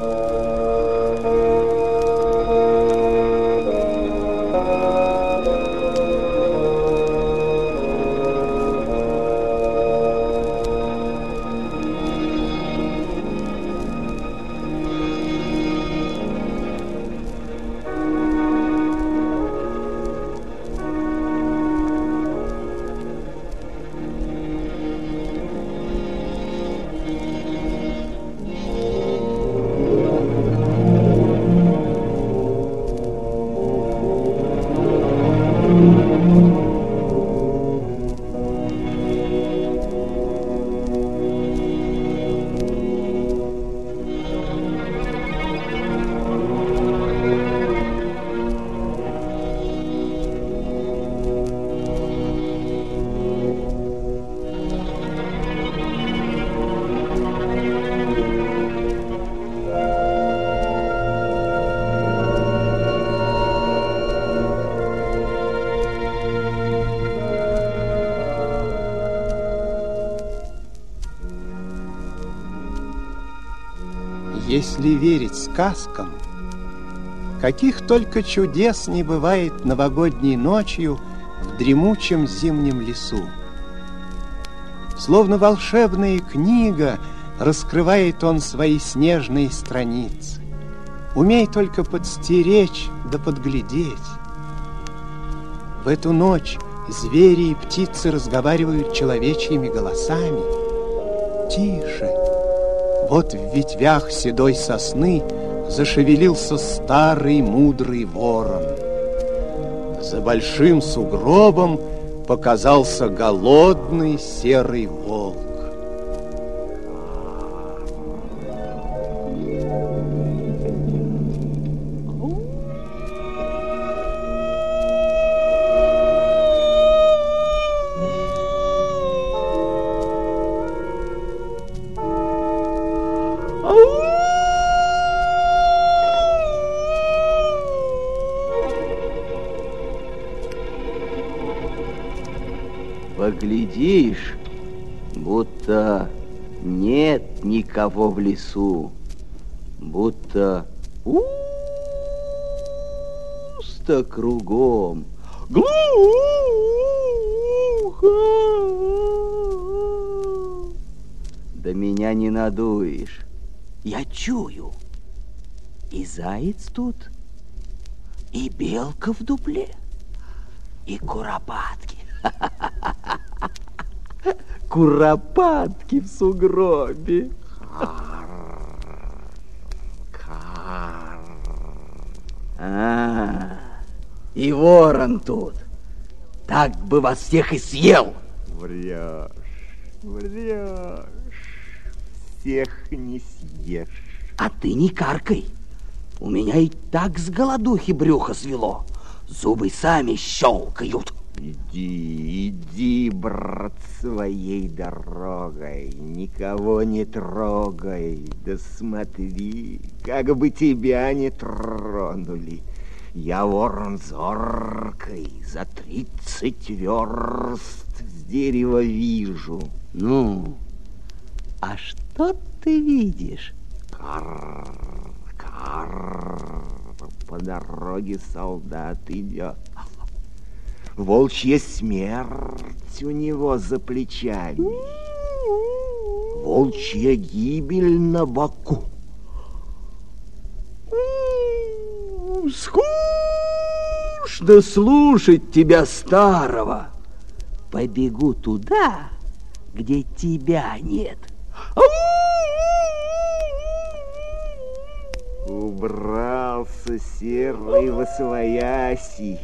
Thank. Если верить сказкам, каких только чудес не бывает новогодней ночью в дремучем зимнем лесу. Словно волшебная книга раскрывает он свои снежные страницы. Умей только подстеречь да подглядеть. В эту ночь звери и птицы разговаривают человечьими голосами. Тише! Вот в ветвях седой сосны Зашевелился старый мудрый ворон. За большим сугробом Показался голодный серый волк. Поглядишь, будто нет никого в лесу, будто пусто кругом. Глухо! Да меня не надуешь. Я чую. И заяц тут, и белка в дупле, и куропатки. Куропатки в сугробе. А, и ворон тут. Так бы вас всех и съел. Врешь, врешь. Всех не съешь. А ты не каркай. У меня и так с голодухи брюхо свело. Зубы сами щелкают. Иди, иди, брат, своей дорогой, никого не трогай, да смотри, как бы тебя не тронули. Я ворон зоркой, за тридцать верст с дерева вижу. Ну, а что ты видишь? Кар, кар, по дороге солдат идет. Волчья смерть у него за плечами. Волчья гибель на боку. Скучно слушать тебя, старого. Побегу туда, где тебя нет. Убрался серый во свояси.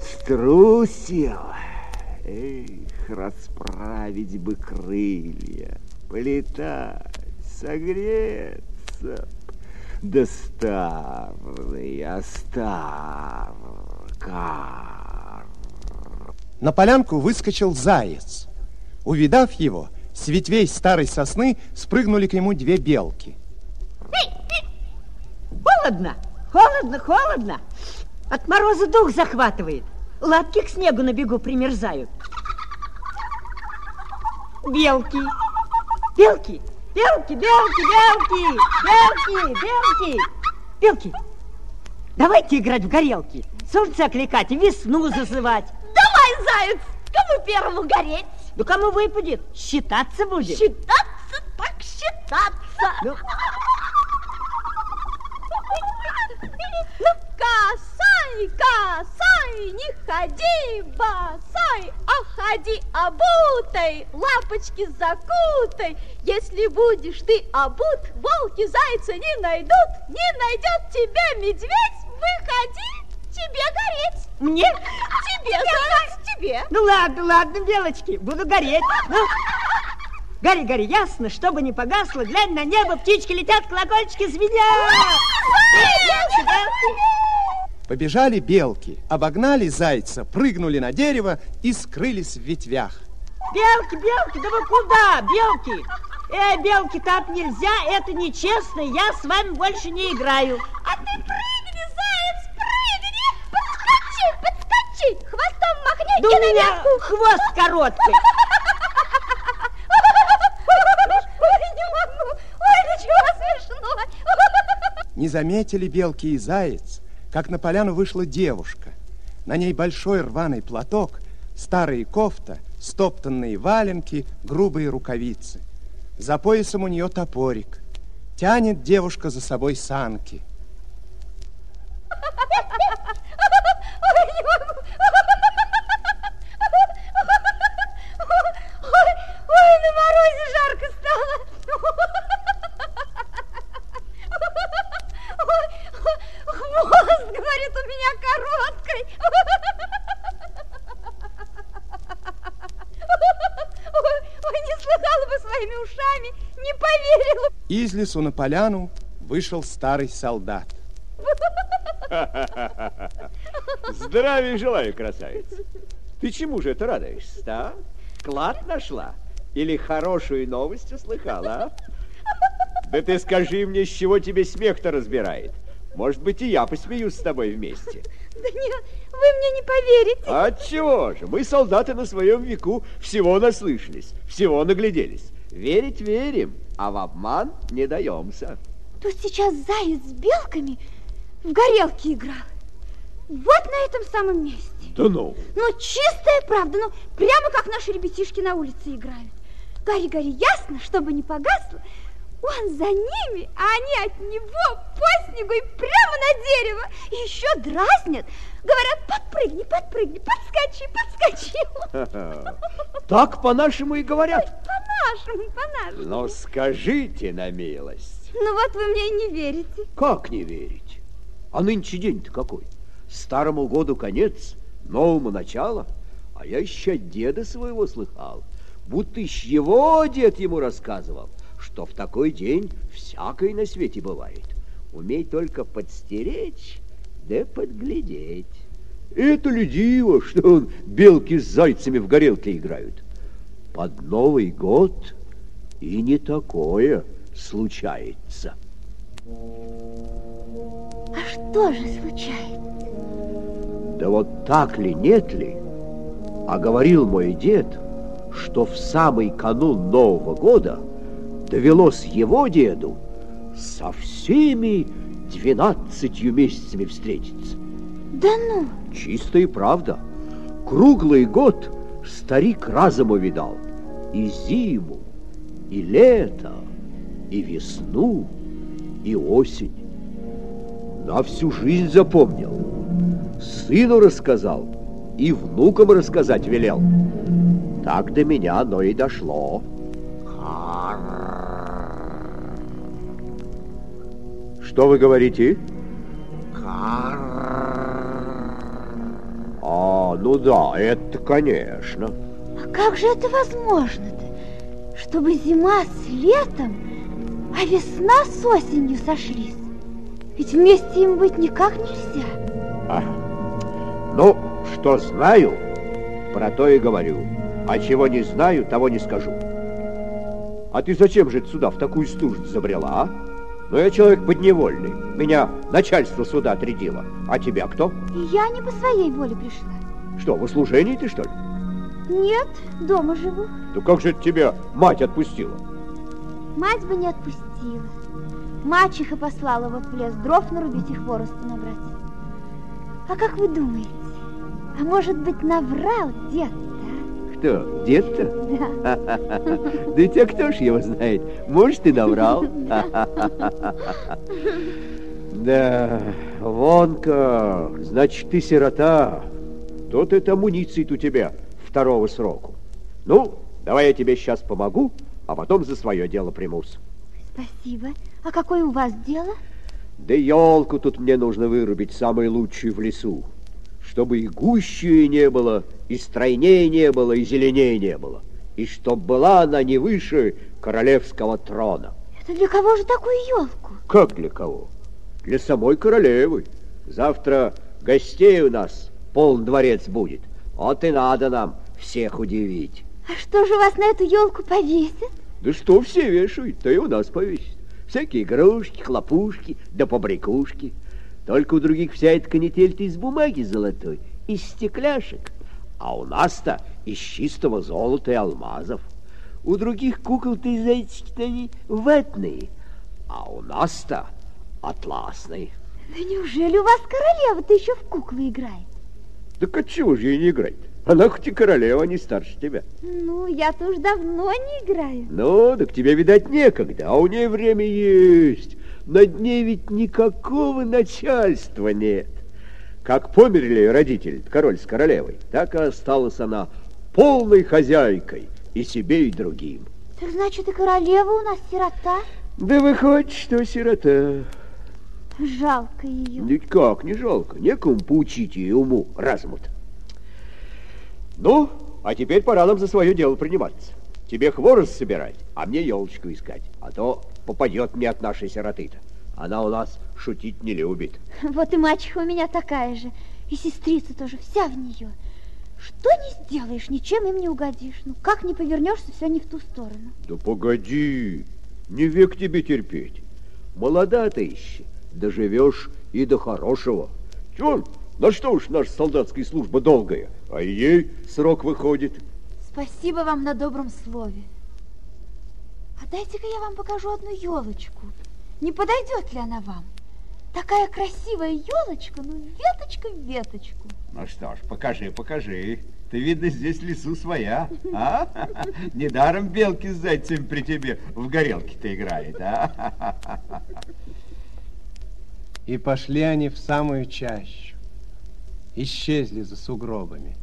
Струсил. Эх, расправить бы крылья, полетать, согреться. Да старый, а стар, кар. На полянку выскочил заяц. Увидав его, с ветвей старой сосны спрыгнули к нему две белки. Холодно, холодно, холодно. От мороза дух захватывает. Лапки к снегу на бегу примерзают. Белки, белки, Белки, белки, белки, белки, белки. Белки, давайте играть в горелки. Солнце окликать и весну зазывать. Давай, заяц, кому первому гореть? Да кому выпадет? Считаться будет. Считаться так считаться. Ну. Ну, косай, косай, не ходи босой, а ходи обутой, лапочки закутай. Если будешь ты обут, волки зайца не найдут, не найдет тебя медведь, выходи, тебе гореть. Мне? Тебе, заяц, тебе. Ну ладно, ладно, белочки, буду гореть. Ну, гори, гори, ясно, чтобы не погасло, глянь на небо, птички летят, колокольчики звенят. Белки. Побежали белки, обогнали зайца, прыгнули на дерево и скрылись в ветвях. Белки, белки, да вы куда, белки? Э, белки, так нельзя, это нечестно, я с вами больше не играю. А ты прыгни, заяц, прыгни, подскочи, подскочи, хвостом махни Да и у меня наверху. хвост короткий. Ой, не могу, ой, смешно. Не заметили белки и заяц, как на поляну вышла девушка. На ней большой рваный платок, старые кофта, стоптанные валенки, грубые рукавицы. За поясом у нее топорик. Тянет девушка за собой санки. Ой, на морозе жарко стало. Ой, хвост, говорит, у меня короткий. Ой, не слыхала бы своими ушами, не поверила. Из лесу на поляну вышел старый солдат. Здравия желаю, красавица. Ты чему же это радуешься, а? Клад нашла? Или хорошую новость услыхала, а? Да ты скажи мне, с чего тебе смех-то разбирает? Может быть, и я посмеюсь с тобой вместе. Да нет, вы мне не поверите. А чего же? Мы, солдаты, на своем веку всего наслышались, всего нагляделись. Верить верим, а в обман не даемся. Тут сейчас заяц с белками в горелки играл. Вот на этом самом месте. Да ну! Ну, чистая правда, ну, прямо как наши ребятишки на улице играют. Гори-гори, ясно, чтобы не погасло. Он за ними, а они от него по снегу и прямо на дерево. И еще дразнят. Говорят, подпрыгни, подпрыгни, подскочи, подскочи. Так по-нашему и говорят. По-нашему, по-нашему. Но скажите на милость. Ну вот вы мне и не верите. Как не верить? А нынче день-то какой? Старому году конец, новому начало. А я еще от деда своего слыхал, будто еще его дед ему рассказывал, что в такой день всякое на свете бывает. Умей только подстеречь, да подглядеть. Это люди его, что он белки с зайцами в горелке играют. Под Новый год и не такое случается. А что же случается? Да вот так ли, нет ли? А говорил мой дед, что в самый канун Нового года довелось его деду со всеми двенадцатью месяцами встретиться. Да ну, Чистая правда. Круглый год старик разом увидал. И зиму, и лето, и весну, и осень. На всю жизнь запомнил. Сыну рассказал и внукам рассказать велел. Так до меня оно и дошло. Что вы говорите? А, ну да, это конечно. а как же это возможно-то? Чтобы зима с летом, а весна с осенью сошлись. Ведь вместе им быть никак нельзя. А, ну, что знаю, про то и говорю. А чего не знаю, того не скажу. А ты зачем же сюда в такую стужу забрела, а? Ну, я человек подневольный. Меня начальство сюда отрядило. А тебя кто? Я не по своей воле пришла. Что, в услужении ты, что ли? Нет, дома живу. Ну, как же это тебя мать отпустила? Мать бы не отпустила. Мачеха послала вот в лес дров нарубить и хворосту набрать. А как вы думаете, а может быть наврал дед, да? Кто, дед-то? Да. Да тебя кто ж его знает? Может, и наврал. Да, вон как. Значит, ты сирота. Тут это амуниции у тебя второго сроку. Ну, давай я тебе сейчас помогу, а потом за свое дело примусь. Спасибо. А какое у вас дело? Да елку тут мне нужно вырубить, самую лучшую в лесу. Чтобы и гуще не было, и стройнее не было, и зеленее не было. И чтоб была она не выше королевского трона. Это для кого же такую елку? Как для кого? Для самой королевы. Завтра гостей у нас полный дворец будет. Вот и надо нам всех удивить. А что же вас на эту елку повесят? Да что все вешают, то и у нас повесят. Всякие игрушки, хлопушки, да побрякушки. Только у других вся эта канитель-то из бумаги золотой, из стекляшек. А у нас-то из чистого золота и алмазов. У других кукол-то и зайчики-то они ватные, а у нас-то атласные. Да неужели у вас королева-то еще в куклы играет? Так отчего же ей не играть? Она хоть и королева, а не старше тебя. Ну, я-то уж давно не играю. Ну, так тебе, видать, некогда, а у нее время есть. Над ней ведь никакого начальства нет. Как померли родители, король с королевой, так и осталась она полной хозяйкой и себе, и другим. Так значит, и королева у нас сирота? Да выходит, что сирота. Жалко ее. Никак не жалко, некому поучить ее уму разуму-то. Ну, а теперь пора нам за свое дело приниматься. Тебе хворост собирать, а мне елочку искать. А то попадет мне от нашей сироты-то. Она у нас шутить не любит. Вот и мачеха у меня такая же. И сестрица тоже вся в нее. Что не сделаешь, ничем им не угодишь. Ну, как не повернешься, все не в ту сторону. Да погоди, не век тебе терпеть. Молода ты еще, доживешь и до хорошего. Чего? На что уж наша солдатская служба долгая, а ей срок выходит. Спасибо вам на добром слове. А дайте-ка я вам покажу одну елочку. Не подойдет ли она вам? Такая красивая елочка, ну веточка в веточку. Ну что ж, покажи, покажи. Ты, видно, здесь лесу своя, а? Недаром белки с зайцем при тебе в горелке-то играет, а? И пошли они в самую чащу. Исчезли за сугробами.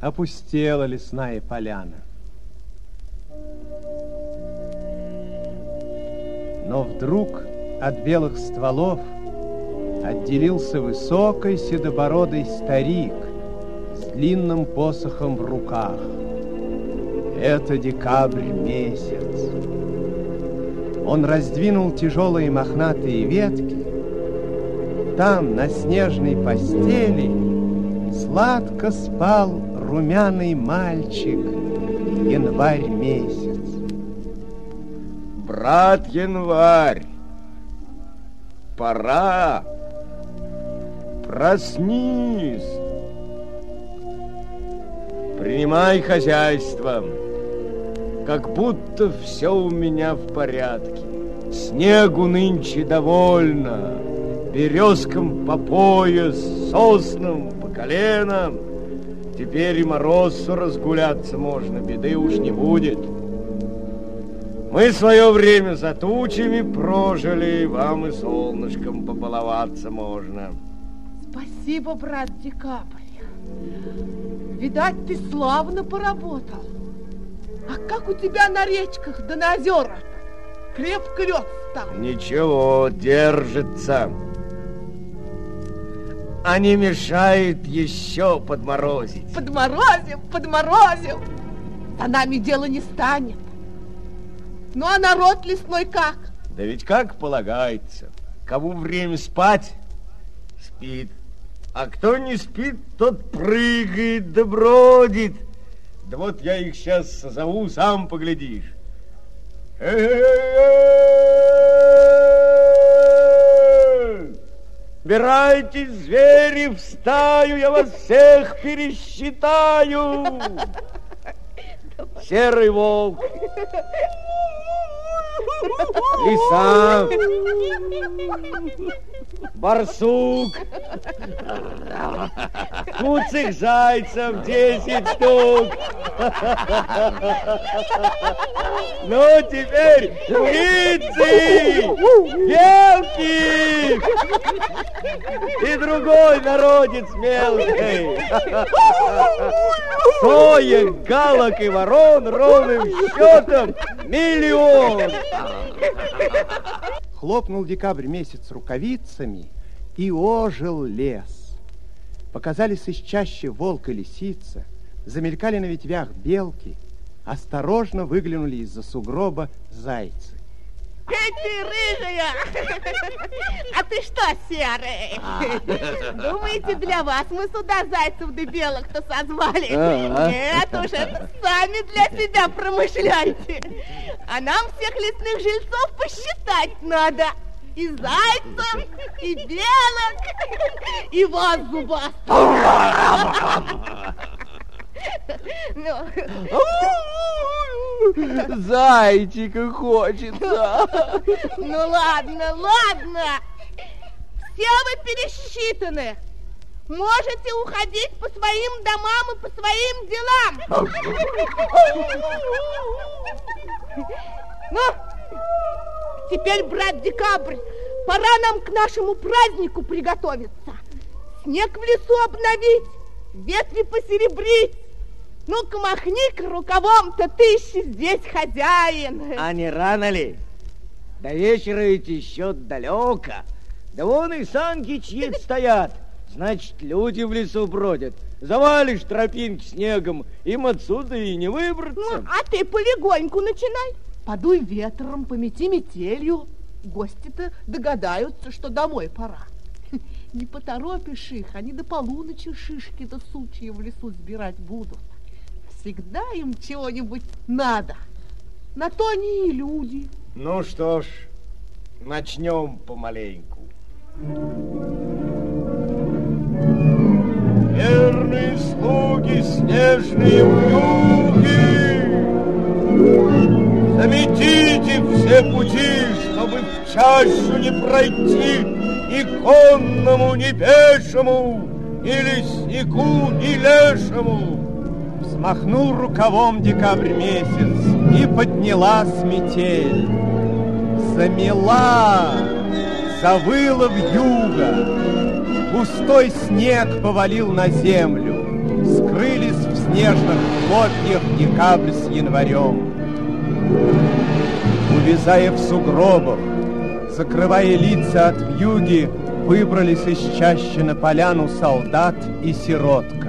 Опустела лесная поляна. Но вдруг от белых стволов отделился высокий седобородый старик с длинным посохом в руках. Это декабрь месяц. Он раздвинул тяжелые мохнатые ветки. Там, на снежной постели, сладко спал румяный мальчик январь месяц. Брат Январь, пора, проснись, принимай хозяйство, как будто все у меня в порядке. Снегу нынче довольно, березкам по пояс, соснам по коленам. Теперь и морозу разгуляться можно, беды уж не будет. Мы свое время за тучами прожили, вам и солнышком побаловаться можно. Спасибо, брат Декабрь. Видать, ты славно поработал. А как у тебя на речках да на озерах? Крепко лед стал. Ничего, держится. А не мешает еще подморозить. Подморозим, подморозим. За нами дело не станет. Ну, а народ лесной как? Да ведь как полагается, кому время спать, спит. А кто не спит, тот прыгает да бродит. Да вот я их сейчас созову, сам поглядишь. Эй! Убирайтесь, звери, в стаю, я вас всех пересчитаю. Серый волк, Woo-hoo! Лиса, барсук, куцых зайцев десять штук. Ну, теперь птицы, белки и другой народец мелкий. Соек, галок и ворон ровным счетом миллион. Хлопнул декабрь месяц рукавицами, и ожил лес. Показались из чаще волк и лисица, замелькали на ветвях белки, осторожно выглянули из-за сугроба зайцы. Эй, ты рыжая! А ты что, серый? Думаете, для вас мы сюда зайцев да белых-то созвали? Ага. Нет уж, это сами для себя промышляйте. А нам всех лесных жильцов посчитать надо. И зайцев, и белок, и вас зубастых. Ну, Зайчика хочется. Ну ладно, ладно. Все вы пересчитаны. Можете уходить по своим домам и по своим делам. Ну, теперь, брат Декабрь, пора нам к нашему празднику приготовиться. Снег в лесу обновить, ветви посеребрить. Ну-ка, махни-ка рукавом-то, ты еще здесь хозяин. А не рано ли? До вечера ведь еще далеко. Да вон и санки чьи стоят. Значит, люди в лесу бродят. Завалишь тропинки снегом, им отсюда и не Ну, выбраться. а ты полегоньку начинай. Подуй ветром, помети метелью. Гости-то догадаются, что домой пора. Не поторопишь их, они до полуночи шишки да сучья в лесу сбирать будут. Всегда им чего-нибудь надо. На то они и люди. Ну что ж, начнем помаленьку. Верные слуги, снежные вьюги, Заметите все пути, чтобы в чащу не пройти Ни конному, ни пешему, ни леснику, ни лешему. Взмахнул рукавом декабрь месяц, и поднялась метель. Замела, завыла вьюга, густой снег повалил на землю, скрылись в снежных хлопьях декабрь с январем. Увязая в сугробах, закрывая лица от вьюги, выбрались из чащи на поляну солдат и сиротка.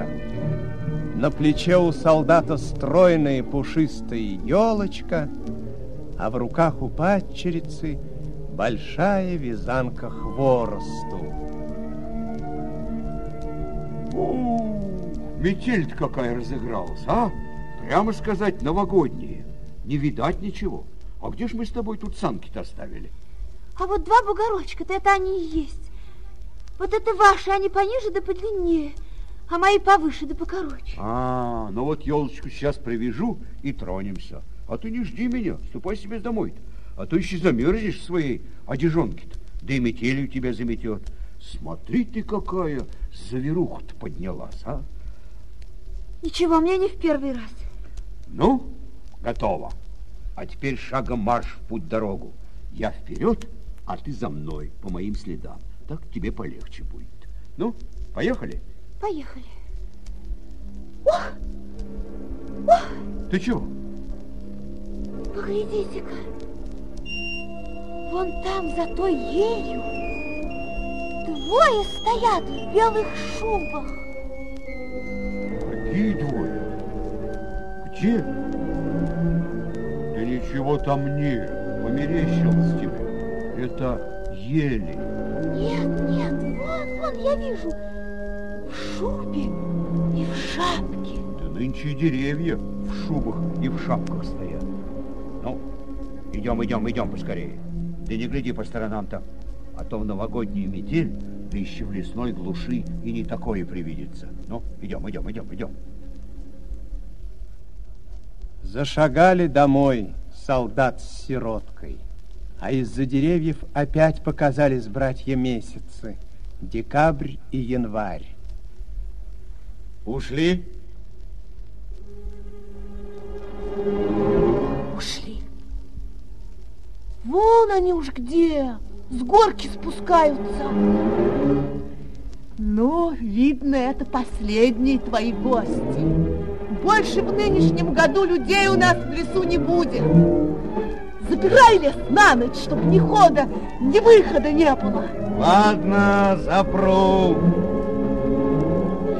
На плече у солдата стройная пушистая елочка, а в руках у падчерицы большая вязанка хворосту. Метель-то какая разыгралась, а? Прямо сказать, новогодняя. Не видать ничего. А где ж мы с тобой тут санки-то оставили? А вот два бугорочка-то это они и есть. Вот это ваши, они пониже да подлиннее, а мои повыше да покороче. А, ну вот елочку сейчас привяжу и тронемся. А ты не жди меня, ступай себе домой-то. А то еще замерзнешь в своей одежонке-то. Да и метелью тебя заметет. Смотри ты, какая заверуха-то поднялась, а? Ничего, мне не в первый раз. Ну, готово. А теперь шагом марш в путь-дорогу. Я вперед, а ты за мной, по моим следам. Так тебе полегче будет. Ну, поехали? Поехали. Ты чего? Поглядите-ка. Вон там, за той елью, двое стоят в белых шубах. Какие двое? Где? Да ничего там нет. Померещилось тебе. Это ели. Нет, нет, вон, вон, я вижу. В шубе и в шапке. Да нынче деревья в шубах и в шапках стоят. Ну, идем, идем, идем поскорее. Да не гляди по сторонам-то, а то в новогоднюю метель, да еще в лесной глуши и не такое привидится. Ну, идем, идем, идем, идем. Зашагали домой солдат с сироткой. А из-за деревьев опять показались братья месяцы. Декабрь и январь. Ушли? Ушли. Вон они уж где, с горки спускаются. Ну, видно, это последние твои гости. Больше в нынешнем году людей у нас в лесу не будет. Запирай лес на ночь, чтобы ни хода, ни выхода не было. Ладно, запру.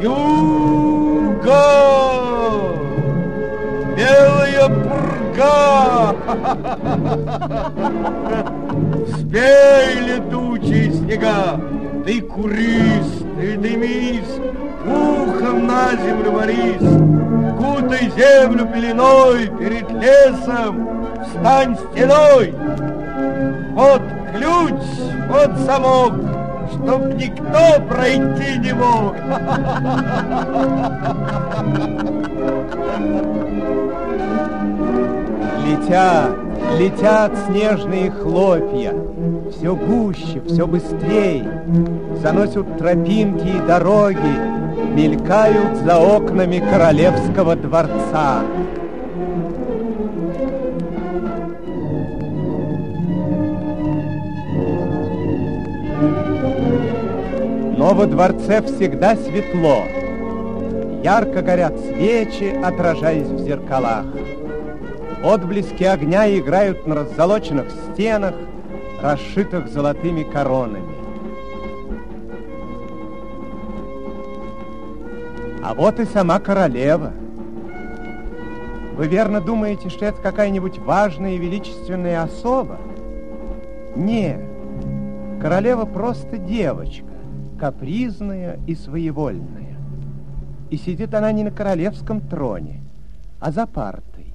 Юго! Белая пурга! Спей, летучие снега! Ты курись, ты дымись, Ухом на землю варись, Кутай землю пеленой перед лесом, Встань стеной! Вот ключ, вот замок, Чтоб никто пройти не мог. Летят, летят снежные хлопья, Все гуще, все быстрей, Заносят тропинки и дороги, Мелькают за окнами королевского дворца. Но во дворце всегда светло. Ярко горят свечи, отражаясь в зеркалах. Отблески огня играют на раззолоченных стенах, расшитых золотыми коронами. А вот и сама королева. Вы верно думаете, что это какая-нибудь важная и величественная особа? Нет. Королева просто девочка, капризная и своевольная. И сидит она не на королевском троне, а за партой.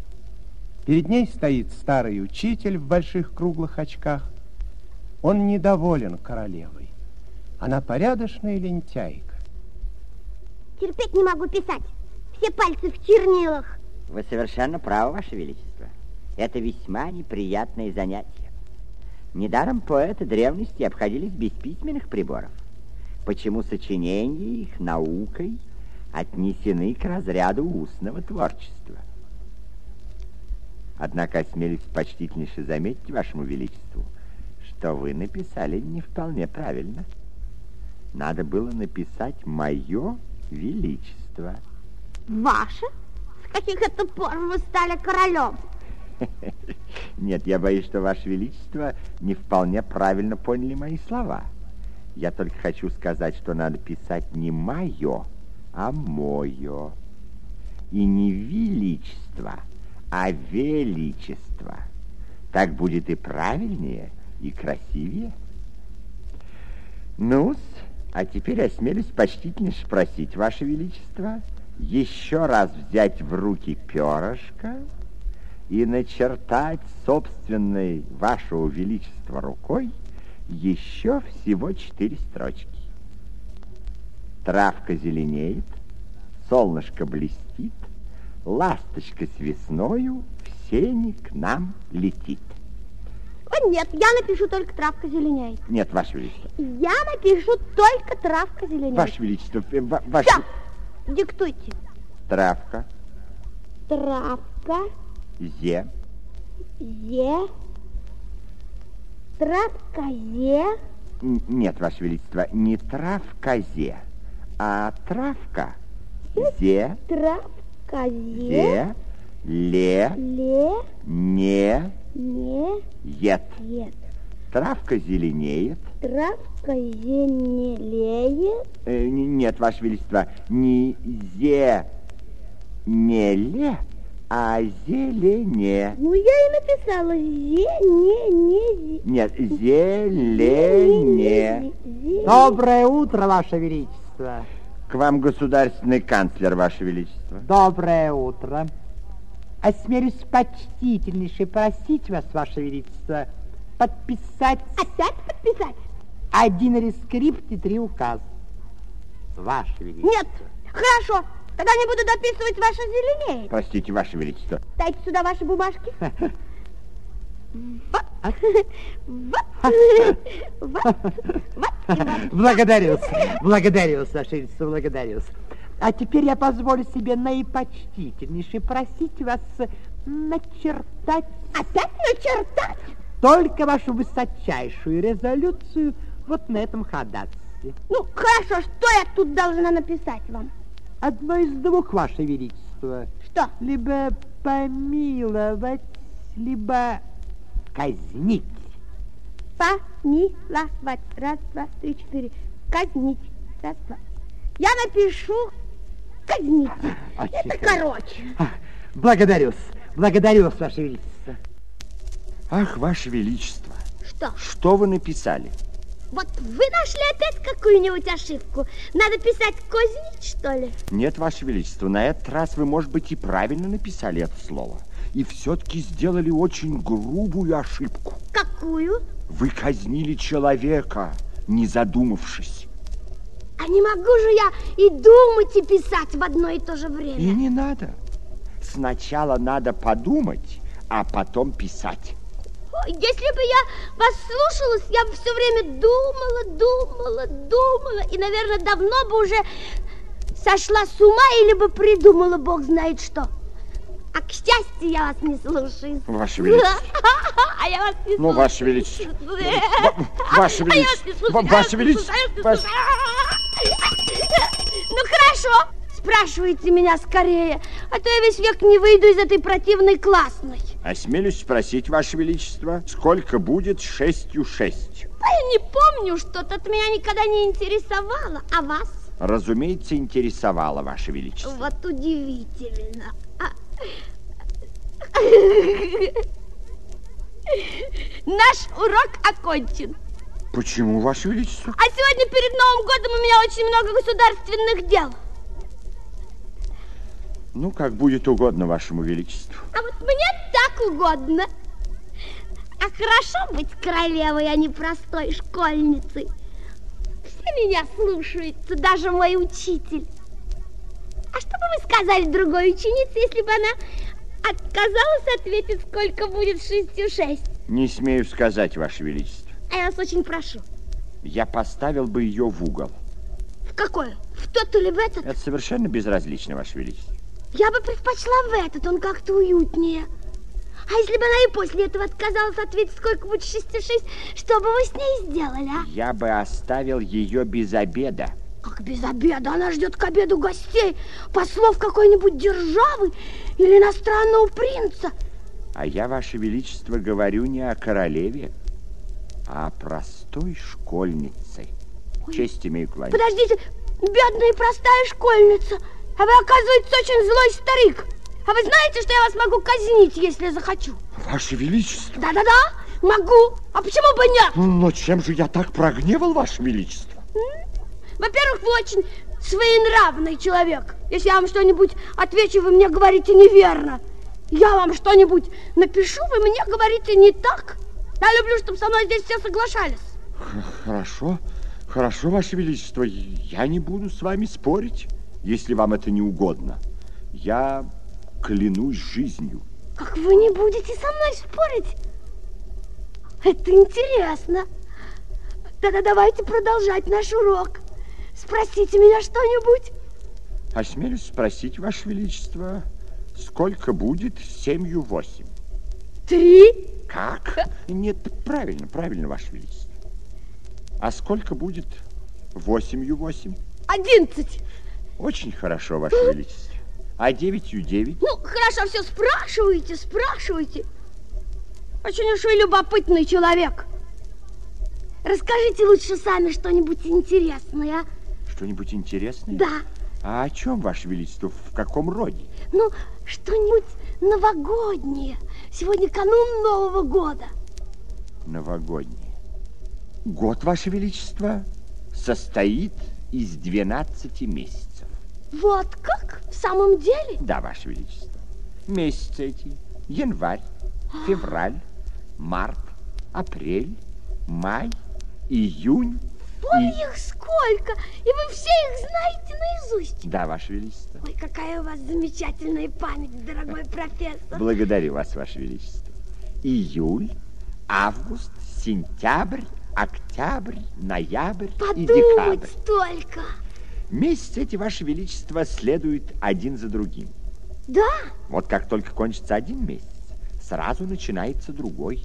Перед ней стоит старый учитель в больших круглых очках. Он недоволен королевой. Она порядочная лентяйка. Терпеть не могу писать. Все пальцы в чернилах. Вы совершенно правы, Ваше Величество. Это весьма неприятное занятие. Недаром поэты древности обходились без письменных приборов. Почему сочинения их наукой отнесены к разряду устного творчества? Однако осмелюсь почтительнейше заметить Вашему Величеству, что вы написали не вполне правильно. Надо было написать «Мое Величество». Ваше? С каких это пор вы стали королем? Нет, я боюсь, что Ваше Величество не вполне правильно поняли мои слова. Я только хочу сказать, что надо писать не «моё», а «моё». И не «величество», а «величество». Так будет и правильнее, и красивее. ну а теперь осмелюсь почтительно спросить, Ваше Величество, еще раз взять в руки перышко и начертать собственной Вашего Величества рукой еще всего четыре строчки. Травка зеленеет, солнышко блестит, ласточка с весною в сене к нам летит. О, нет, я напишу только травка зеленеет. Нет, Ваше Величество. Я напишу только травка зеленеет. Ваше Величество, э, ва- Ваше... Все, диктуйте. Травка, Травка, зе, зе, травка, зе, Н- Нет, Ваше Величество, не травка зе, а травка. Зе, травка, зе, ле, ле, не, не, ет. ет. Травка зеленеет. Травка зеленеет, Э, нет, Ваше Величество, не зе, не ле, а зелене. Ну, я и написала зе, не, не, зе. Нет, зелене. Зе- Доброе утро, Ваше Величество. К вам государственный канцлер, Ваше Величество. Доброе утро. Осмелюсь почтительнейше просить вас, Ваше Величество, подписать Опять подписать? один рескрипт и три указа. Ваше Величество. Нет, хорошо. Тогда не буду дописывать ваше зеленеет. Простите, Ваше Величество. Дайте сюда ваши бумажки. Благодарю вас, благодарю вас, Ваше Величество, благодарю вас. А теперь я позволю себе наипочтительнейше просить вас начертать... Опять начертать? Только вашу высочайшую резолюцию вот на этом ходатайстве. Ну, хорошо, что я тут должна написать вам? Одно из двух, Ваше Величество. Что? Либо помиловать, либо казнить. Помиловать. Раз, два, три, четыре. Казнить. Раз, два. Я напишу казнить. Очень Это хорошо. короче. А, Благодарю вас, благодарю вас, Ваше Величество. Ах, Ваше Величество, Что? что вы написали? Вот вы нашли опять какую-нибудь ошибку. Надо писать казнить, что ли? Нет, Ваше Величество, на этот раз вы, может быть, и правильно написали это слово. И все-таки сделали очень грубую ошибку. Какую? Вы казнили человека, не задумавшись. А не могу же я и думать, и писать в одно и то же время. И не надо. Сначала надо подумать, а потом писать. Если бы я вас слушалась, я бы все время думала, думала, думала, и, наверное, давно бы уже сошла с ума или бы придумала бог знает что. А к счастью, я вас не слушаю. Ваше Величество. А я вас не Ну, слушаю. Ваше Величество. Ваше А Величество. Ваше Величество. Ну, хорошо. Спрашивайте меня скорее, а то я весь век не выйду из этой противной классной. Осмелюсь спросить, Ваше Величество, сколько будет шестью шесть? А я не помню, что-то от меня никогда не интересовало. А вас? Разумеется, интересовало, Ваше Величество. Вот удивительно. А. Наш урок окончен. Почему, Ваше Величество? А сегодня перед Новым годом у меня очень много государственных дел. Ну, как будет угодно Вашему Величеству. А вот мне так угодно. А хорошо быть королевой, а не простой школьницей. Все меня слушаются, даже мой учитель. А что бы вы сказали другой ученице, если бы она отказалась ответить, сколько будет шестью шесть? Не смею сказать, Ваше Величество. А я вас очень прошу. Я поставил бы ее в угол. В какой? В тот или в этот? Это совершенно безразлично, Ваше Величество. Я бы предпочла в этот, он как-то уютнее. А если бы она и после этого отказалась ответить, сколько будет шестью шесть, что бы вы с ней сделали, а? Я бы оставил ее без обеда. Как без обеда? Она ждет к обеду гостей, послов какой-нибудь державы или иностранного принца. А я, Ваше Величество, говорю не о королеве, а о простой школьнице. Честь имею кланяться. Подождите, бедная и простая школьница. А вы, оказывается, очень злой старик. А вы знаете, что я вас могу казнить, если захочу? Ваше Величество, Да-да-да, могу. А почему бы нет? но чем же я так прогневал, Ваше Величество? Во-первых, вы очень своенравный человек. Если я вам что-нибудь отвечу, вы мне говорите неверно. Я вам что-нибудь напишу, вы мне говорите не так. Я люблю, чтобы со мной здесь все соглашались. Хорошо, хорошо, Ваше Величество, я не буду с вами спорить, если вам это не угодно. Я клянусь жизнью. Как вы не будете со мной спорить? Это интересно. Тогда давайте продолжать наш урок. Спросите меня что-нибудь. Осмелюсь спросить, Ваше Величество, сколько будет семью восемь? Три. Как? Нет, правильно, правильно, Ваше Величество. А сколько будет восемью восемь? Одиннадцать. Очень хорошо, Ваше Величество. А девятью девять? Ну, хорошо, все спрашивайте, спрашивайте. Очень уж вы любопытный человек. Расскажите лучше сами что-нибудь интересное. Что-нибудь интересное? Да. А о чем, Ваше Величество, в каком роде? Ну, что-нибудь новогоднее. Сегодня канун Нового года. Новогоднее. Год, Ваше Величество, состоит из 12 месяцев. Вот как? В самом деле? Да, Ваше Величество. Месяцы эти. Январь, февраль, март, апрель, май, июнь. Ой, и- их сколько! И вы все их знаете наизусть. Да, Ваше Величество. Ой, какая у вас замечательная память, дорогой профессор. Благодарю вас, Ваше Величество. июль, август, сентябрь, октябрь, ноябрь и декабрь. Подумать только. Месяцы эти, Ваше Величество, следуют один за другим. Да, Вот как только кончится один месяц, сразу начинается другой.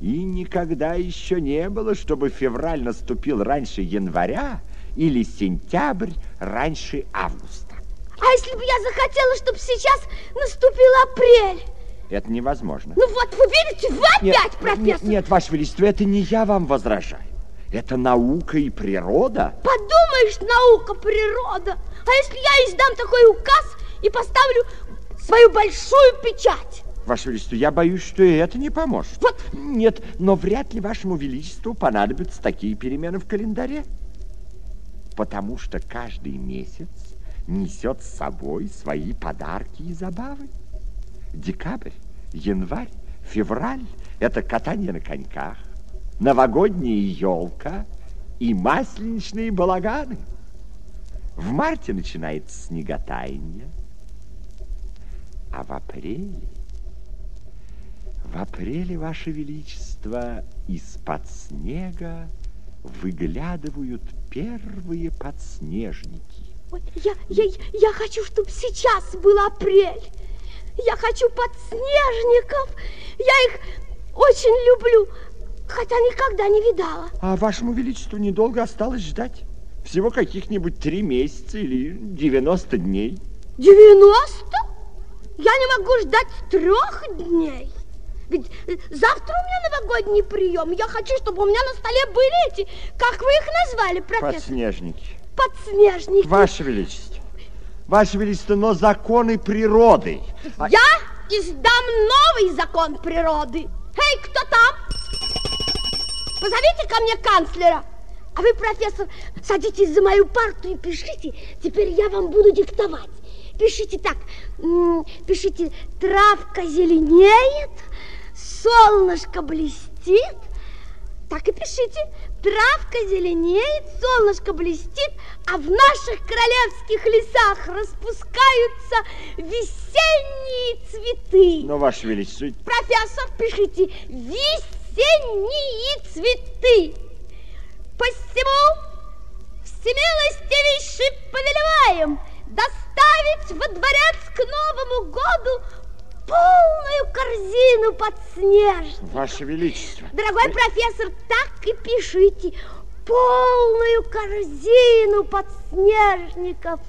И никогда еще не было, чтобы февраль наступил раньше января или сентябрь раньше августа. а если бы я захотела, чтобы сейчас наступил апрель? Это невозможно. Ну вот, вы видите, вы Нет, опять, профессор. Нет, нет, Ваше Величество, это не я вам возражаю. Это наука и природа. Подумаешь, наука, природа. А если я издам такой указ и поставлю свою большую печать? Ваше Величество, я боюсь, что и это не поможет. Вот. Нет, но вряд ли Вашему Величеству понадобятся такие перемены в календаре. Потому что каждый месяц несет с собой свои подарки и забавы. Декабрь, январь, февраль – это катание на коньках, новогодняя елка и масленичные балаганы. В марте начинается снеготаяние, а в апреле в апреле, Ваше Величество, из-под снега выглядывают первые подснежники. Я, я, я хочу, чтобы сейчас был апрель. Я хочу подснежников. Я их очень люблю, хотя никогда не видала. А Вашему Величеству недолго осталось ждать. Всего каких-нибудь три месяца или 90 дней. 90? Я не могу ждать трех дней. Ведь завтра у меня новогодний прием. Я хочу, чтобы у меня на столе были эти, как вы их назвали, профессор? Подснежники. Подснежники. Ваше Величество. Ваше Величество, но законы природы. А- Я издам новый закон природы. Эй, кто там? Позовите ко мне канцлера. А вы, профессор, садитесь за мою парту и пишите. Теперь я вам буду диктовать. Пишите так. Пишите, травка зеленеет, солнышко блестит. Так и пишите. Травка зеленеет, солнышко блестит, а в наших королевских лесах распускаются весенние цветы. Но, Ваше Величество, Профессор, пишите весенние цветы. Посему всемилостивейший повелеваем доставить во дворец к Новому году полную корзину подснежников. Ваше Величество. Дорогой профессор, так и пишите. Полную корзину подснежников.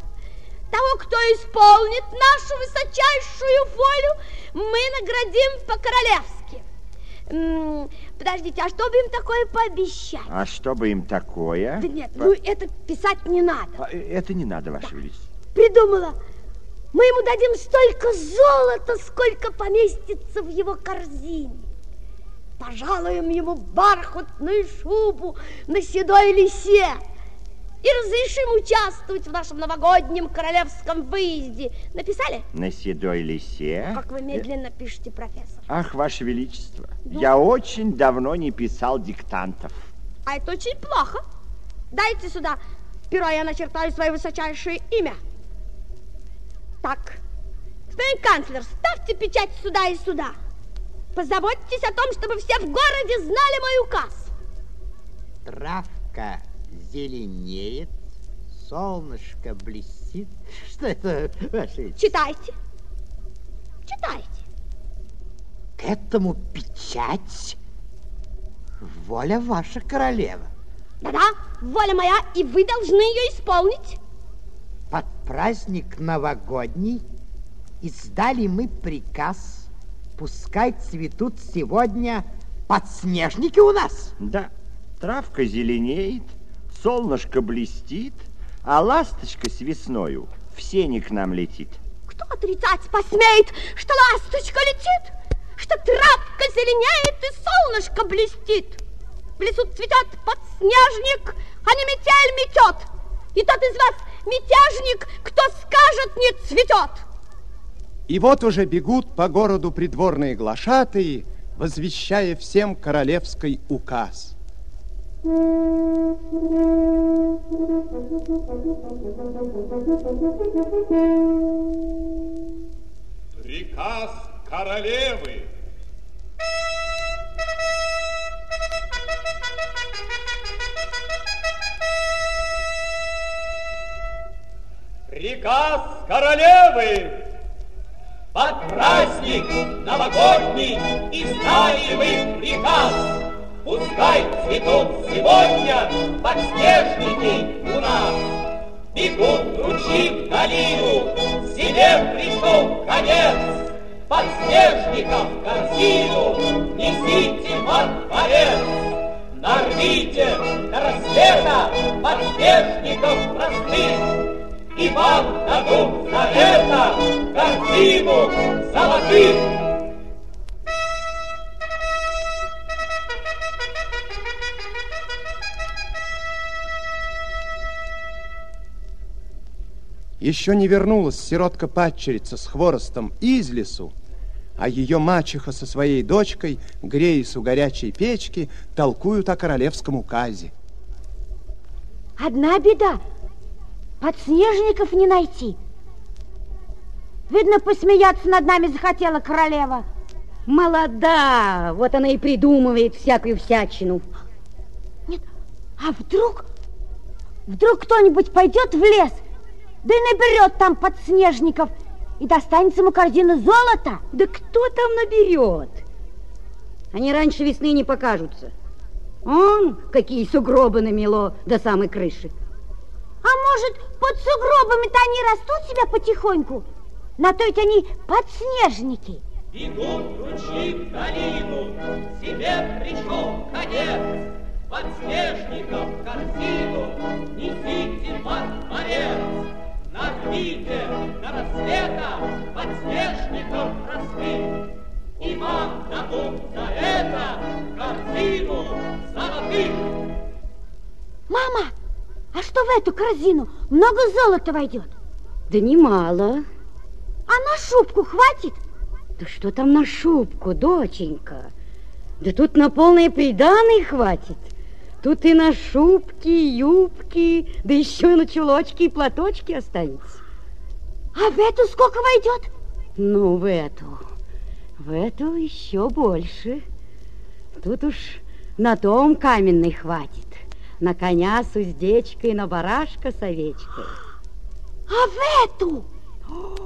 Того, кто исполнит нашу высочайшую волю, мы наградим по-королевски. М, Подождите, а что бы им такое пообещать? А что бы им такое? Да нет, По- ну это писать не надо. А, э, Это не надо, Ваше Величество. Придумала. Мы ему дадим столько золота, сколько поместится в его корзине. Пожалуем ему бархатную шубу на седой лисе и разрешим участвовать в нашем новогоднем королевском выезде. Написали? На седой лисе. Как вы медленно пишете, профессор. Ах, Ваше Величество, Ну? я очень давно не писал диктантов. А это очень плохо. Дайте сюда перо, я начертаю свое высочайшее имя. Так, господин канцлер, ставьте печать сюда и сюда. Позаботьтесь о том, чтобы все в городе знали мой указ. Травка зеленеет, солнышко блестит. Что это, Ваше? Читайте. Читайте. К этому печать. Воля ваша королева. Да-да, воля моя, и вы должны ее исполнить. Под праздник новогодний издали мы приказ, пускай цветут сегодня подснежники у нас. Да, травка зеленеет, солнышко блестит, а ласточка с весною в сене к нам летит. Кто отрицать посмеет, что ласточка летит, что травка зеленеет и солнышко блестит? В лесу цветет подснежник, а не метель метет. И тот из вас мятежник, кто скажет, не цветет. И вот уже бегут по городу придворные глашатые, возвещая всем королевский указ. Приказ королевы. Приказ королевы. Под праздник новогодний и знаемый приказ. Пускай цветут сегодня подснежники у нас. Бегут ручьи в долину, себе пришел конец. Подснежников корзину несите во дворец. Нарвите до рассвета подснежников простых, и вам дадут за это картину золотых. Еще не вернулась сиротка-падчерица с хворостом из лесу, а ее мачеха со своей дочкой, греясь у горячей печки, толкуют о королевском указе. Одна беда. Подснежников не найти. Видно, посмеяться над нами захотела королева. Молода, вот она и придумывает всякую всячину. Нет, а вдруг, вдруг кто-нибудь пойдет в лес, да и наберет там подснежников, и достанется ему корзина золота? Да кто там наберет? Они раньше весны не покажутся. Он, какие сугробы намело до самой крыши. А может, под сугробами-то они растут себя потихоньку? На то ведь они подснежники. Бегут ручьи в долину, себе пришел конец. Подснежников в корзину несите под дворец. Нарвите до рассвета подснежников простых, И вам дадут за это корзину золотых. Мама, а что в эту корзину? Много золота войдет? Да немало. А на шубку хватит? Да что там на шубку, доченька? Да тут на полные приданые хватит. Тут и на шубки, юбки, да еще и на чулочки и платочки останется. А в эту сколько войдет? Ну, в эту. В эту еще больше. Тут уж на том каменный хватит. На коня с уздечкой, на барашка с овечкой. А в эту?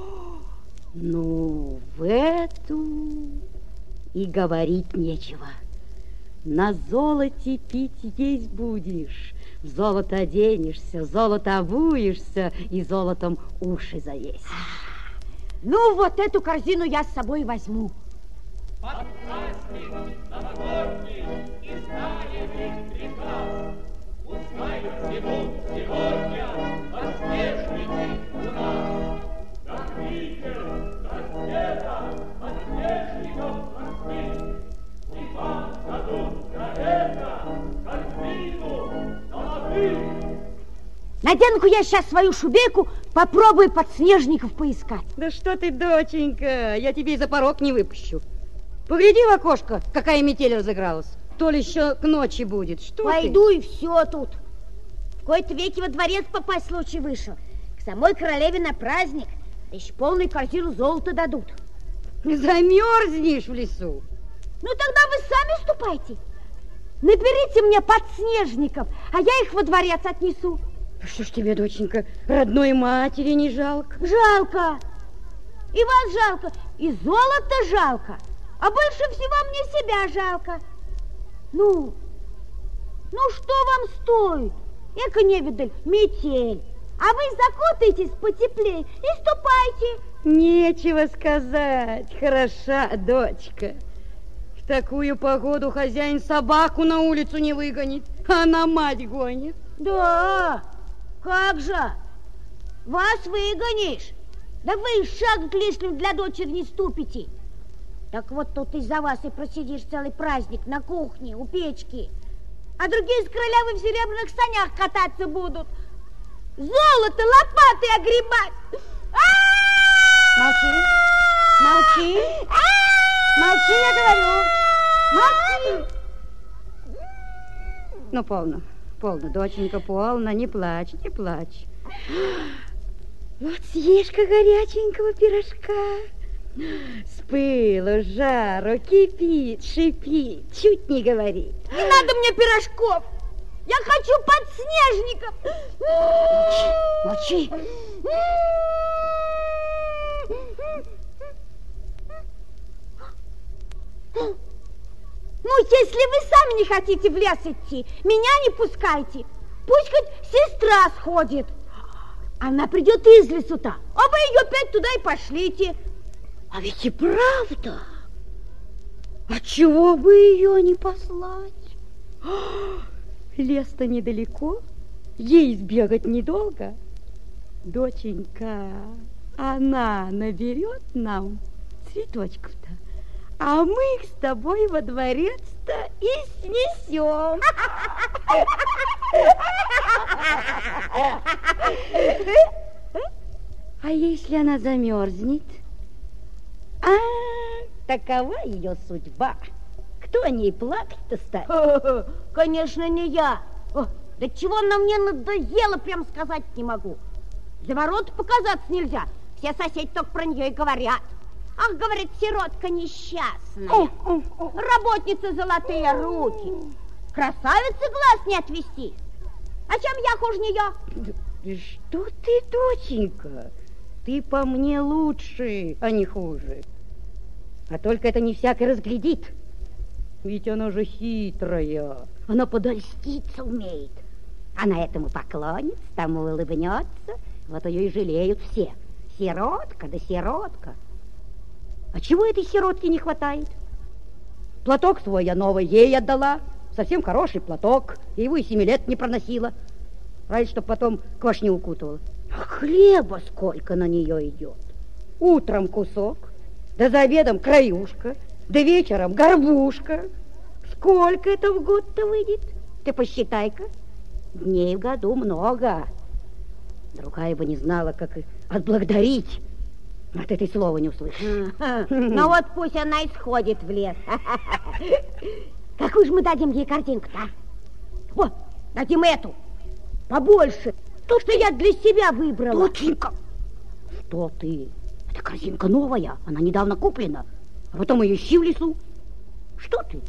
Ну, в эту и говорить нечего. На золоте пить есть будешь, в золото оденешься, золото обуешься и золотом уши завесишь. Ну, вот эту корзину я с собой возьму. Под праздник новогодний издали приказ. Пускай цветут сегодня подснежники у нас. Дохните до света подснежников Надену-ка я сейчас свою шубейку, попробую подснежников поискать. Да что ты, доченька, я тебе и за порог не выпущу. Погляди в окошко, какая метель разыгралась. То ли еще к ночи будет. Что Пойду ты? и все тут. В кои-то веки во дворец попасть случай вышел. К самой королеве на праздник. Да еще полную корзину золота дадут. Замерзнешь в лесу. Ну тогда вы сами ступайте. Наберите мне подснежников, а я их во дворец отнесу. Да Что ж тебе, доченька, родной матери не жалко? Жалко. И вас жалко, и золото жалко. А больше всего мне себя жалко. Ну, ну что вам стоит? Эка невидаль, метель. А вы закутайтесь потеплее и ступайте. Нечего сказать, хороша дочка. В такую погоду хозяин собаку на улицу не выгонит, а на мать гонит. Да, как же? Вас выгонишь. Да вы и шаг лишним для дочери не ступите. Так вот тут из-за вас и просидишь целый праздник на кухне, у печки. А другие с королевы в серебряных санях кататься будут. Золото лопатой огребать. Молчи, молчи, молчи, я говорю, молчи. Ну, полно, полно, доченька, полно, не плачь, не плачь. Вот съешь-ка горяченького пирожка. С пылу, жару, кипит, шипит, чуть не говорит. Не надо мне пирожков. Я хочу подснежников. Молчи. Ну, если вы сами не хотите в лес идти, меня не пускайте. Пусть хоть сестра сходит. Она придет из лесу-то, а вы ее опять туда и пошлите. А ведь и правда. А чего бы ее не послать? Лес-то недалеко, ей сбегать недолго. Доченька, она наберет нам цветочков-то, а мы их с тобой во дворец-то и снесем. А если она замерзнет? А, такова ее судьба. Кто о ней плакать-то станет? Конечно, не я. Да чего она мне надоело, прям сказать не могу. За ворот показаться нельзя. Все соседи только про нее и говорят. Ах, говорит, сиротка несчастная. Работница золотые руки. Красавицы глаз не отвести. А чем я хуже нее? Что ты, доченька? Ты по мне лучше, а не хуже. А только это не всякий разглядит. Ведь она же хитрая. Она подольститься умеет. Она этому поклонится, тому улыбнется. Вот ее и жалеют все. Сиротка да сиротка. А чего этой сиротке не хватает? Платок свой я новый ей отдала. Совсем хороший платок. Я его и семи лет не проносила. Разве чтоб потом квашни укутывала. А хлеба сколько на нее идет. Утром кусок, да за обедом краюшка, да вечером горбушка. Сколько это в год-то выйдет? Ты посчитай-ка. Дней в году много. Другая бы не знала, как и отблагодарить. От этой слова не услышишь. Ну вот пусть она и сходит в лес. Какую же мы дадим ей картинку-то? а? Вот, дадим эту. Побольше. То, что я для себя выбрала. Доченька! Что ты? Эта корзинка новая, она недавно куплена. А потом ее ищи в лесу. Что ты?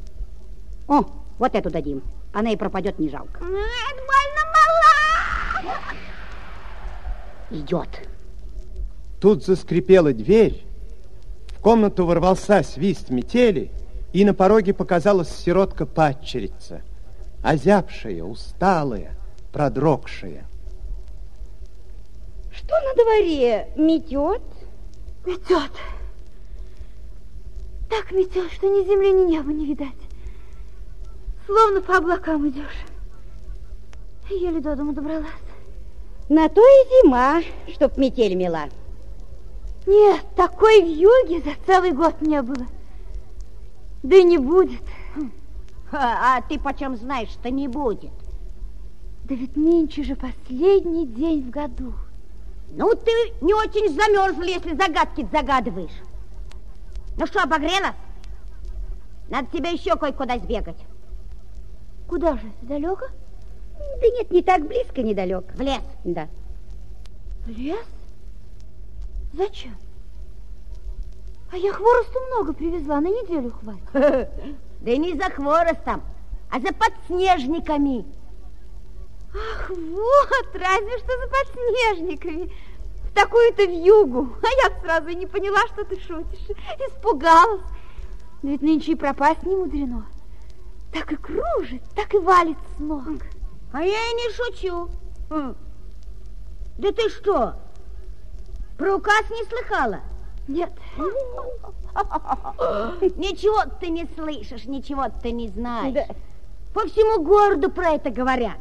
О, вот эту дадим. Она и пропадет не жалко. Это больно мала. Идет. Тут заскрипела дверь, в комнату ворвался свист метели, и на пороге показалась сиротка-падчерица, озябшая, усталая, продрогшая. Что на дворе? Метет? Метет. Так метет, что ни земли, ни неба не видать. Словно по облакам идешь. Еле до дома добралась. На то и зима, чтоб метель мела. Нет, такой вьюги за целый год не было. Да и не будет. А, а ты почем знаешь, что не будет? Да ведь нынче же последний день в году. Ну, ты не очень замерзла, если загадки загадываешь. Ну что, обогрелась? Надо тебе еще кое-куда сбегать. Куда же? Далеко? Да нет, не так близко, недалеко. В лес? Да. В лес? Зачем? А я хворосту много привезла, на неделю хватит. Да и не за хворостом, а за подснежниками. Ах, вот, разве что за подснежниками. В такую-то вьюгу. А я сразу и не поняла, что ты шутишь. Испугалась. Но ведь нынче и пропасть не мудрено. Так и кружит, так и валит с ног. А я и не шучу. Хм. Да ты что, про указ не слыхала? Нет. Ничего ты не слышишь, ничего ты не знаешь. По всему городу про это говорят.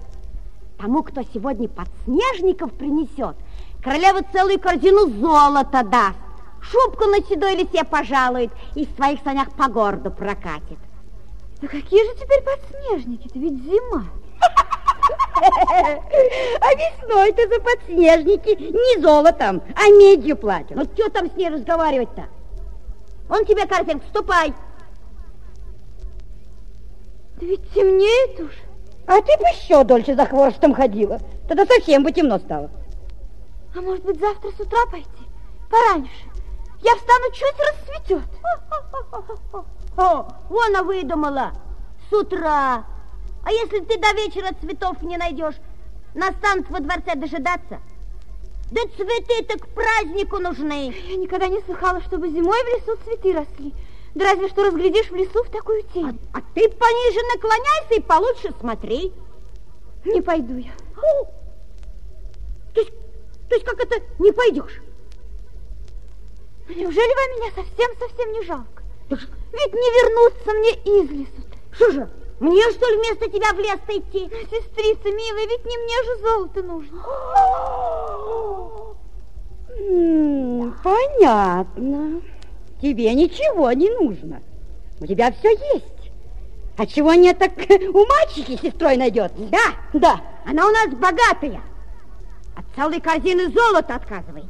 Тому, кто сегодня подснежников принесет, королева целую корзину золота даст. Шубку на седой лисе пожалует и в своих санях по городу прокатит. Да какие же теперь подснежники-то? Ведь зима. А весной-то за подснежники не золотом, а медью платят. Ну, что там с ней разговаривать-то? Он тебе, картинг, ступай. Да ведь темнеет уж. А ты бы еще дольше за хворостом ходила. Тогда совсем бы темно стало. А может быть, завтра с утра пойти? Пораньше. Я встану, чуть рассветет. О, вон она выдумала. С утра. А если ты до вечера цветов не найдешь, Нас станут во дворце дожидаться. Да цветы-то к празднику нужны. Я никогда не слыхала, чтобы зимой в лесу цветы росли. Да разве что разглядишь в лесу в такую тень. А, а ты пониже наклоняйся и получше смотри. Не пойду я. То есть, то есть как это не пойдешь? Неужели вам меня совсем-совсем не жалко? Ведь не вернуться мне из лесу. Что же, мне что ли вместо тебя в лес-то идти? Сестрица, милая, ведь не мне же золото нужно. Понятно. Тебе ничего не нужно. У тебя все есть. А чего нет, так у мальчики сестрой найдет. Да, Да. она у нас богатая. От целой корзины золота отказывает.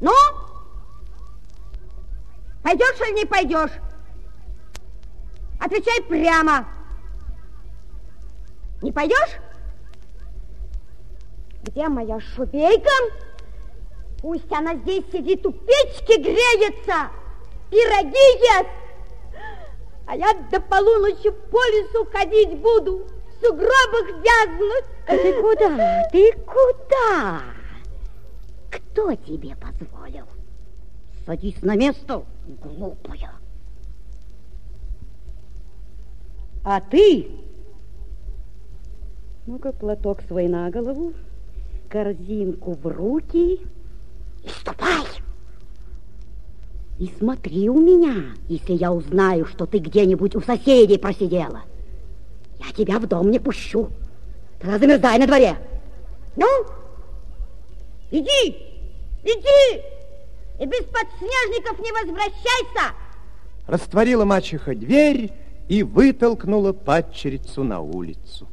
Ну? Пойдешь или не пойдешь? Отвечай прямо. Не пойдешь? Где моя шубейка? Пусть она здесь сидит у печки, греется, пироги ест. А я до полуночи по лесу ходить буду, в сугробах вязнуть. А ты куда? Ты куда? Кто тебе позволил? Садись на место, глупая. А ты? Ну-ка, платок свой на голову, корзинку в руки и ступай. И смотри у меня, если я узнаю, что ты где-нибудь у соседей просидела. Я тебя в дом не пущу. Тогда замерзай на дворе. Ну, иди, иди, и без подснежников не возвращайся. Растворила мачеха дверь и вытолкнула падчерицу на улицу.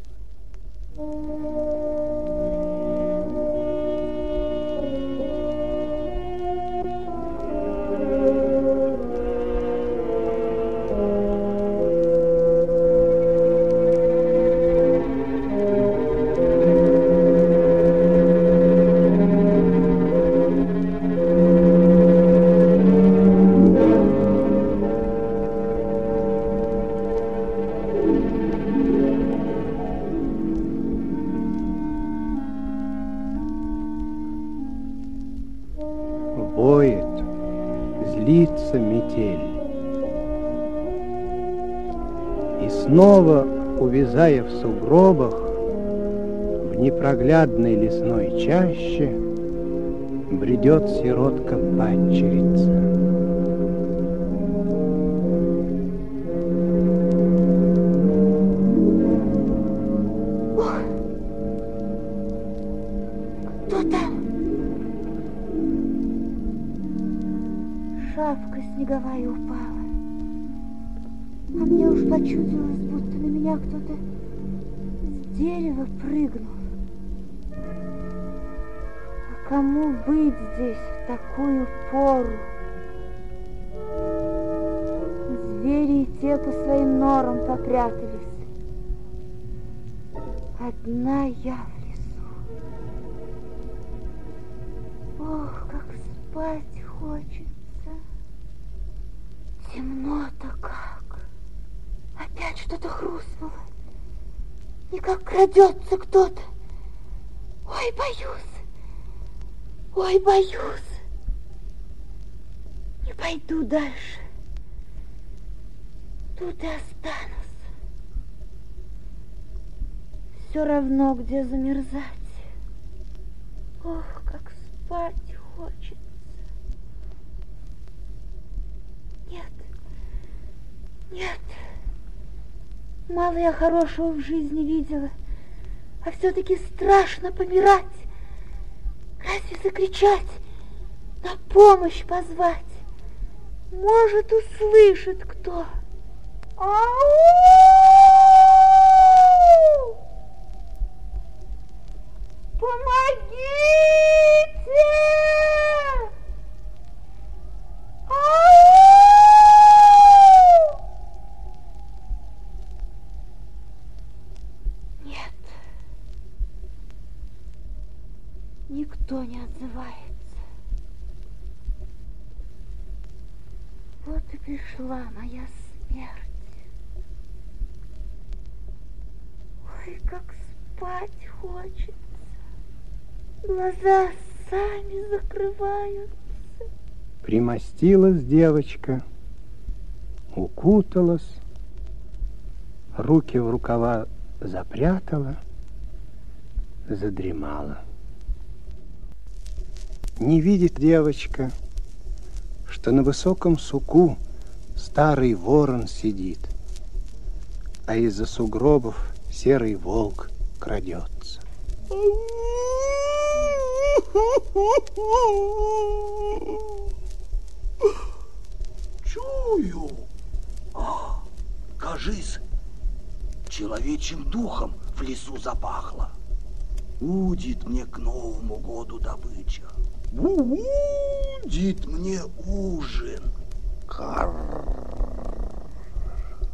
Воет, увязая в сугробах, в непроглядной лесной чаще бредет сиротка-падчерица. Шапка снеговая упала. А мне уж почудилось, меня кто-то с дерева прыгнул. А кому быть здесь в такую пору? Звери и те по своим норам попрятались. Одна я крадется кто-то. Ой, боюсь. Ой, боюсь. Не пойду дальше. Тут и останусь. Все равно, где замерзать. Ох, как спать хочется. Нет, нет. Мало я хорошего в жизни видела, а все-таки страшно помирать. Разве закричать, на помощь позвать? Может, услышит кто. Ау! Помогите! Ау! Нет. Никто не отзывается. Вот и пришла моя смерть. Ой, как спать хочется. Глаза сами закрываются. Примостилась девочка, укуталась, руки в рукава запрятала, задремала. Не видит девочка, что на высоком суку старый ворон сидит, а из-за сугробов серый волк крадется. Чую. А, кажись, человечьим духом в лесу запахло. Будет мне к Новому году добыча. Будет мне ужин.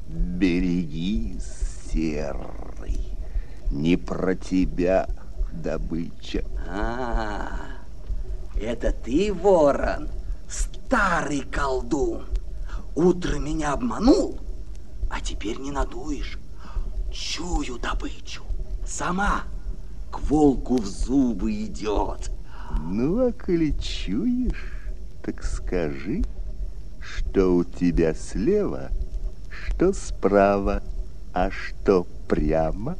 Берегись, серый, не про тебя добыча. А, это ты, ворон, старый колдун. Утром меня обманул, а теперь не надуешь. Чую добычу. Сама к волку в зубы идет. Ну, а коли чуешь, так скажи, что у тебя слева, что справа, а что прямо.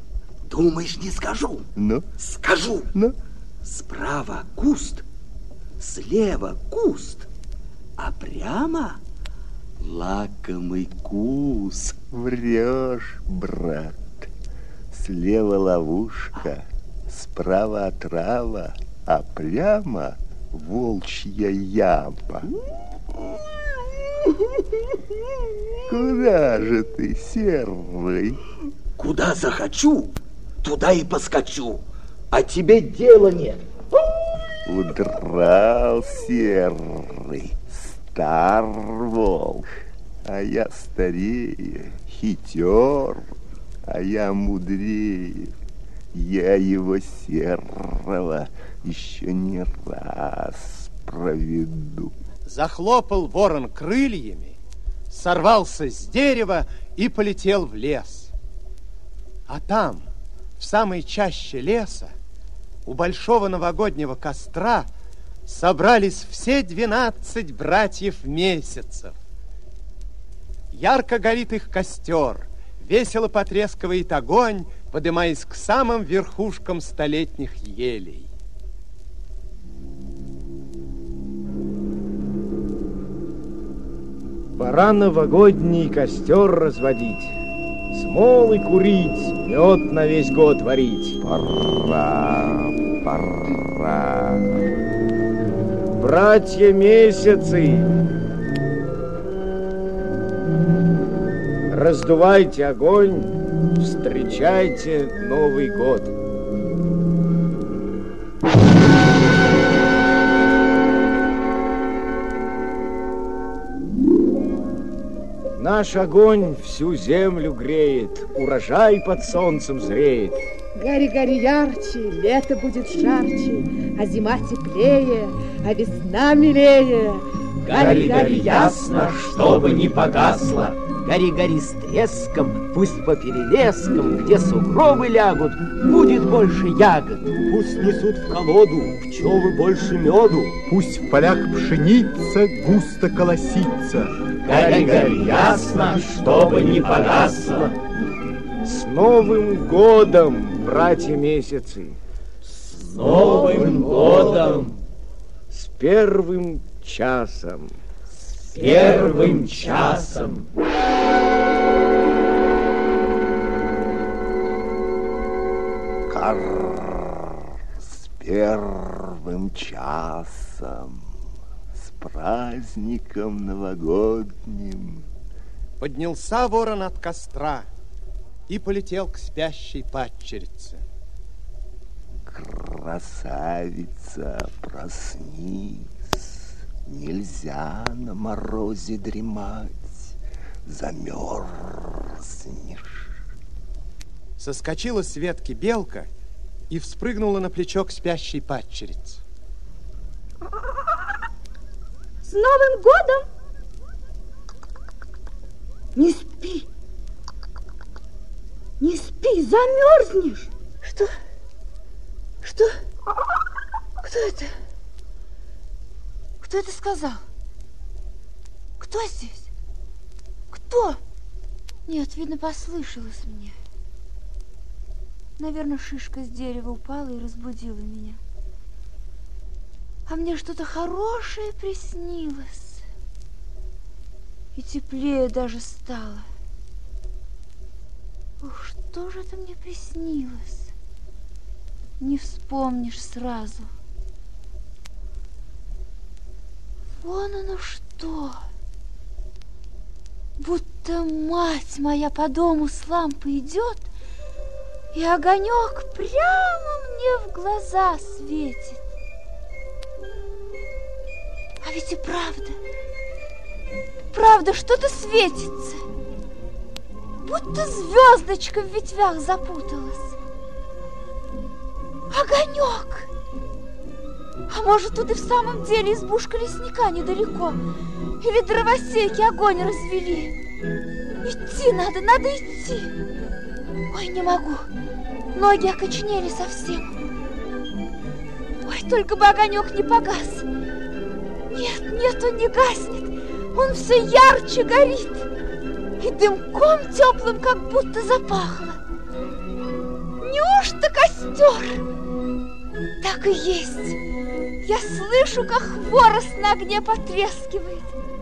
Думаешь, не скажу? Ну? Скажу. Ну? Справа куст, слева куст, а прямо лакомый кус. Врешь, брат. Слева ловушка, справа отрава, а прямо волчья яма. Куда же ты, серый? Куда захочу, туда и поскочу. А тебе дела нет. Удрал серый, стар волк, а я старее, хитер, а я мудрее. Я его серого еще не раз проведу. Захлопал ворон крыльями, сорвался с дерева и полетел в лес. А там, в самой чаще леса, у большого новогоднего костра собрались все двенадцать братьев месяцев. Ярко горит их костер, весело потрескивает огонь, подымаясь к самым верхушкам столетних елей. Пора новогодний костер разводить, Смолы курить, мед на весь год варить. Пора, пора. Братья месяцы, раздувайте огонь, встречайте Новый год. Наш огонь всю землю греет, урожай под солнцем зреет. Гори, гори ярче, лето будет жарче, а зима теплее, а весна милее. Гори, гори ясно, чтобы не погасло. Гори, гори с треском, пусть по перелескам, где сугробы лягут, будет больше ягод. Пусть несут в колоду пчелы больше меду. Пусть в полях пшеница густо колосится. Гори, гори ясно, чтобы не погасло. С Новым годом, братья месяцы! С Новым годом! С первым часом! С первым часом! Карр, с первым часом, с праздником новогодним. Поднялся ворон от костра и полетел к спящей падчерице. Красавица, проснись, Нельзя на морозе дремать, замерзнешь. Соскочила с ветки белка и вспрыгнула на плечо к спящей падчерице. С Новым годом! Не спи! Не спи, замерзнешь! Что? Что? Кто это? Сказал? Кто здесь? Кто? Нет, видно, послышалось мне. Наверное, шишка с дерева упала и разбудила меня. А мне что-то хорошее приснилось. И теплее даже стало. Ух, что же это мне приснилось? Не вспомнишь сразу. Вон оно что! Будто мать моя по дому с лампой идет, и огонек прямо мне в глаза светит. А ведь и правда, правда, что-то светится. Будто звездочка в ветвях запуталась. Огонек! А может, тут и в самом деле избушка лесника недалеко? Или дровосеки огонь развели? Идти надо, надо идти. Ой, не могу. Ноги окоченели совсем. Ой, только бы огонек не погас. Нет, нет, он не гаснет. Он все ярче горит. И дымком теплым как будто запахло. Неужто костер? Так и есть. Я слышу, как хворост на огне потрескивает.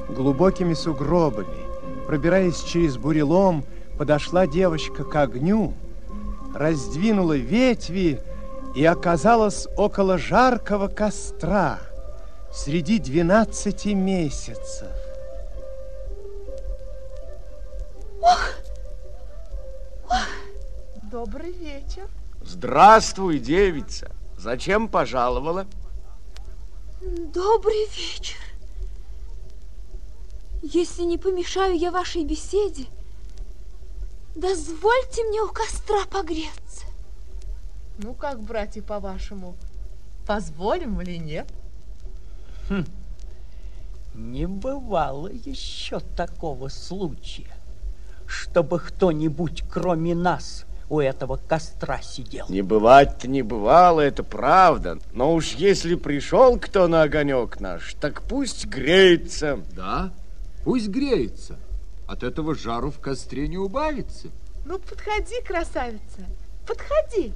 Глубокими сугробами, пробираясь через бурелом, подошла девочка к огню, раздвинула ветви и оказалась около жаркого костра среди двенадцати месяцев. Ох! Ох! Добрый вечер. Здравствуй, девица. Зачем пожаловала? Добрый вечер. Если не помешаю я вашей беседе, дозвольте мне у костра погреться. Ну, как, братья, по-вашему, позволим или нет? Хм. Не бывало еще такого случая, чтобы кто-нибудь, кроме нас, у этого костра сидел. Не бывать-то не бывало, это правда. Но уж если пришел кто на огонек наш, так пусть греется. Да, пусть греется. От этого жару в костре не убавится. Ну, подходи, красавица, подходи.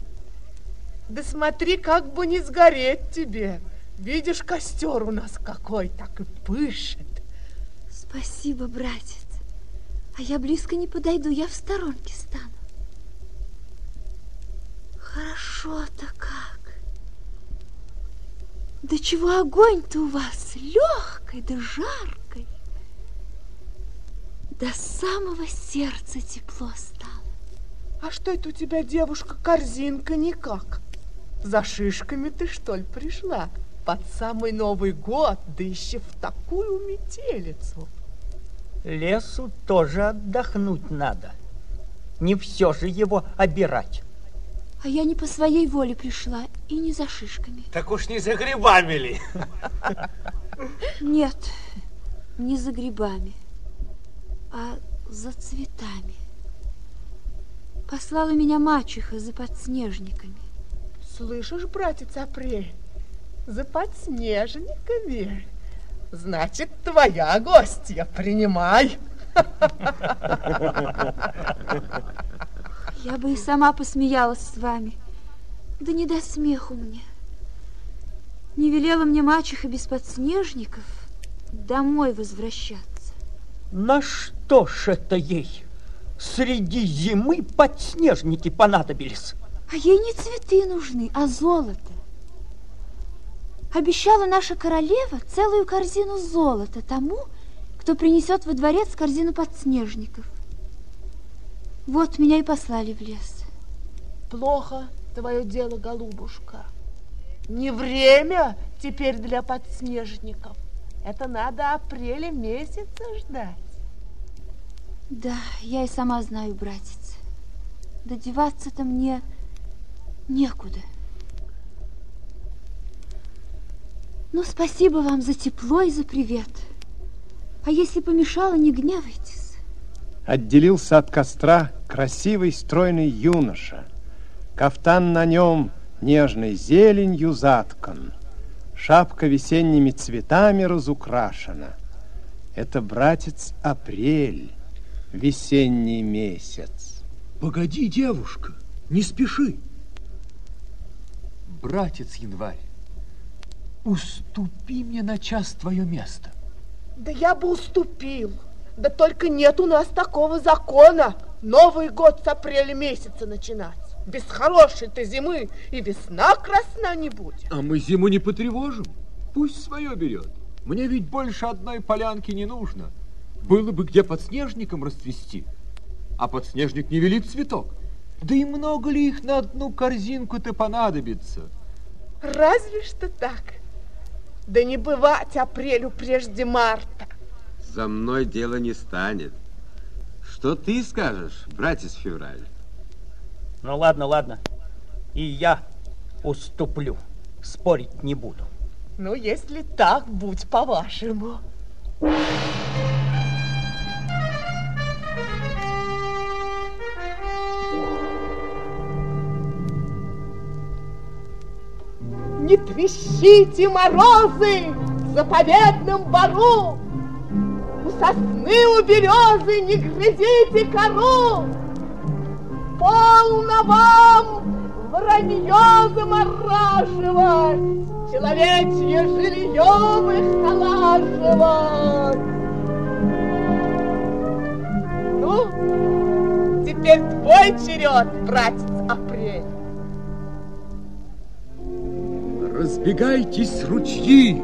Да смотри, как бы не сгореть тебе. Видишь, костер у нас какой, так и пышет. Спасибо, братец. А я близко не подойду, я в сторонке стану. Хорошо-то как. Да чего огонь-то у вас легкой да жаркой. До самого сердца тепло стало. А что это у тебя, девушка, корзинка никак? За шишками ты, что ли, пришла? Под самый Новый год, да еще в такую метелицу. Лесу тоже отдохнуть надо. Не все же его обирать. А я не по своей воле пришла и не за шишками. Так уж не за грибами ли? Нет, не за грибами, а за цветами. Послала меня мачеха за подснежниками. Слышишь, братец Апрель, за подснежниками. Значит, твоя гостья, принимай. Я бы и сама посмеялась с вами. Да не до смеху мне. Не велела мне мачеха без подснежников домой возвращаться. На что ж это ей? Среди зимы подснежники понадобились. А ей не цветы нужны, а золото. Обещала наша королева целую корзину золота тому, кто принесет во дворец корзину подснежников. Вот меня и послали в лес. Плохо твое дело, голубушка. Не время теперь для подснежников. Это надо апреля месяца ждать. Да, я и сама знаю, братец. Додеваться-то мне некуда. Ну, спасибо вам за тепло и за привет. А если помешала, не гневайтесь. Отделился от костра красивый стройный юноша. Кафтан на нем нежной зеленью заткан. Шапка весенними цветами разукрашена. Это, братец, апрель, весенний месяц. Погоди, девушка, не спеши. Братец Январь, уступи мне на час твое место. Да я бы уступил. Да только нет у нас такого закона. Новый год с апреля месяца начинать. Без хорошей-то зимы и весна красна не будет. А мы зиму не потревожим. Пусть свое берет. Мне ведь больше одной полянки не нужно. Было бы где подснежником расцвести. А подснежник не велит цветок. Да и много ли их на одну корзинку-то понадобится? Разве что так. Да не бывать апрелю прежде марта. За мной дело не станет. Что ты скажешь, братец Февраль? Ну ладно, ладно. И я уступлю. Спорить не буду. Ну, если так, будь по-вашему. Не трещите морозы в заповедном бару, У сосны, у березы не глядите кору. Полно вам вранье замораживать, Человечье жилье выхолаживать. Ну, теперь твой черед, братец Апрель. Разбегайтесь, ручьи,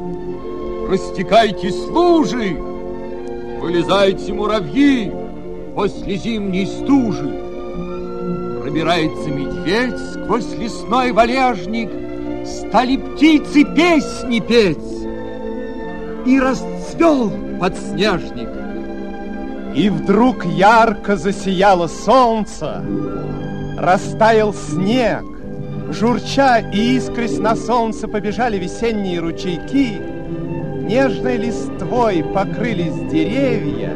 растекайтесь лужи, Вылезайте, муравьи, после зимней стужи. Пробирается медведь сквозь лесной валежник, Стали птицы песни петь, И расцвел подснежник. И вдруг ярко засияло солнце, Растаял снег, Журча и искрясь на солнце Побежали весенние ручейки, Нежной листвой покрылись деревья,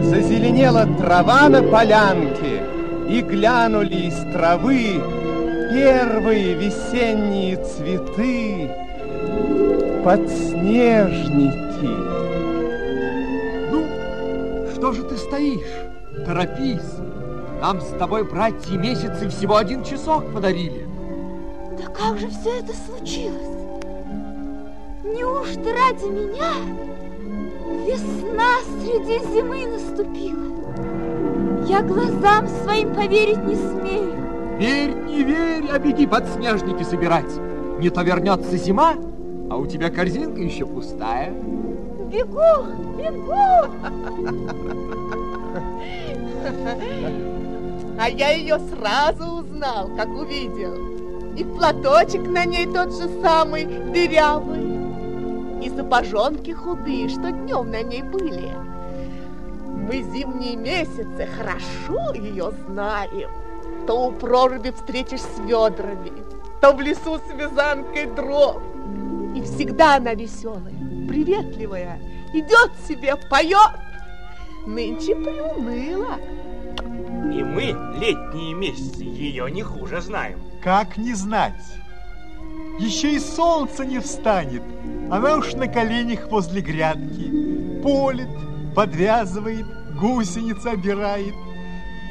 Зазеленела трава на полянке, И глянули из травы Первые весенние цветы, Подснежники. Ну, что же ты стоишь? Торопись. Нам с тобой братья месяцы всего один часок подарили. Да как же все это случилось? Неужто ради меня весна среди зимы наступила? Я глазам своим поверить не смею. Верь, не верь, а беги подснежники собирать. Не то вернется зима, а у тебя корзинка еще пустая. Бегу, бегу! А я ее сразу узнал, как увидел. И платочек на ней тот же самый, дырявый. И сапожонки худые, что днем на ней были. Мы зимние месяцы хорошо ее знаем. То у проруби встретишь с ведрами, то в лесу с вязанкой дров. И всегда она веселая, приветливая, идет себе, поет. Нынче приуныла. И мы летние месяцы ее не хуже знаем. Как не знать? Еще и солнце не встанет. Она уж на коленях возле грядки. Полит, подвязывает, гусениц обирает.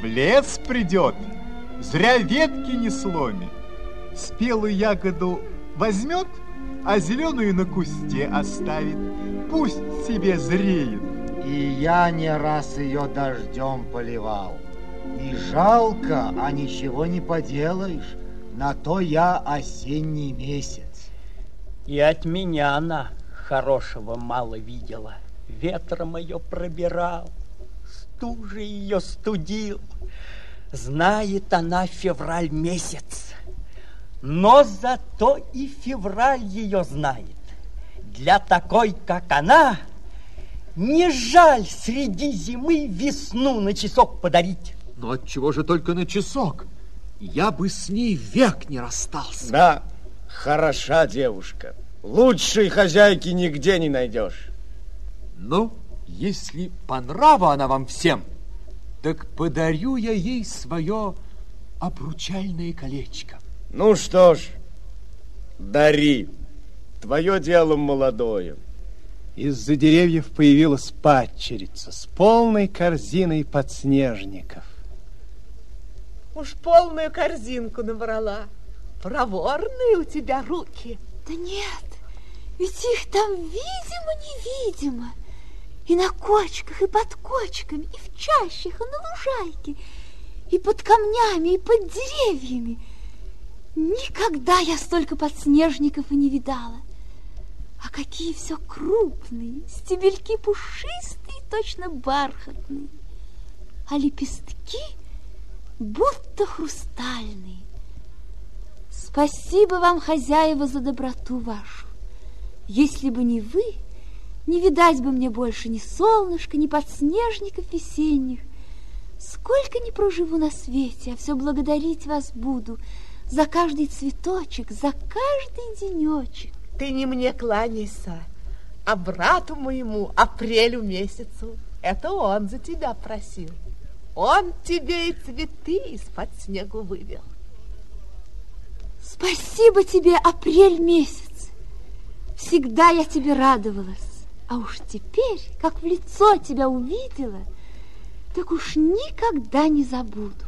В лес придет, зря ветки не сломит. Спелую ягоду возьмет, а зеленую на кусте оставит. Пусть себе зреет. И я не раз ее дождем поливал. И жалко, а ничего не поделаешь. На то я осенний месяц. И от меня она хорошего мало видела. Ветром ее пробирал, стужи ее студил. Знает она февраль месяц, но зато и февраль ее знает. Для такой, как она, не жаль среди зимы весну на часок подарить. Но от чего же только на часок? Я бы с ней век не расстался. Да, хороша девушка. Лучшей хозяйки нигде не найдешь. Ну, если по нраву она вам всем, так подарю я ей свое обручальное колечко. Ну что ж, дари. Твое дело молодое. Из-за деревьев появилась падчерица с полной корзиной подснежников. Уж полную корзинку набрала. Проворные у тебя руки. Да нет, ведь их там видимо-невидимо. И на кочках, и под кочками, и в чащах, и на лужайке, и под камнями, и под деревьями. Никогда я столько подснежников и не видала. А какие все крупные, стебельки пушистые, точно бархатные, а лепестки будто хрустальные. Спасибо вам, хозяева, за доброту вашу. Если бы не вы, не видать бы мне больше ни солнышка, ни подснежников весенних. Сколько не проживу на свете, а все благодарить вас буду за каждый цветочек, за каждый денечек. Ты не мне кланяйся, а брату моему апрелю месяцу. Это он за тебя просил. Он тебе и цветы из-под снегу вывел. Спасибо тебе, апрель месяц. Всегда я тебе радовалась. А уж теперь, как в лицо тебя увидела, так уж никогда не забуду.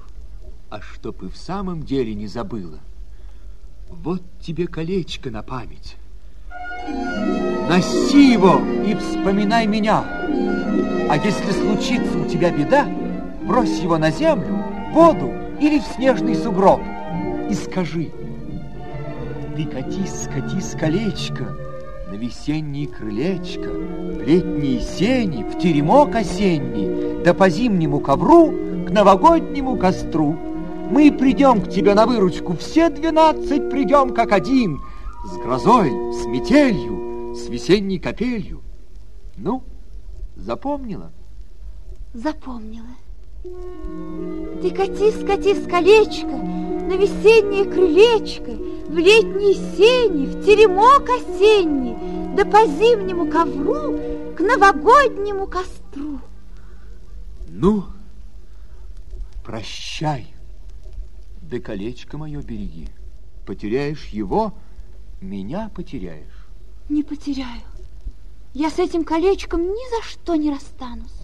А чтоб и в самом деле не забыла, вот тебе колечко на память. Носи его и вспоминай меня. А если случится у тебя беда, брось его на землю, воду или в снежный сугроб и скажи, ты катись, катись, колечко, на весеннее крылечко, в летние сени, в теремок осенний, да по зимнему ковру к новогоднему костру. Мы придем к тебе на выручку, все двенадцать придем как один, с грозой, с метелью, с весенней капелью. Ну, запомнила? Запомнила. Ты катись, катись, колечко, на весеннее крылечко, в летние сени, в теремок осенний, да по зимнему ковру к новогоднему костру. Ну, прощай, да колечко мое береги. Потеряешь его, меня потеряешь. Не потеряю. Я с этим колечком ни за что не расстанусь.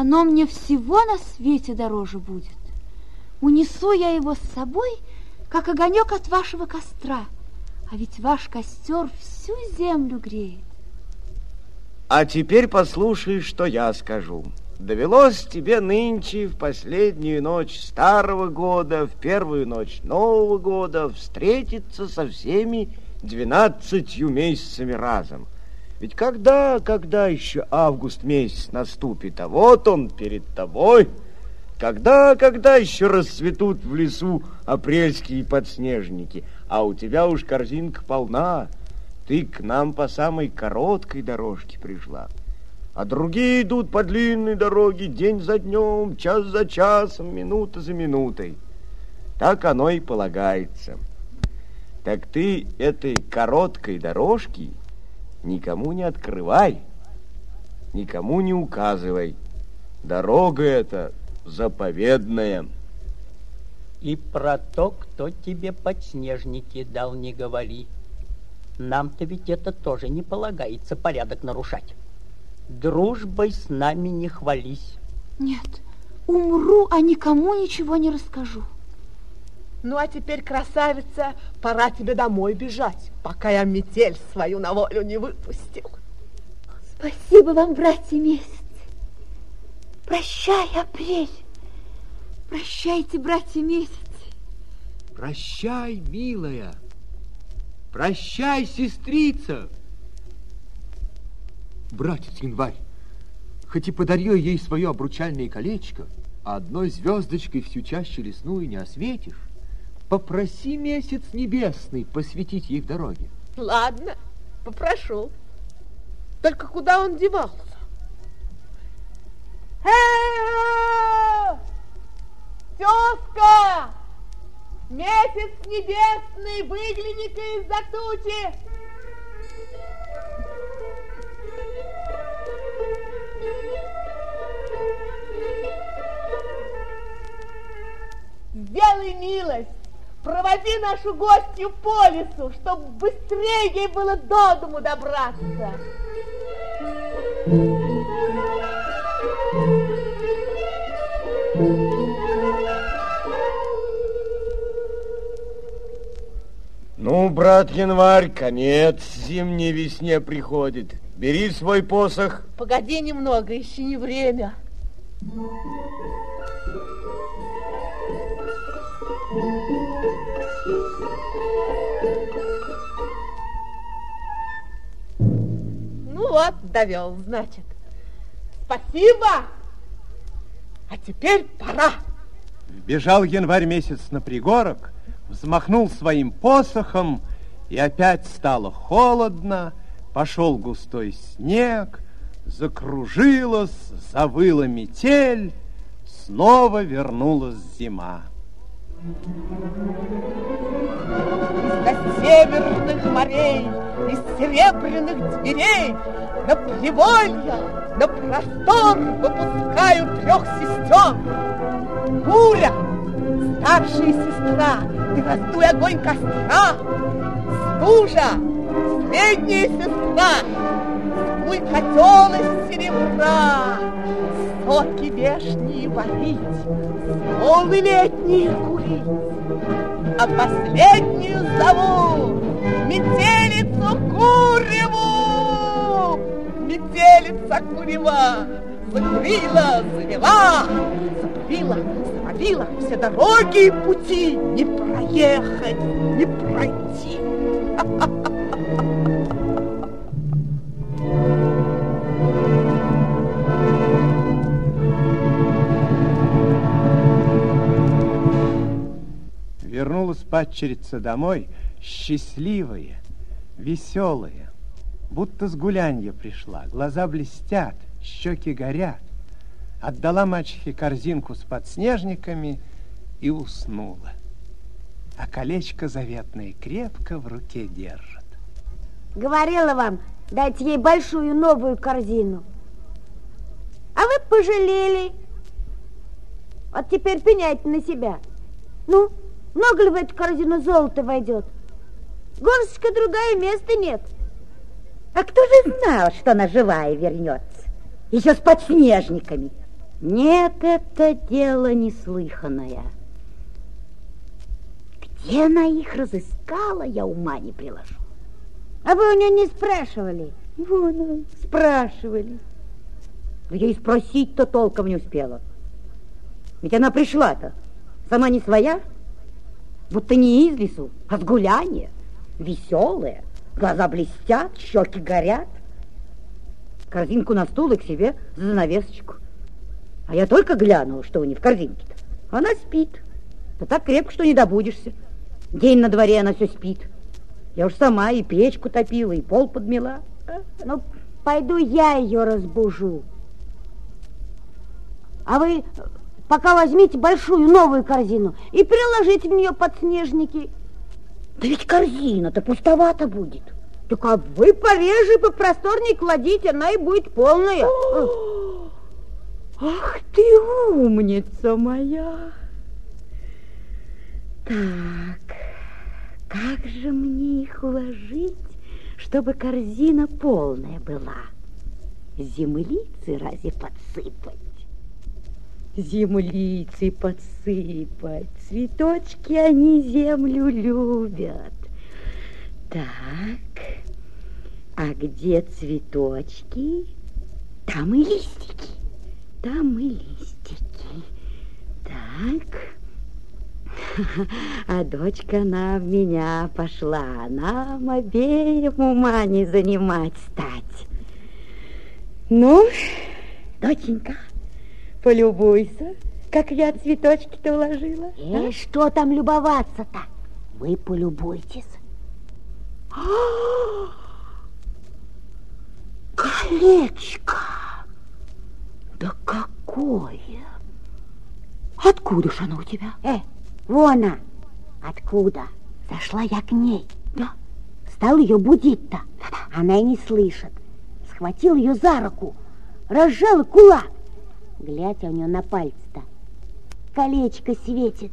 Оно мне всего на свете дороже будет. Унесу я его с собой, как огонек от вашего костра. А ведь ваш костер всю землю греет. А теперь послушай, что я скажу. Довелось тебе нынче в последнюю ночь старого года, в первую ночь нового года встретиться со всеми двенадцатью месяцами разом. Ведь когда, когда еще август месяц наступит, а вот он перед тобой, когда, когда еще расцветут в лесу апрельские подснежники, а у тебя уж корзинка полна, ты к нам по самой короткой дорожке пришла. А другие идут по длинной дороге день за днем, час за часом, минута за минутой. Так оно и полагается. Так ты этой короткой дорожки никому не открывай, никому не указывай. Дорога эта заповедная. И про то, кто тебе подснежники дал, не говори. Нам-то ведь это тоже не полагается порядок нарушать. Дружбой с нами не хвались. Нет, умру, а никому ничего не расскажу. Ну, а теперь, красавица, пора тебе домой бежать, пока я метель свою на волю не выпустил. Спасибо вам, братья месяц. Прощай, апрель. Прощайте, братья месяц. Прощай, милая. Прощай, сестрица. Братец Январь, хоть и подарил ей свое обручальное колечко, а одной звездочкой всю чаще лесную не осветишь, попроси месяц небесный посветить ей в дороге. Ладно, попрошу. Только куда он девался? Э, Тезка! Месяц небесный, выгляни-ка из-за тучи! Сделай милость, проводи нашу гостью по лесу, чтобы быстрее ей было до дому добраться. Ну, брат Январь, конец зимней весне приходит. Бери свой посох. Погоди немного, еще не время. Ну вот, довел, значит. Спасибо. А теперь пора. Бежал январь месяц на пригорок, взмахнул своим посохом, и опять стало холодно, пошел густой снег, закружилась, завыла метель, снова вернулась зима. Из-за северных морей, из серебряных дверей на приволья, на простор выпускают трех сестер. Буря, старшая сестра, ты раздуй огонь костра. Стужа, средняя сестра, скуй котел из серебра. Соки вешние варить, смолы летние курить. А последнюю зову метелицу Куреву. Метелица Курева закурила, завела, запылила, завалила все дороги и пути не проехать, не пройти. Вернулась падчерица домой, счастливая, веселая, будто с гулянья пришла. Глаза блестят, щеки горят. Отдала мачехе корзинку с подснежниками и уснула. А колечко заветное крепко в руке держит. Говорила вам, дайте ей большую новую корзину. А вы пожалели. Вот теперь пеняйте на себя. Ну, много ли в эту корзину золота войдет? Горсточка другая, места нет. А кто же знал, что она живая вернется? Еще с подснежниками. Нет, это дело неслыханное. Где она их разыскала, я ума не приложу. А вы у нее не спрашивали? Вон, спрашивали. Но я и спросить-то толком не успела. Ведь она пришла-то сама не своя, будто не из лесу, а с гуляния, веселая, глаза блестят, щеки горят. Корзинку на стул и к себе за занавесочку. А я только глянула, что у нее в корзинке-то. Она спит. Да так крепко, что не добудешься. День на дворе она все спит. Я уж сама и печку топила, и пол подмела. Ну, пойду я ее разбужу. А вы пока возьмите большую новую корзину и переложите в нее подснежники. Да ведь корзина-то пустовато будет. Так а вы пореже и попросторнее кладите, она и будет полная. Ах ты умница моя! Так, как же мне их уложить, чтобы корзина полная была? Землицы разве подсыпать? Землицы подсыпать. Цветочки, они землю любят. Так, а где цветочки? Там и листики. Там и листики. Так. А дочка на меня пошла. Нам обеим ума не занимать стать. Ну, доченька, полюбуйся, как я цветочки-то уложила. Э, что там любоваться-то? Вы полюбуйтесь. Колечко! Да какое! Откуда ж оно у тебя? Э, вон она. Откуда? Зашла я к ней. Да. Стал ее будить-то. Она и не слышит. Схватил ее за руку, разжал кулак. Глядя у нее на пальце-то. Колечко светится.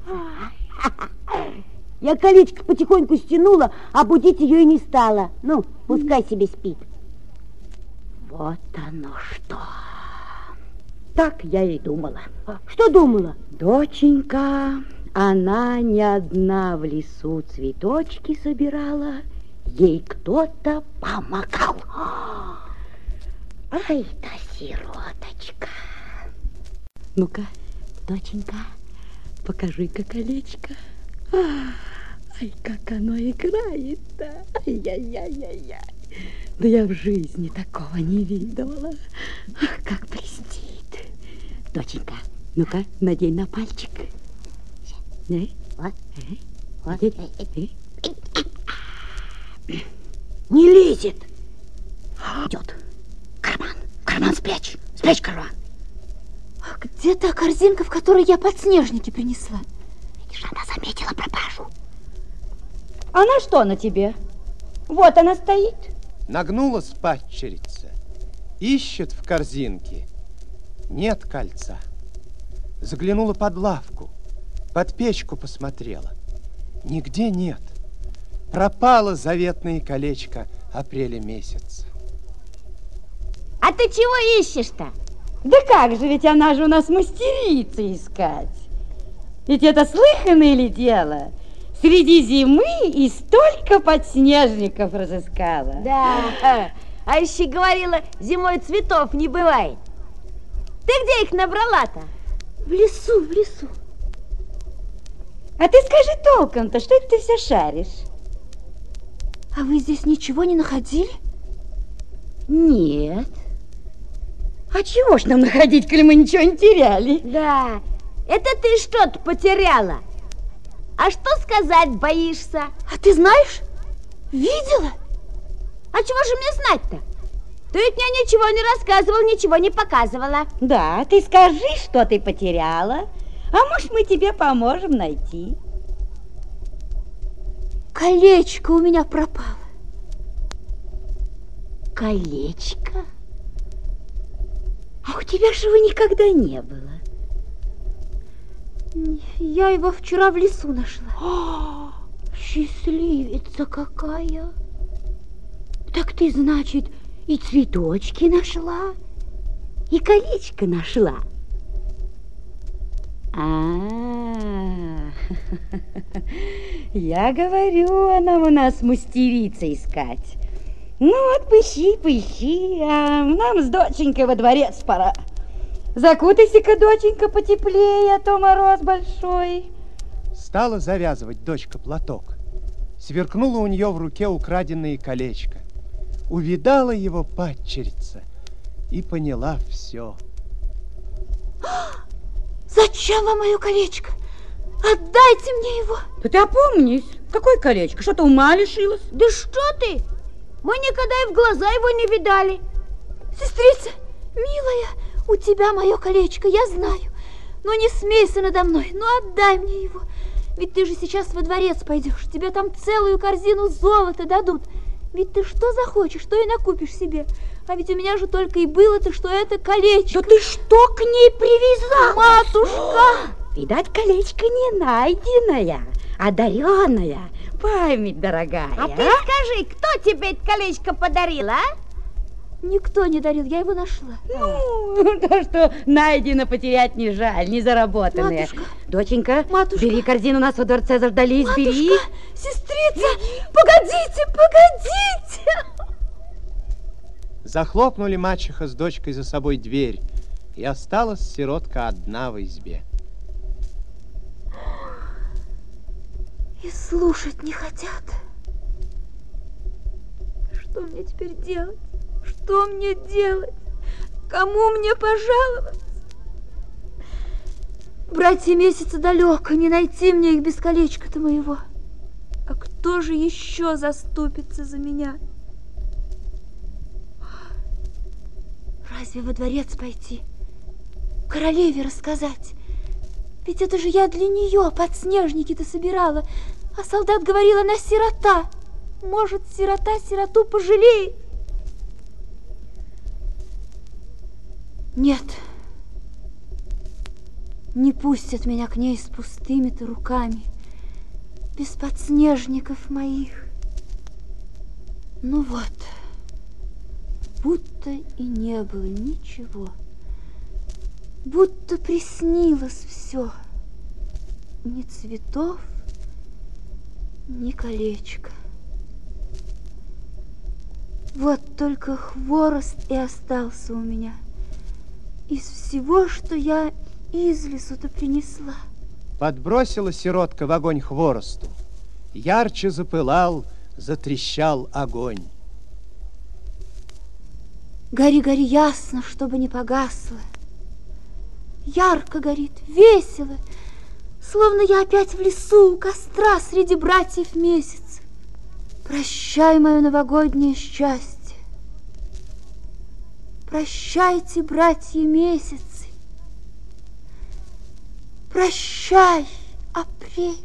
Я колечко потихоньку стянула, а будить ее и не стала. Ну, пускай себе спит. Вот оно что. Так я и думала. А что думала? Доченька, она не одна в лесу цветочки собирала, ей кто-то помогал. Ай-то сироточка. Ну-ка, доченька, покажи-ка колечко. Ай, как оно играет-то. Ай-яй-яй-яй-яй. Да я в жизни такого не видывала. Ах, как блестит. Доченька, ну-ка, надень на пальчик. Э, вот, э, вот, э. Не лезет. Идет. Карман, карман спрячь, спрячь карман. Где та корзинка, в которой я подснежники принесла? Видишь, она заметила пропажу. Она что на тебе? Вот она стоит. Нагнулась падчерица, ищет в корзинке. Нет кольца. Заглянула под лавку, под печку посмотрела. Нигде нет. Пропало заветное колечко апреля месяца. А ты чего ищешь-то? Да как же, ведь она же у нас мастерица искать. Ведь это слыханное ли дело? Среди зимы и столько подснежников разыскала. Да, а еще говорила, зимой цветов не бывает. Ты где их набрала-то? В лесу, в лесу. А ты скажи толком-то, что это ты все шаришь? А вы здесь ничего не находили? Нет. А чего ж нам находить, коли мы ничего не теряли? Да, это ты что-то потеряла. А что сказать боишься? А ты знаешь? Видела? А чего же мне знать-то? Ты ведь мне ничего не рассказывал, ничего не показывала. Да, ты скажи, что ты потеряла, а может, мы тебе поможем найти. Колечко у меня пропало. Колечко? А у тебя же его никогда не было. Я его вчера в лесу нашла. О, счастливица какая! Так ты, значит, и цветочки нашла, и колечко нашла. А, я говорю, она у нас мастерица искать. Ну вот, пыщи, пыщи, а нам с доченькой во дворец пора. Закутайся-ка, доченька, потеплее, а то мороз большой. Стала завязывать дочка платок. Сверкнуло у нее в руке украденное колечко. Увидала его падчерица и поняла все. Зачем вам мое колечко? Отдайте мне его. Да ты опомнись. Какое колечко? Что, ты ума лишилась? Да что ты? Мы никогда и в глаза его не видали. Сестрица, милая, у тебя мое колечко, я знаю. Но не смейся надо мной, ну отдай мне его. Ведь ты же сейчас во дворец пойдешь, тебе там целую корзину золота дадут. Ведь ты что захочешь, что и накупишь себе. А ведь у меня же только и было-то, что это колечко. Да ты что к ней привязала? Матушка! Видать, колечко не найденное, а даренное. Память дорогая. А, а ты скажи, кто тебе это колечко подарил, а? Никто не дарил, я его нашла. Ну, то, что найдено, потерять не жаль, не заработанное. Матушка. Доченька, Матушка. бери корзину, нас во дворце заждались, Матушка, бери. сестрица, погодите, погодите. Захлопнули мачеха с дочкой за собой дверь, и осталась сиротка одна в избе. И слушать не хотят. Что мне теперь делать? Что мне делать? Кому мне пожаловаться? Братья месяца далеко, не найти мне их без колечка-то моего. А кто же еще заступится за меня? Разве во дворец пойти? Королеве рассказать? Ведь это же я для нее подснежники-то собирала, а солдат говорил, она сирота. Может, сирота сироту пожалеет? Нет, не пустят меня к ней с пустыми-то руками. без подснежников моих. Ну вот, будто и не было ничего. Будто приснилось все. Ни цветов, ни колечка. Вот только хворост и остался у меня из всего, что я из лесу-то принесла. Подбросила сиротка в огонь хворосту. Ярче запылал, затрещал огонь. Гори, гори ясно, чтобы не погасло. Ярко горит, весело, словно я опять в лесу у костра среди братьев месяцев. Прощай, мое новогоднее счастье. Прощайте, братья месяцы. Прощай, апрель.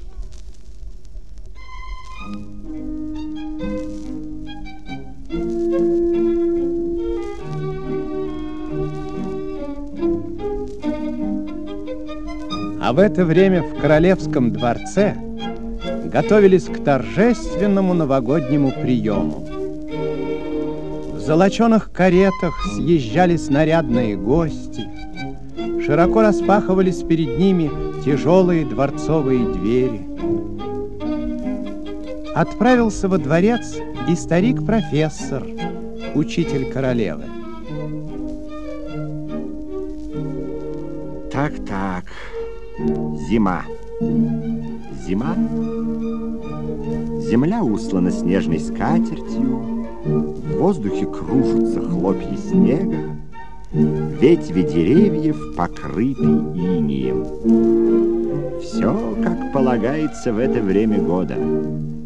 А в это время в королевском дворце готовились к торжественному новогоднему приему. В золоченых каретах съезжались нарядные гости, широко распахивались перед ними тяжелые дворцовые двери. Отправился во дворец и старик-профессор, учитель королевы. Так-так, зима. Зима. Земля услана снежной скатертью, в воздухе кружатся хлопья снега, ветви деревьев покрыты инием. Все, как полагается в это время года.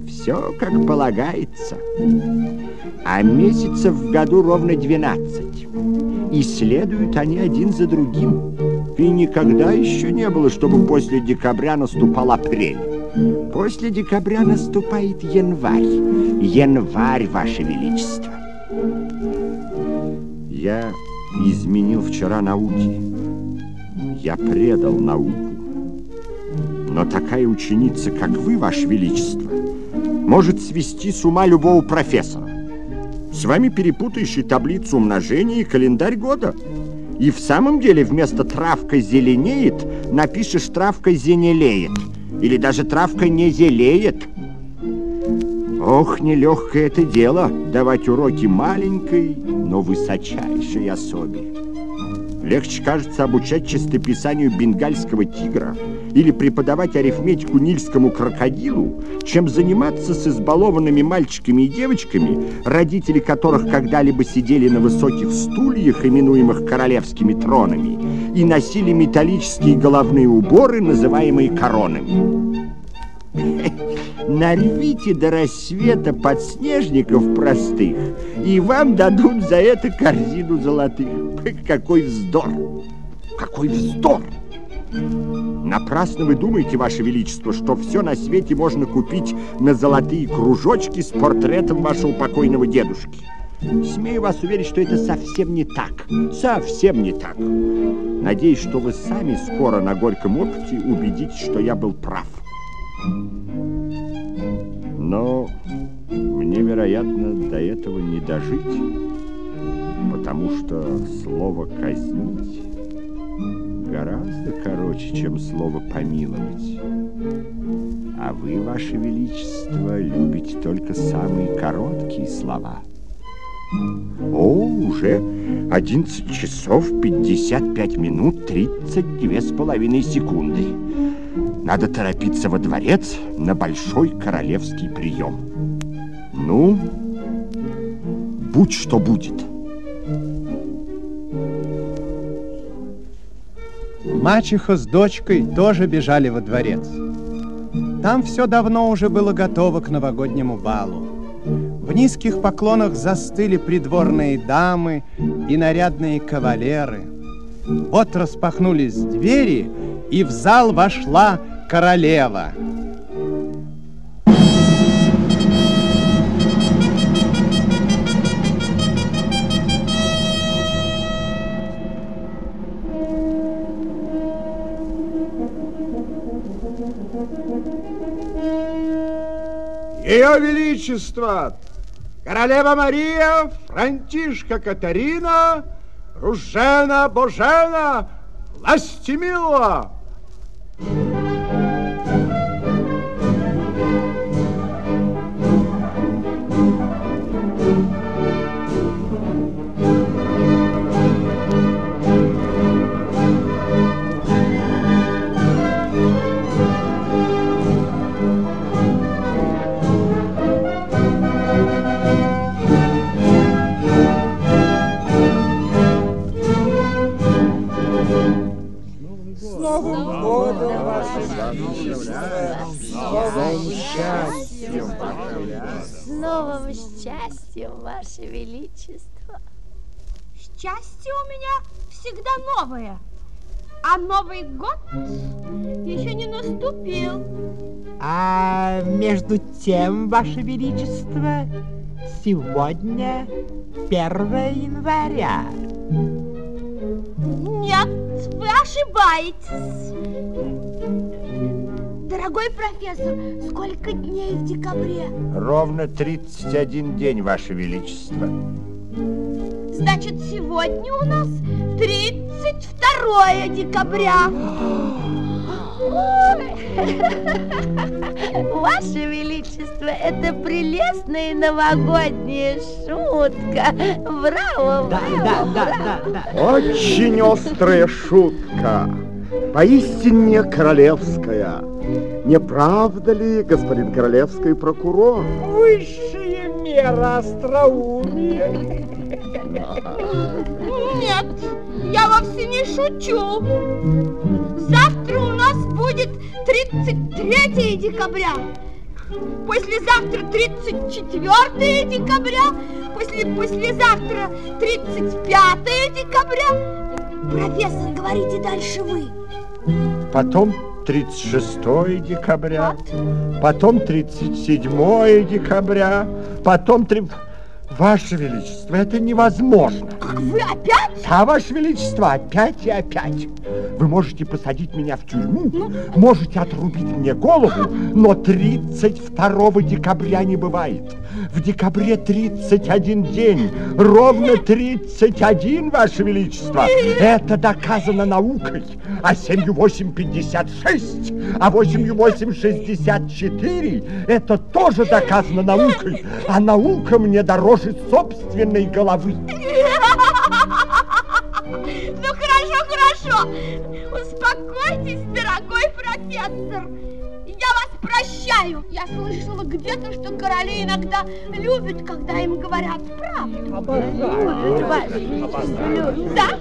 Все, как полагается. А месяцев в году ровно 12. И следуют они один за другим. И никогда еще не было, чтобы после декабря наступал апрель. После декабря наступает январь. Январь, Ваше Величество. Я изменил вчера науке. Я предал науку. Но такая ученица, как вы, Ваше Величество, может свести с ума любого профессора. С вами перепутаешь и таблицу умножения, и календарь года. И в самом деле вместо «травка зеленеет» напишешь «травка зенелеет». Или даже «травка не зелеет». Ох, нелегкое это дело давать уроки маленькой, но высочайшей особе. Легче, кажется, обучать чистописанию бенгальского тигра или преподавать арифметику нильскому крокодилу, чем заниматься с избалованными мальчиками и девочками, родители которых когда-либо сидели на высоких стульях, именуемых королевскими тронами, и носили металлические головные уборы, называемые коронами. Нарвите до рассвета подснежников простых, и вам дадут за это корзину золотых. Какой вздор! Какой вздор! Напрасно вы думаете, Ваше Величество, что все на свете можно купить на золотые кружочки с портретом вашего покойного дедушки. Смею вас уверить, что это совсем не так. Совсем не так. Надеюсь, что вы сами скоро на горьком опыте убедитесь, что я был прав. Но мне, вероятно, до этого не дожить, потому что слово «казнить» гораздо короче, чем слово «помиловать». А вы, Ваше Величество, любите только самые короткие слова. О, уже 11 часов 55 минут 32 с половиной секунды. Надо торопиться во дворец на большой королевский прием. Ну, будь что будет. Мачеха с дочкой тоже бежали во дворец. Там все давно уже было готово к новогоднему балу. В низких поклонах застыли придворные дамы и нарядные кавалеры. Вот распахнулись двери, и в зал вошла королева. Ее Величество, королева Мария, Франтишка Катарина, Ружена Божена, Властимила. С Новым годом, Ваше Величество! С новым счастьем! С новым счастьем, Ваше Величество! Счастье у меня всегда новое, а Новый год еще не наступил. А между тем, Ваше Величество, сегодня 1 января. Нет, вы ошибаетесь. Дорогой профессор, сколько дней в декабре? Ровно 31 день, Ваше Величество. Значит, сегодня у нас 32 декабря. Ваше Величество, это прелестная новогодняя шутка. Браво, браво, браво. Очень острая шутка, поистине королевская. Не правда ли, господин королевский прокурор? Высшая мера остроумия. Нет, я вовсе не шучу. Завтра у нас будет 33 декабря. Послезавтра 34 декабря. После послезавтра 35 декабря. Профессор, говорите дальше вы. Потом 36 декабря, потом 37 декабря, потом... Три... Ваше Величество, это невозможно. Как вы опять? Да, Ваше Величество, опять и опять. Вы можете посадить меня в тюрьму, можете отрубить мне голову, но 32 декабря не бывает. В декабре 31 день, ровно 31, Ваше Величество. Это доказано наукой. А 7 8 56, а 8 8 64, это тоже доказано наукой. А наука мне дороже собственной головы. Ну хорошо, хорошо. Успокойтесь, дорогой профессор. Я вас прощаю. Я слышала где-то, что короли иногда любят, когда им говорят правду. Да?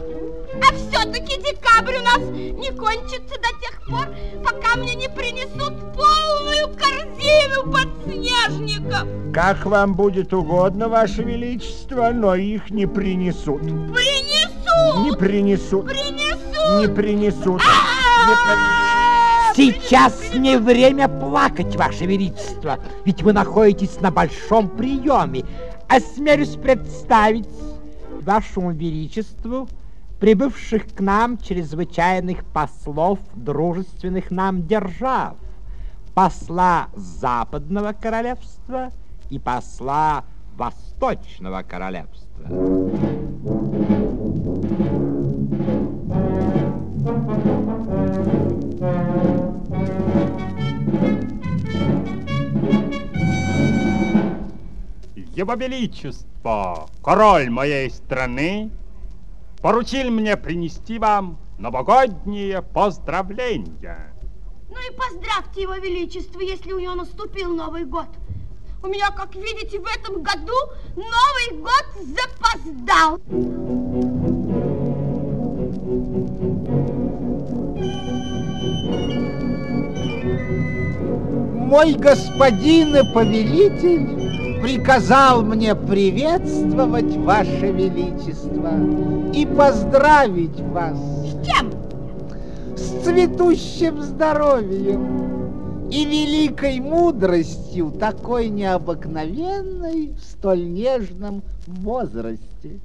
А все-таки декабрь у нас не кончится до тех пор, пока мне не принесут полную корзину подснежников. Как вам будет угодно, Ваше Величество, но их не принесут. Принесут! Не принесут. Принесут! Не принесут. Сейчас не время плакать, Ваше Величество, ведь вы находитесь на большом приеме. Осмелюсь представить Вашему Величеству прибывших к нам чрезвычайных послов дружественных нам держав, посла Западного Королевства и посла Восточного Королевства. Его Величество, король моей страны, поручил мне принести вам новогодние поздравления. Ну и поздравьте его величество, если у него наступил Новый год. У меня, как видите, в этом году Новый год запоздал. Мой господин и повелитель приказал мне приветствовать Ваше Величество и поздравить вас. С чем? С цветущим здоровьем и великой мудростью, такой необыкновенной в столь нежном возрасте.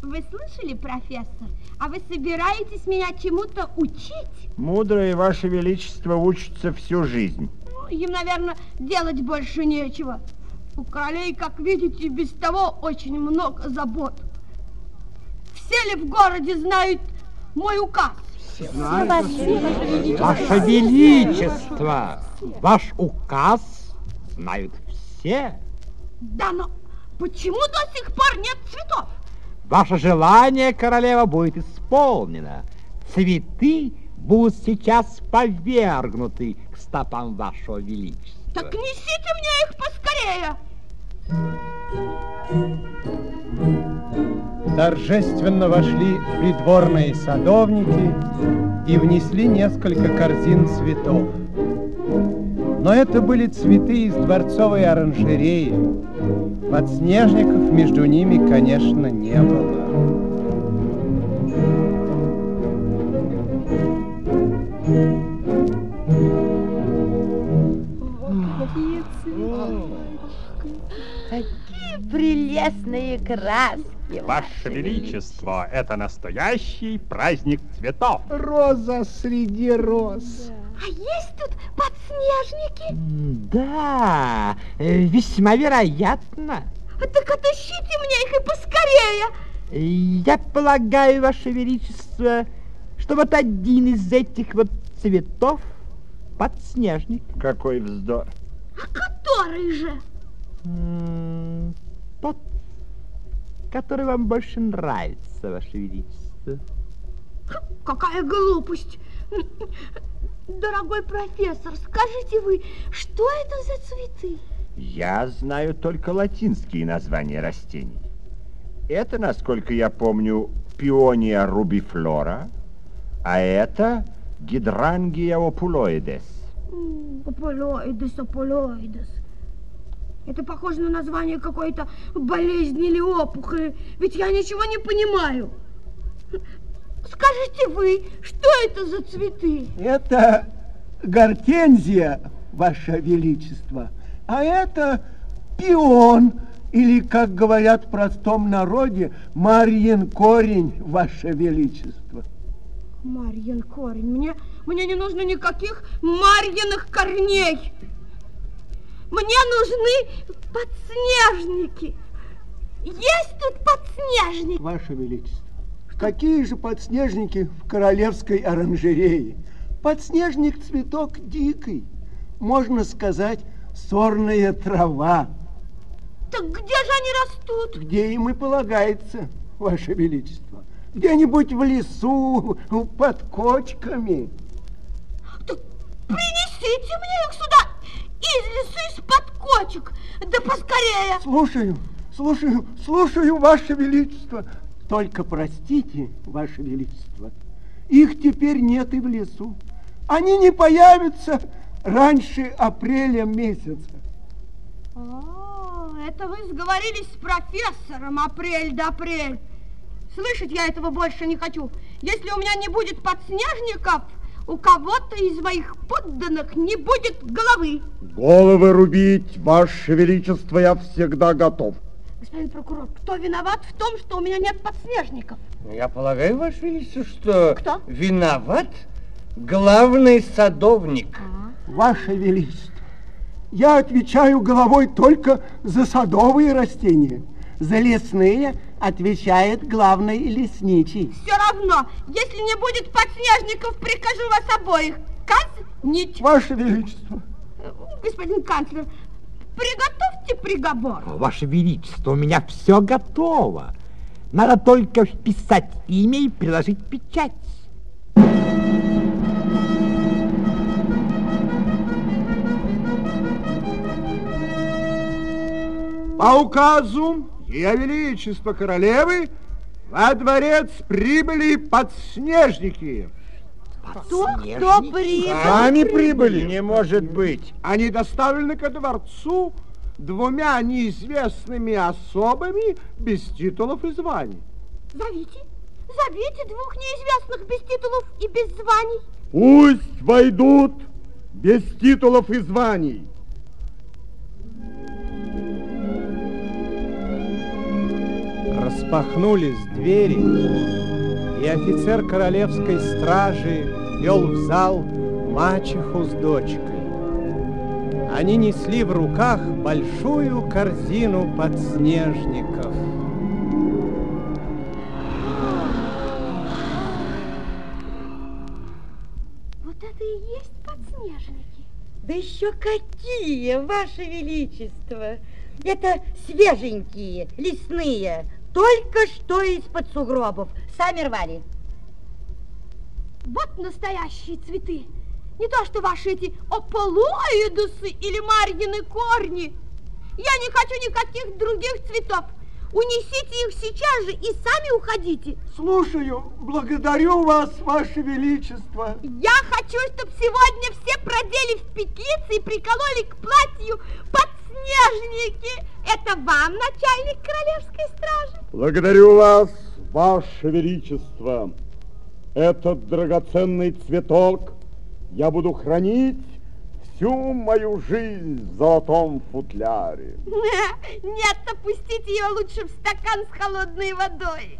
Вы слышали, профессор? А вы собираетесь меня чему-то учить? Мудрое Ваше Величество учится всю жизнь. Ну, им, наверное, делать больше нечего. У королей, как видите, без того очень много забот. Все ли в городе знают мой указ? Ваше Величество, ваш указ знают все. Да, но почему до сих пор нет цветов? Ваше желание, королева, будет исполнено. Цветы будут сейчас повергнуты к стопам вашего величества. Так несите мне их поскорее. Торжественно вошли придворные садовники и внесли несколько корзин цветов. Но это были цветы из дворцовой оранжереи. Подснежников между ними, конечно, не было. Прелестные краски. Ваше Величество, это настоящий праздник цветов. Роза среди роз. А есть тут подснежники? Да, э, весьма вероятно. Так отыщите мне их и поскорее. Я полагаю, Ваше Величество, что вот один из этих вот цветов подснежник. Какой вздор. А который же? Тот, который вам больше нравится, Ваше Величество. Какая глупость. Дорогой профессор, скажите вы, что это за цветы? Я знаю только латинские названия растений. Это, насколько я помню, пиония рубифлора, а это гидрангия опулоидес. Аполоидес, аполоидес. Это похоже на название какой-то болезни или опухоли, ведь я ничего не понимаю. Скажите вы, что это за цветы? Это гортензия, Ваше Величество, а это пион, или, как говорят в простом народе, Марьин корень, Ваше Величество. Марьин корень. Мне, мне не нужно никаких Марьиных корней. Мне нужны подснежники. Есть тут подснежник? Ваше Величество, какие же подснежники в королевской оранжерее? Подснежник цветок дикий, можно сказать, сорная трава, Так где же они растут? где им и полагается, Ваше Величество. Где-нибудь в лесу, под кочками. Принесите мне их сюда из лесу, из-под кочек. Да поскорее. Слушаю, слушаю, слушаю, Ваше Величество. Только простите, Ваше Величество, их теперь нет и в лесу. Они не появятся раньше апреля месяца. О, это вы сговорились с профессором апрель до апрель. Слышать я этого больше не хочу. Если у меня не будет подснежников, у кого-то из моих подданных не будет головы. Головы рубить, Ваше Величество, я всегда готов. Господин прокурор, кто виноват в том, что у меня нет подснежников? Я полагаю, Ваше Величество, что Кто? виноват главный садовник. Ваше Величество, я отвечаю головой только за садовые растения. За лесные отвечает главный лесничий. Все равно, если не будет подснежников, прикажу вас обоих казнить. Ваше Величество. Господин канцлер, приготовьте приговор. Ваше Величество, у меня все готово. Надо только вписать имя и приложить печать. По указу Ее Величества Королевы во дворец прибыли подснежники. Кто? Кто прибыл? Сами прибыли. Не может быть. Они доставлены ко дворцу двумя неизвестными особами без титулов и званий. Зовите, зовите двух неизвестных без титулов и без званий. Пусть войдут без титулов и званий. Распахнулись двери, и офицер королевской стражи вел в зал мачеху с дочкой. Они несли в руках большую корзину подснежников. Вот это и есть подснежники. Да еще какие, Ваше Величество! Это свеженькие, лесные, только что из-под сугробов. Сами рвали. Вот настоящие цветы. Не то, что ваши эти ополоидусы или марьины корни. Я не хочу никаких других цветов. Унесите их сейчас же и сами уходите. Слушаю, благодарю вас, Ваше Величество. Я хочу, чтобы сегодня все продели в петлицы и прикололи к платью подснежники. Это вам, начальник королевской стражи? Благодарю вас, Ваше Величество. Этот драгоценный цветок я буду хранить всю мою жизнь в золотом футляре. Нет, опустите его лучше в стакан с холодной водой.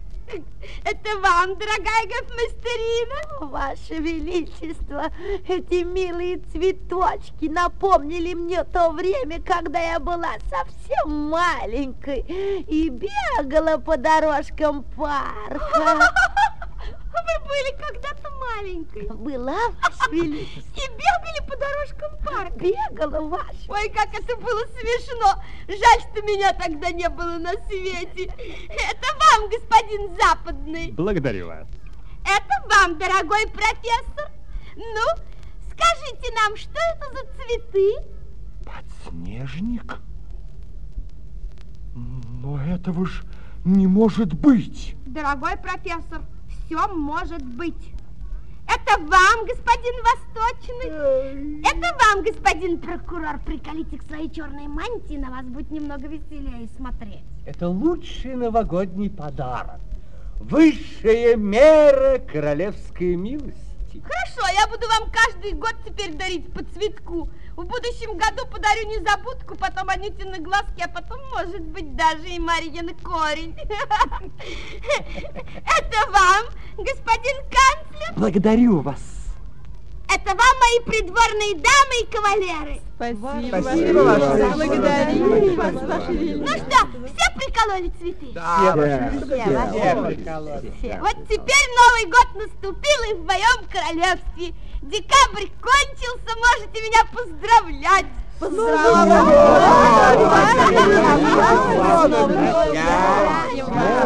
Это вам, дорогая гофмастерина. Ваше Величество, эти милые цветочки напомнили мне то время, когда я была совсем маленькой и бегала по дорожкам парка. Вы были когда-то маленькой. Была, Величество. И бегали по дорожкам парка. Бегала, Ваше. Ой, как это было смешно. Жаль, что меня тогда не было на свете. Это вам, господин Западный. Благодарю вас. Это вам, дорогой профессор. Ну, скажите нам, что это за цветы? Подснежник? Но этого ж не может быть. Дорогой профессор, все может быть. Это вам, господин Восточный. Это вам, господин прокурор. Приколите к своей черной мантии, на вас будет немного веселее смотреть. Это лучший новогодний подарок. Высшая мера королевской милости. Хорошо, я буду вам каждый год теперь дарить по цветку. В будущем году подарю незабудку, потом Анютины глазки, а потом, может быть, даже и Марьин корень. Это вам, господин канцлер. Благодарю вас. Это вам, мои придворные дамы и кавалеры. Спасибо. Спасибо, Ваше Благодарю вас, Ваше Ну что, все прикололи цветы? Да, Все, все, все. Вот теперь Новый год наступил и в моем королевстве. Декабрь кончился, можете меня поздравлять.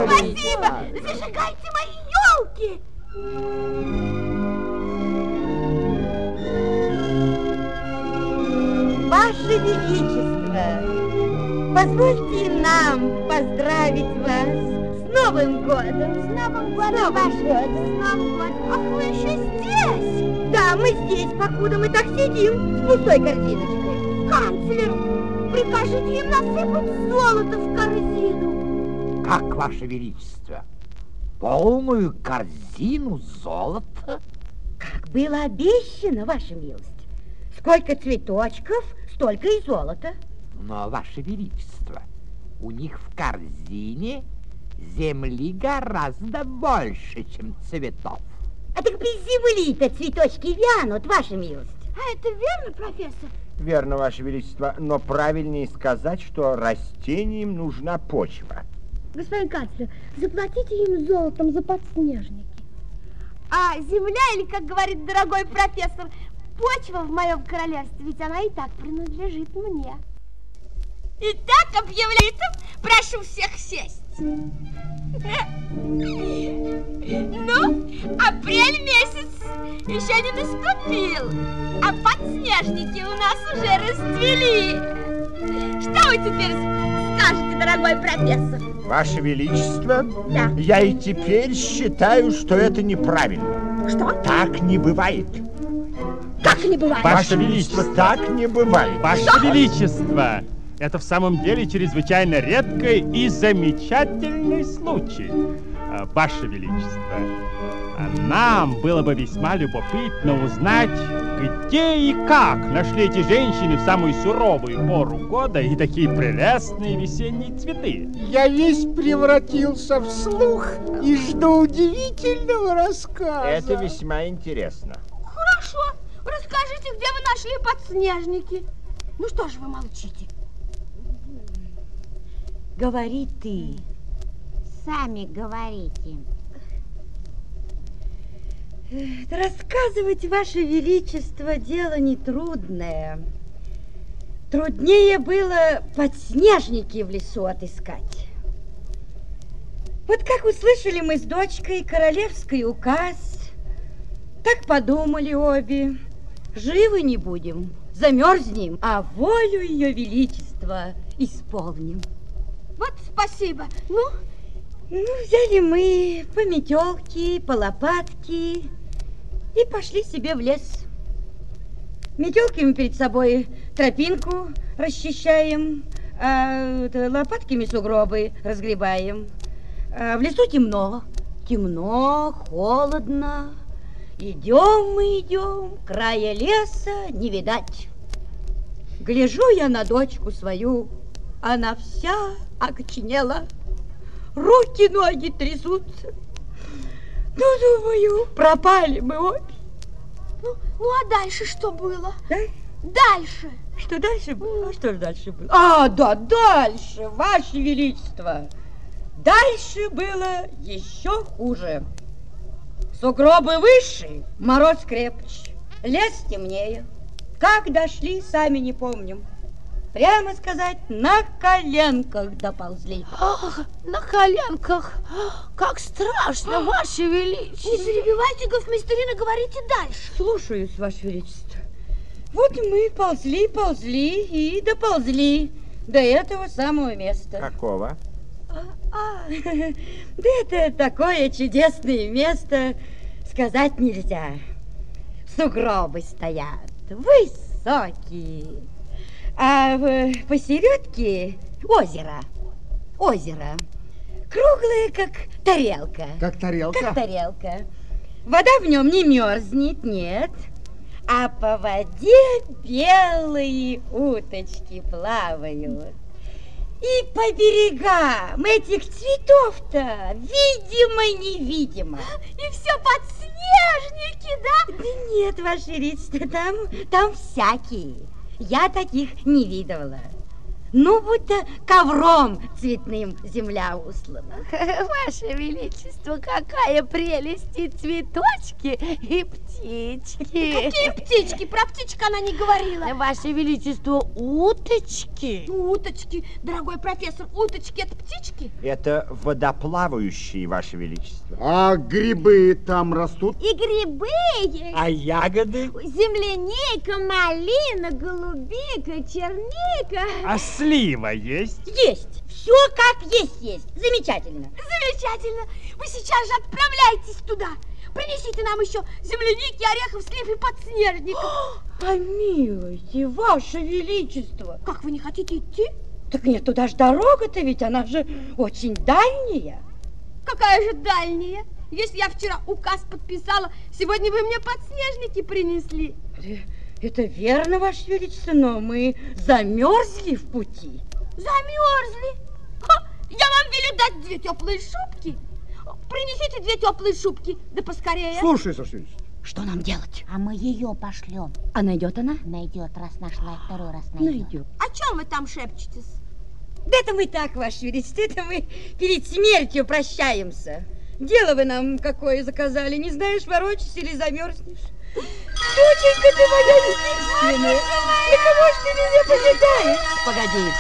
Спасибо. Зажигайте мои елки. Ваше Величество, позвольте нам поздравить вас с Новым годом. С Новым годом, Ваше Величество. С Новым годом. Ах, вы еще здесь? Да, мы здесь, покуда мы так сидим с пустой корзиночкой. Канцлер, прикажите им насыпать золото в корзину. Как, Ваше Величество? Полную корзину золота? Как было обещано, Ваша милость. Сколько цветочков, столько и золота. Но, Ваше Величество, у них в корзине земли гораздо больше, чем цветов. А так без земли-то цветочки вянут, Ваша милость. А это верно, профессор? Верно, Ваше Величество, но правильнее сказать, что растениям нужна почва. Господин канцлер, заплатите им золотом за подснежники. А земля, или, как говорит дорогой профессор, почва в моем королевстве, ведь она и так принадлежит мне. Итак, объявляется, прошу всех сесть. Ну, апрель месяц еще не наступил, а подснежники у нас уже расцвели. Что вы теперь скажете, дорогой профессор? Ваше Величество, Да. я и теперь считаю, что это неправильно. Что? Так не бывает. Как не бывает? Ваше Величество, так не бывает. Ваше Величество, это в самом деле чрезвычайно редкий и замечательный случай. А, Ваше Величество, а нам было бы весьма любопытно узнать, где и как нашли эти женщины в самую суровую пору года и такие прелестные весенние цветы. Я весь превратился в слух и жду удивительного рассказа. Это весьма интересно. Хорошо, расскажите, где вы нашли подснежники. Ну что же вы молчите? Говори ты. Сами говорите. Рассказывать, Ваше Величество, дело нетрудное. Труднее было подснежники в лесу отыскать. Вот как услышали мы с дочкой королевский указ, так подумали обе, живы не будем, замерзнем, а волю ее величества исполним. Вот спасибо. Ну? Ну, взяли мы по метелке, по лопатке и пошли себе в лес. Метелками перед собой тропинку расчищаем, а лопатками сугробы разгребаем. А в лесу темно, темно, холодно. Идем мы идем, края леса не видать. Гляжу я на дочку свою, она вся окоченела, руки, ноги трясутся. Ну, думаю, пропали мы обе. Ну, ну а дальше что было? Да? Дальше. Что дальше было? А что же дальше было? А, да, дальше, Ваше Величество. Дальше было еще хуже. Сугробы выше, мороз крепче, лес темнее. Как дошли, сами не помним. Прямо сказать, на коленках доползли. Ах, на коленках. Как страшно, Ваше Величество. Не перебивайте, гофмистерина, говорите дальше. Слушаюсь, Ваше Величество. Вот мы ползли, ползли и доползли до этого самого места. Какого? А, да это такое чудесное место, сказать нельзя. Сугробы стоят, высокие. А посередке озеро. Озеро. Круглое, как тарелка. Как тарелка? Как тарелка. Вода в нем не мерзнет, нет. А по воде белые уточки плавают. И по берегам этих цветов-то видимо-невидимо. И все подснежники, да? Да нет, Ваше Величество, там, там всякие. Я таких не видывала. Ну, будто ковром цветным земля услана. Ваше Величество, какая прелесть и цветочки, и птички. Какие птички? Про птичек она не говорила. Ваше Величество, уточки. Уточки, дорогой профессор, уточки это птички? Это водоплавающие, Ваше Величество. А грибы там растут? И грибы есть. А ягоды? Земляника, малина, голубика, черника. А слива есть? Есть. Все как есть есть. Замечательно. Замечательно. Вы сейчас же отправляйтесь туда. Принесите нам еще земляники, орехов, слив и подснежников. Помилуйте, Ваше Величество. Как вы не хотите идти? Так нет, туда же дорога-то ведь, она же очень дальняя. Какая же дальняя? Если я вчера указ подписала, сегодня вы мне подснежники принесли. Это верно, Ваше Величество, но мы замерзли в пути. Замерзли? Ха, я вам велю дать две теплые шубки. Принесите две теплые шубки, да поскорее. Слушай, Величество. Что нам делать? А мы ее пошлем. А найдет она? Найдет, раз нашла, и второй раз найдет. Найдет. О чем вы там шепчетесь? Да это мы так, Ваше Величество, это мы перед смертью прощаемся. Дело вы нам какое заказали, не знаешь, ворочишься или замерзнешь. Доченька ты моя единственная, для кого ж ты меня покидаешь? Погоди.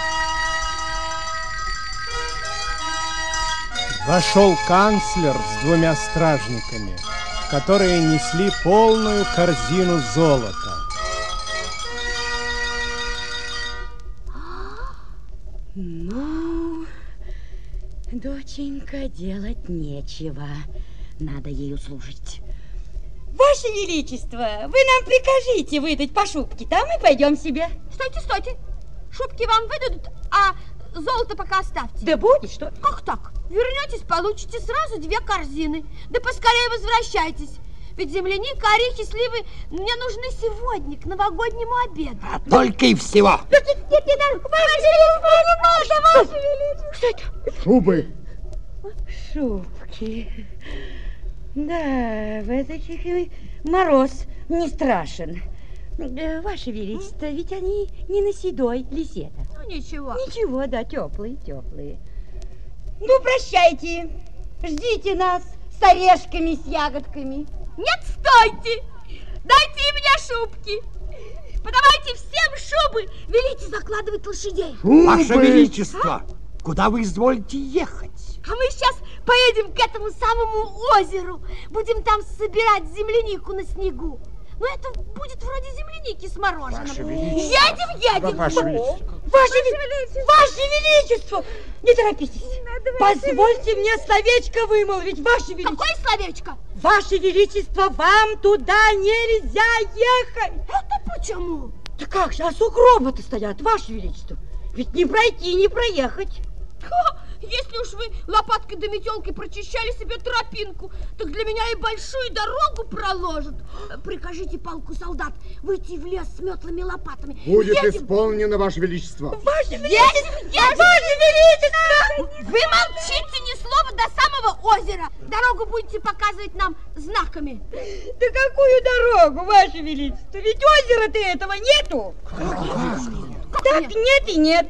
Вошел канцлер с двумя стражниками, которые несли полную корзину золота. Ну, доченька, делать нечего. Надо ею служить. Ваше Величество, вы нам прикажите выдать по шубке, там и пойдем себе. Стойте, стойте. Шубки вам выдадут, а золото пока оставьте. Да будет, что? Как так? Вернетесь, получите сразу две корзины. Да поскорее возвращайтесь. Ведь земляника, орехи, сливы мне нужны сегодня, к новогоднему обеду. А только и всего. Нет, нет, нет, нет, Ваше Величество, не надо, Ваше Величество. Что это? Шубы. Шубки. Да, в этих мороз не страшен. Э, Ваше Величество, ведь они не на седой лисета. Ничего. Ничего, да, теплые, теплые. Ну, прощайте. Ждите нас с орешками, с ягодками. Нет, стойте! Дайте мне шубки! Подавайте всем шубы! Велите закладывать лошадей! Ваше Величество, куда вы изволите ехать? А мы сейчас поедем к этому самому озеру. Будем там собирать землянику на снегу. Ну, это будет вроде земляники с мороженым. Ваше Величество. Едем, едем. Ваше Величество. Ваше, Ве- Ваше Величество, не торопитесь. Позвольте мне словечко вымолвить, Ваше Величество. Какое словечко? Ваше Величество, вам туда нельзя ехать. Это почему? Да как же, а сугробы-то стоят, Ваше Величество. Ведь не пройти, не проехать. Ха, если уж вы лопаткой да метелкой прочищали себе тропинку, так для меня и большую дорогу проложат. Прикажите полку солдат выйти в лес с метлами и лопатами. Будет Едем. исполнено, Ваше Величество. Ваше Едем, едем! Ваше Величество! Вы молчите ни слова до самого озера. Дорогу будете показывать нам знаками. Да какую дорогу, Ваше Величество? Ведь озера-то этого нету. Так нет и нет.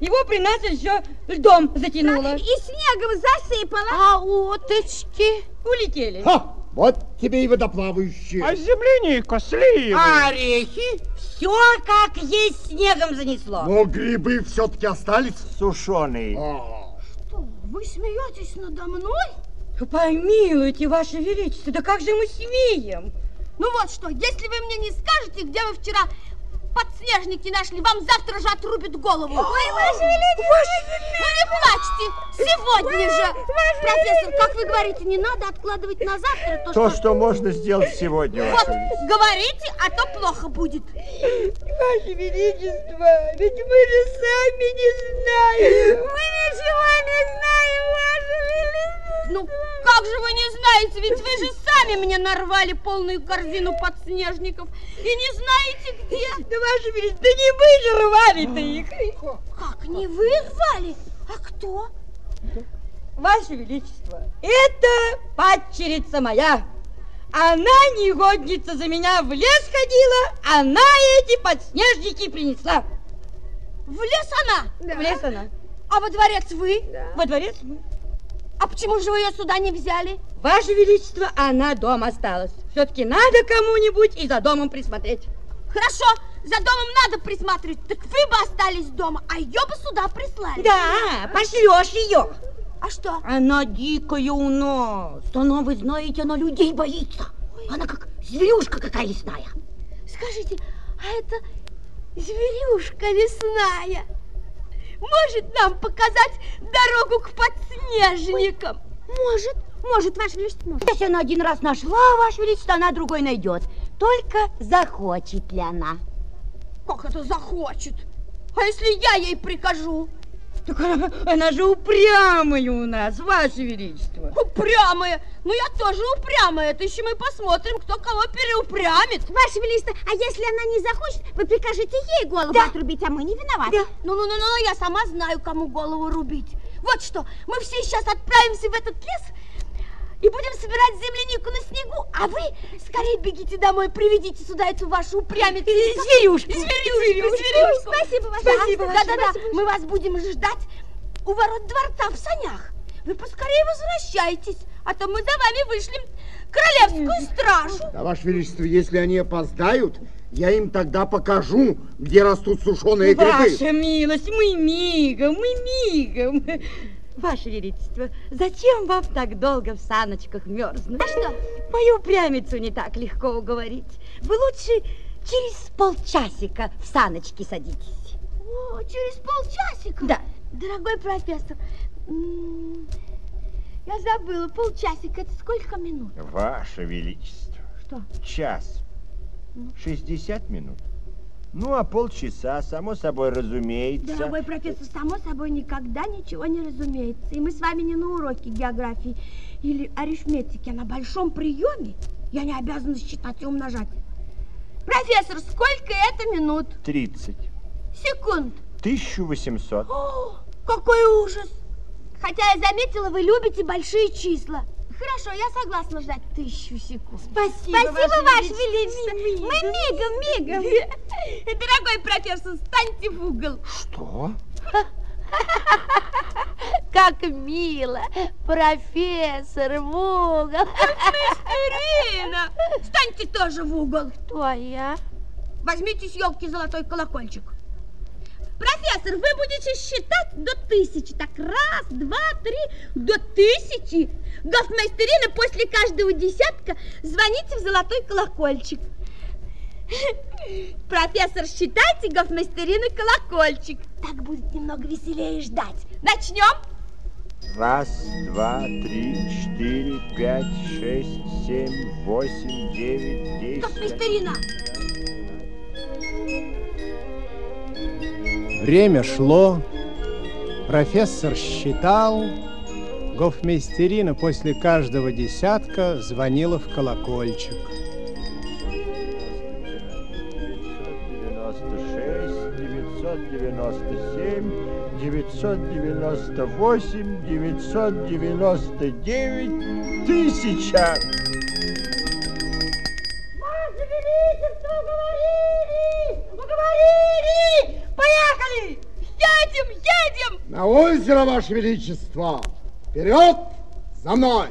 Его при нас еще льдом затянуло. И снегом засыпало. А уточки? Улетели. Ха! Вот тебе и водоплавающие. А земляника, сливы. орехи? Все как есть снегом занесло. Но грибы все-таки остались. Сушеные. Что, вы смеетесь надо мной? Помилуйте, Ваше Величество, да как же мы смеем? Ну вот что, если вы мне не скажете, где вы вчера подснежники нашли, вам завтра же отрубят голову. Ой, Ваше Величество! Ну не плачьте, сегодня же. Профессор, как вы говорите, не надо откладывать на завтра то, То, что... что можно сделать сегодня, Вот, Ваше Величество. говорите, а то плохо будет. Ваше Величество, ведь мы же сами не знаем. Мы ничего не знаем, Ваше Величество. Ну, как же вы не знаете, ведь вы же сами мне нарвали полную корзину подснежников и не знаете где. Да, Ваше Величество, да не мы же рвали-то их. Как, не вы рвали? А кто? Ваше Величество, это падчерица моя. Она, негодница, за меня в лес ходила, она эти подснежники принесла. В лес она? В лес она. А во дворец вы? Во дворец мы. А почему же вы ее сюда не взяли? Ваше Величество, она дома осталась. Все-таки надо кому-нибудь и за домом присмотреть. Хорошо, за домом надо присматривать. Так вы бы остались дома, а ее бы сюда прислали. Да, пошлешь ее. А что? Она дикая у нас. Она, вы знаете, она людей боится. Она как зверюшка какая лесная. Скажите, а это зверюшка лесная может нам показать дорогу к подснежникам? Может, может, Ваше Величество, может. Если она один раз нашла, Ваше Величество, она другой найдет. Только захочет ли она? Как это захочет? А если я ей прикажу? Так она, она же упрямая у нас, Ваше Величество. Упрямая? Ну, я тоже упрямая. Это еще мы посмотрим, кто кого переупрямит. Ваше Величество, а если она не захочет, вы прикажете ей голову Да. отрубить, а мы не виноваты. Ну-ну-ну, я сама знаю, кому голову рубить. Вот что, мы все сейчас отправимся в этот лес и будем собирать землянику на снегу, а вы скорее бегите домой, приведите сюда эту вашу упрямицу. Зверюшку. Зверюшку, зверюшку. Спасибо, Ваше Спасибо. Да-да-да, мы вас будем ждать у ворот дворца в санях. Вы поскорее возвращайтесь, а то мы за вами вышли королевскую стражу. Да, Ваше Величество, если они опоздают, я им тогда покажу, где растут сушеные грибы. Ваша милость, мы мигом, мы мигом. Ваше Величество, зачем вам так долго в саночках мерзнуть? А что? Мою упрямицу не так легко уговорить. Вы лучше через полчасика в саночки садитесь. О, через полчасика? Да. Дорогой профессор, я забыла, полчасика, это сколько минут? Ваше Величество. Что? Час. 60 минут. Ну, а полчаса, само собой, разумеется. Дорогой профессор, само собой никогда ничего не разумеется. И мы с вами не на уроке географии или арифметики, а на большом приеме. Я не обязана считать и умножать. Профессор, сколько это минут? 30. Секунд. 1800. О, какой ужас! Хотя я заметила, вы любите большие числа. Хорошо, я согласна ждать тысячу секунд. Спасибо, Спасибо, Ваше Ваше Величество. Величество. Мы мигом, мигом. Дорогой профессор, встаньте в угол. Что? Как мило, профессор в угол. Ирина, встаньте тоже в угол. Кто я? Возьмите с елки золотой колокольчик. Профессор, вы будете считать до тысячи. Так, раз, два, три, до тысячи. Гофмейстерина после каждого десятка звоните в золотой колокольчик. Профессор, считайте гофмейстерина колокольчик. Так будет немного веселее ждать. Начнем. Раз, два, три, четыре, пять, шесть, семь, восемь, девять, десять. Гофмейстерина. Время шло, профессор считал, гофмейстерина после каждого десятка звонила в колокольчик. 997, 998, 999, тысяча. Ваше Величество, уговорили! Уговорили! Поехали! Едем, едем! На озеро, Ваше Величество! Вперед! За мной!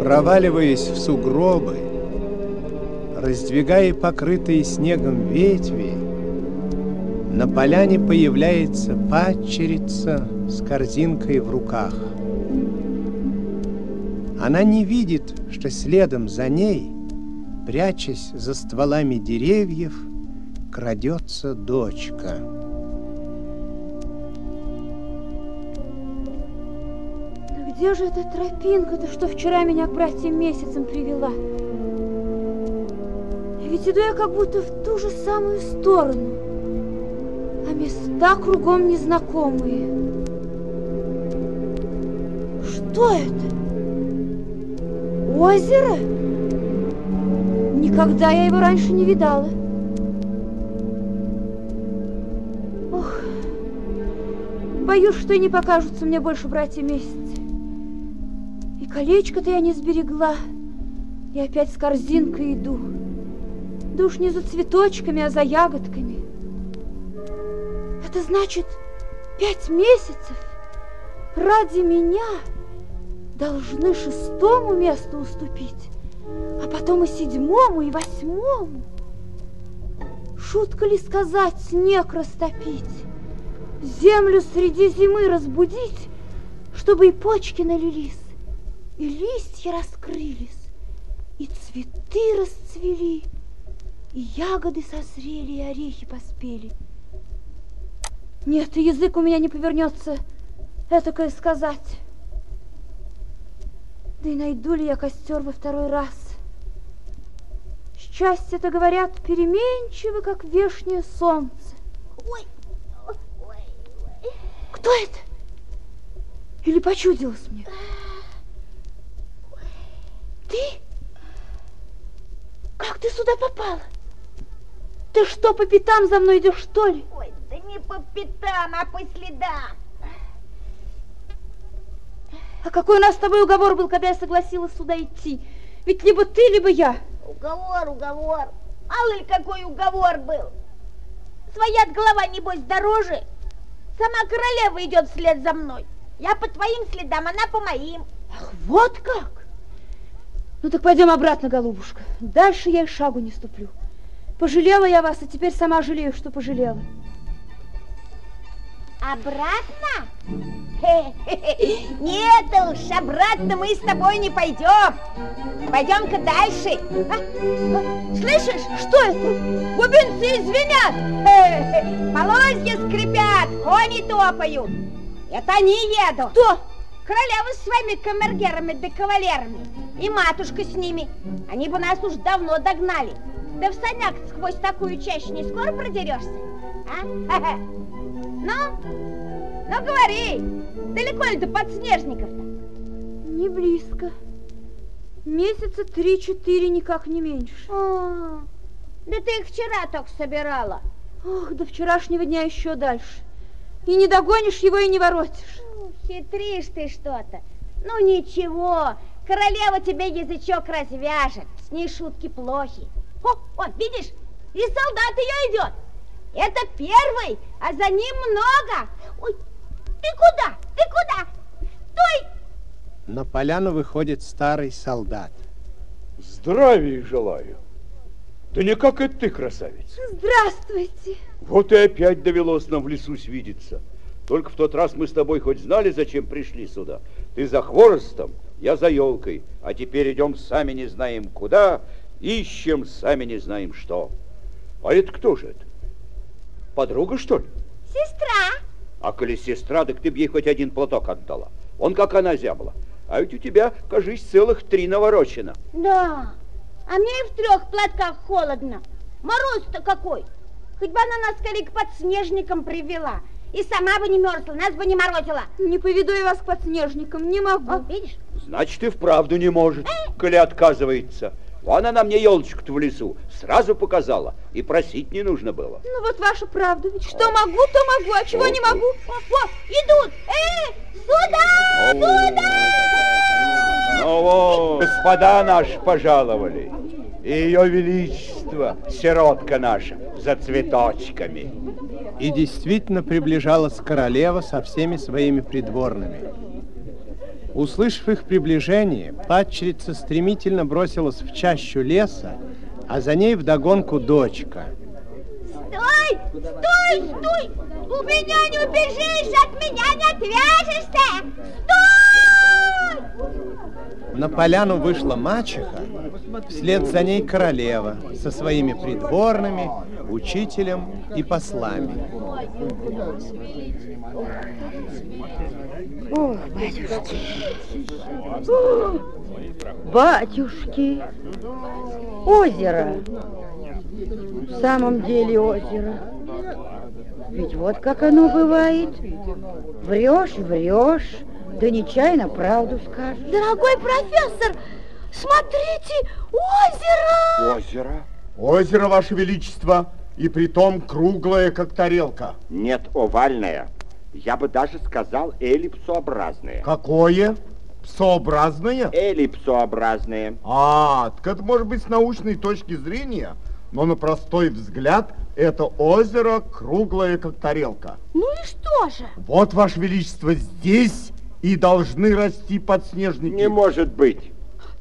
Проваливаясь в сугробы, раздвигая покрытые снегом ветви, на поляне появляется падчерица с корзинкой в руках. Она не видит, что следом за ней, прячась за стволами деревьев, крадется дочка. Да где же эта тропинка-то, что вчера меня к братьям месяцем привела? Ведь иду я как будто в ту же самую сторону, а места кругом незнакомые. Что это? Озеро? Никогда я его раньше не видала. Ох, боюсь, что и не покажутся мне больше братья месяцы. И колечко-то я не сберегла, и опять с корзинкой иду. Да уж не за цветочками, а за ягодками. Это значит, пять месяцев ради меня должны шестому месту уступить, а потом и седьмому, и восьмому. Шутка ли сказать снег растопить, землю среди зимы разбудить, чтобы и почки налились, и листья раскрылись, и цветы расцвели, и ягоды созрели, и орехи поспели. Нет, язык у меня не повернется этакое сказать. Да и найду ли я костер во второй раз? Счастье-то, говорят, переменчиво, как вешнее солнце. Ой, ой, Кто это? Или почудилось мне? Ты? Как ты сюда попала? Ты что, по пятам за мной идешь, что ли? ой, не по пятам, а по следам. А какой у нас с тобой уговор был, когда я согласилась сюда идти? Ведь либо ты, либо я. Уговор, уговор. Ли какой уговор был. Своя голова, небось, дороже. Сама королева идет вслед за мной. Я по твоим следам, она по моим. Ах, вот как? Ну так пойдем обратно, голубушка. Дальше я и шагу не ступлю. Пожалела я вас, а теперь сама жалею, что пожалела. Обратно? Нет уж, обратно мы с тобой не пойдем. Пойдем-ка дальше. А? А, Слышишь, что это? Бубенцы звенят. Полозья скрипят, кони топают. Это они едут. Кто? Королева с своими камергерами да кавалерами. И матушка с ними. Они бы нас уж давно догнали. Да в санях сквозь такую чащу не скоро продерешься. А? Ну, ну говори, Далеко ли до подснежников-то? Не близко. Месяца три-четыре, никак не меньше. А, да ты их вчера только собирала. Ох, до вчерашнего дня еще дальше. И не догонишь его, и не воротишь. Ну, хитришь ты что-то. Ну ничего, королева тебе язычок развяжет. С ней шутки плохи. О, вот, видишь, и солдат ее идет. Это первый, а за ним много. Ой, ты куда? Ты куда? Стой! На поляну выходит старый солдат. Здравия желаю. Да не как и ты, красавица. Здравствуйте. Вот и опять довелось нам в лесу свидеться. Только в тот раз мы с тобой хоть знали, зачем пришли сюда. Ты за хворостом, я за елкой. А теперь идем сами не знаем куда, ищем сами не знаем что. А это кто же это? Подруга, что ли? Сестра. А коли сестра, так ты б ей хоть один платок отдала. Он как она зябла. А ведь у тебя, кажись, целых три наворочено. Да, а мне и в трех платках холодно. Мороз-то какой. Хоть бы она нас скорее к подснежникам привела. И сама бы не мерзла, нас бы не морозила. Не поведу я вас к подснежникам, не могу. О, видишь? Значит, и вправду не может, коли отказывается. Вон она мне елочку-то в лесу сразу показала, и просить не нужно было. Ну вот ваша правда, ведь что могу, то могу, а чего не могу. О, идут! Эй, сюда, сюда! Ну вот, господа наши пожаловали. И ее величество, сиротка наша, за цветочками. И действительно приближалась королева со всеми своими придворными. Услышав их приближение, падчерица стремительно бросилась в чащу леса, а за ней вдогонку дочка. Стой! Стой! Стой! У меня не убежишь, от меня не отвяжешься! Стой! На поляну вышла мачеха, вслед за ней королева со своими придворными, учителем и послами. Ох, батюшки. О, батюшки. Озеро. В самом деле озеро. Ведь вот как оно бывает. Врешь, врешь, да нечаянно правду скажешь. Дорогой профессор, смотрите, озеро! Озеро? Озеро, Ваше Величество, и притом круглое, как тарелка. Нет, овальное. Я бы даже сказал эллипсообразное. Какое? Псообразное? Эллипсообразное. А, так это может быть с научной точки зрения, но на простой взгляд это озеро круглое, как тарелка. Ну и что же? Вот, Ваше Величество, здесь и должны расти подснежники. Не может быть.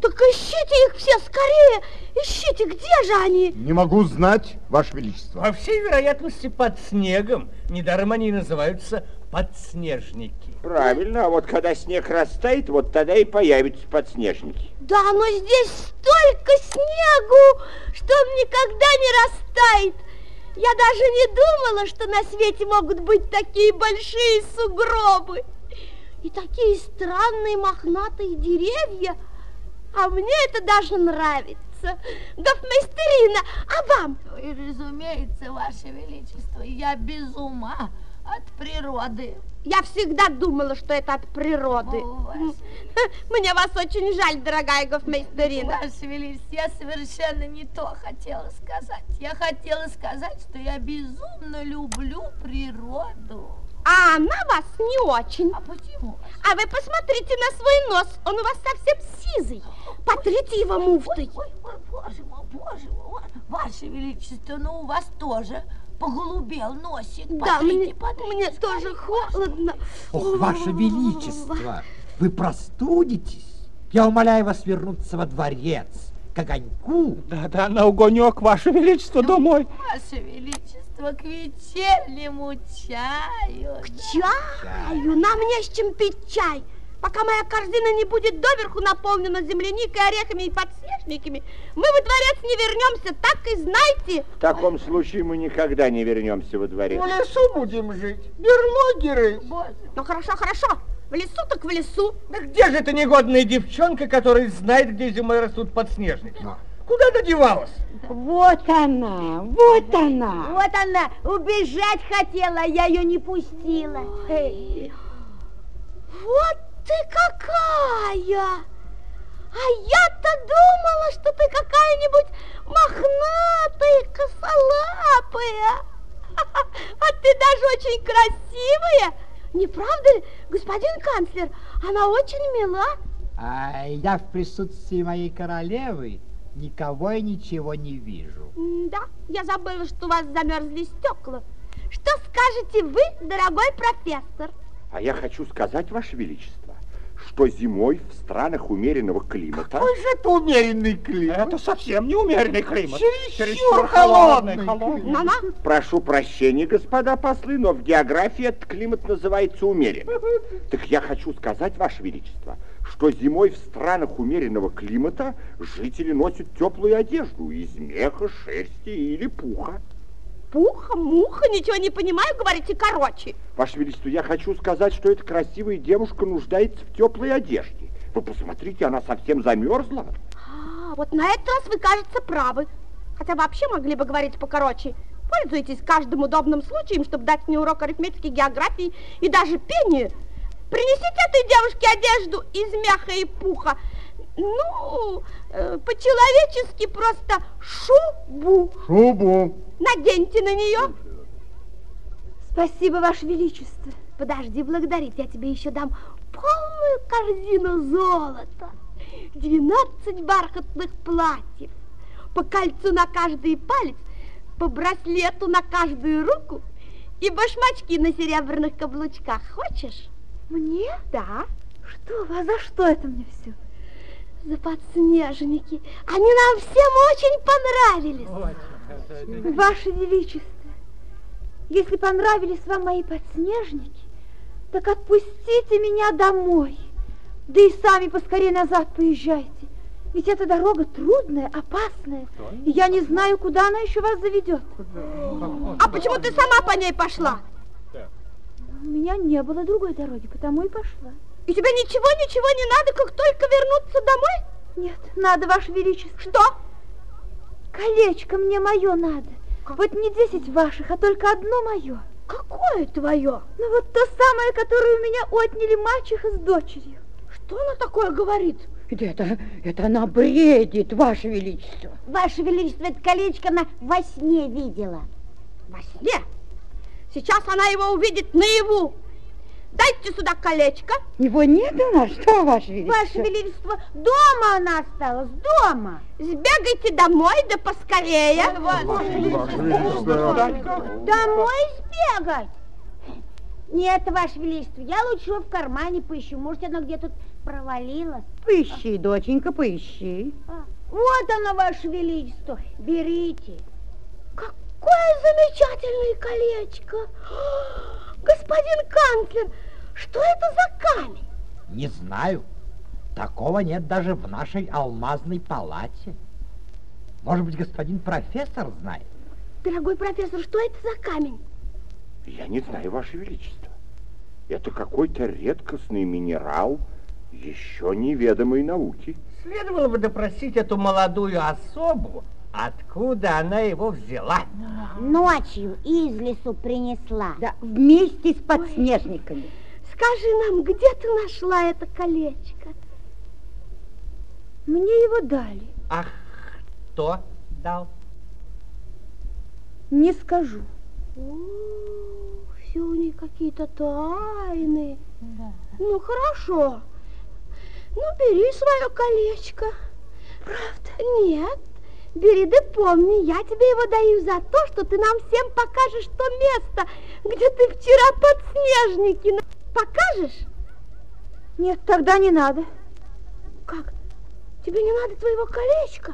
Так ищите их все скорее! Ищите, где же они? Не могу знать, Ваше Величество. По всей вероятности, под снегом. Недаром они и называются подснежники. Правильно, а вот когда снег растает, вот тогда и появятся подснежники. Да, но здесь столько снегу, что он никогда не растает. Я даже не думала, что на свете могут быть такие большие сугробы. И такие странные мохнатые деревья. А мне это даже нравится. Гофмейстерина, а вам? И, разумеется, Ваше Величество, я без ума от природы. Я всегда думала, что это от природы. Мне вас очень жаль, дорогая гофмейстерина. Ваше Величество, я совершенно не то хотела сказать. Я хотела сказать, что я безумно люблю природу. А она вас не очень. А почему? А вы посмотрите на свой нос, он у вас совсем сизый. Потрите его муфтой. Ой, ой, боже мой, боже мой. Ваше Величество, ну у вас тоже поголубел носик. Да, мне, мне тоже холодно. Ох, Ваше Величество, вы простудитесь. Я умоляю вас вернуться во дворец, к огоньку. Да-да, на огонек, Ваше Величество, домой. Ваше Величество, к вечернему чаю. К чаю? Нам не с чем пить чай. Пока моя корзина не будет доверху наполнена земляникой, орехами и подснежниками, мы во дворец не вернемся, так и знайте. В таком случае мы никогда не вернемся во дворец. В лесу будем жить, берлогеры. Ну хорошо, хорошо, в лесу так в лесу. Да где же эта негодная девчонка, которая знает, где зимой растут подснежники? Куда она девалась? Вот она, вот она. Вот она, убежать хотела, я ее не пустила. Эй. Вот ты какая! А я-то думала, что ты какая-нибудь мохнатая, косолапая. А ты даже очень красивая. Не правда ли, господин канцлер? Она очень мила. А я в присутствии моей королевы никого и ничего не вижу. Да, я забыла, что у вас замерзли стекла. Что скажете вы, дорогой профессор? А я хочу сказать, Ваше Величество, что зимой в странах умеренного климата... Какой же это умеренный климат? Это совсем не умеренный климат. Чересчур холодный. Мама? Прошу прощения, господа послы, но в географии этот климат называется умеренным. Так я хочу сказать, Ваше Величество, что зимой в странах умеренного климата жители носят теплую одежду из меха, шерсти или пуха. Пуха, муха, ничего не понимаю, говорите короче. Ваше Величество, я хочу сказать, что эта красивая девушка нуждается в теплой одежде. Вы посмотрите, она совсем замерзла. А, вот на этот раз вы, кажется, правы. Хотя вообще могли бы говорить покороче. Пользуйтесь каждым удобным случаем, чтобы дать мне урок арифметики, географии и даже пения. Принесите этой девушке одежду из меха и пуха. Ну, по-человечески просто шубу. Шубу. Наденьте на нее. Спасибо, Ваше Величество. Подожди благодарить, я тебе еще дам полную корзину золота. 12 бархатных платьев, по кольцу на каждый палец, по браслету на каждую руку и башмачки на серебряных каблучках. Хочешь? Мне? Да. Что а за что это мне все? За подснежники. Они нам всем очень понравились. Ваше Величество, если понравились вам мои подснежники, так отпустите меня домой. Да и сами поскорее назад поезжайте. Ведь эта дорога трудная, опасная. И я не знаю, куда она еще вас заведет. А почему ты сама по ней пошла? У меня не было другой дороги, потому и пошла. И тебе ничего-ничего не надо, как только вернуться домой? Нет, надо, Ваше Величество. Что? Колечко мне мое надо. Вот не десять ваших, а только одно мое. Какое твое? Ну вот то самое, которое у меня отняли мачеха с дочерью. Что она такое говорит? Это, это она бредит, Ваше Величество. Ваше Величество, это колечко она во сне видела. Во сне? Сейчас она его увидит наяву. Дайте сюда колечко. Его нет у нас, что, Ваше Величество? Ваше Величество, дома она осталась, дома. Сбегайте домой, да поскорее. Домой сбегать? Нет, Ваше Величество, я лучше его в кармане поищу. Может, она где-то провалилась. Поищи, доченька, поищи. А, вот оно, Ваше Величество, берите. Какое замечательное колечко! Господин канцлер, что это за камень? Не знаю. Такого нет даже в нашей алмазной палате. Может быть, господин профессор знает? Дорогой профессор, что это за камень? Я не знаю, Ваше Величество. Это какой-то редкостный минерал еще неведомой науки. Следовало бы допросить эту молодую особу, откуда она его взяла. Ночью из лесу принесла. Да, вместе с подснежниками. Ой, скажи нам, где ты нашла это колечко? Мне его дали. Ах, кто дал? Не скажу. О, все у них какие-то тайны. Да. Ну, хорошо. Ну, бери свое колечко. Правда? Нет. Бери, да помни, я тебе его даю за то, что ты нам всем покажешь то место, где ты вчера подснежники. Покажешь? Нет, тогда не надо. Как? Тебе не надо твоего колечка?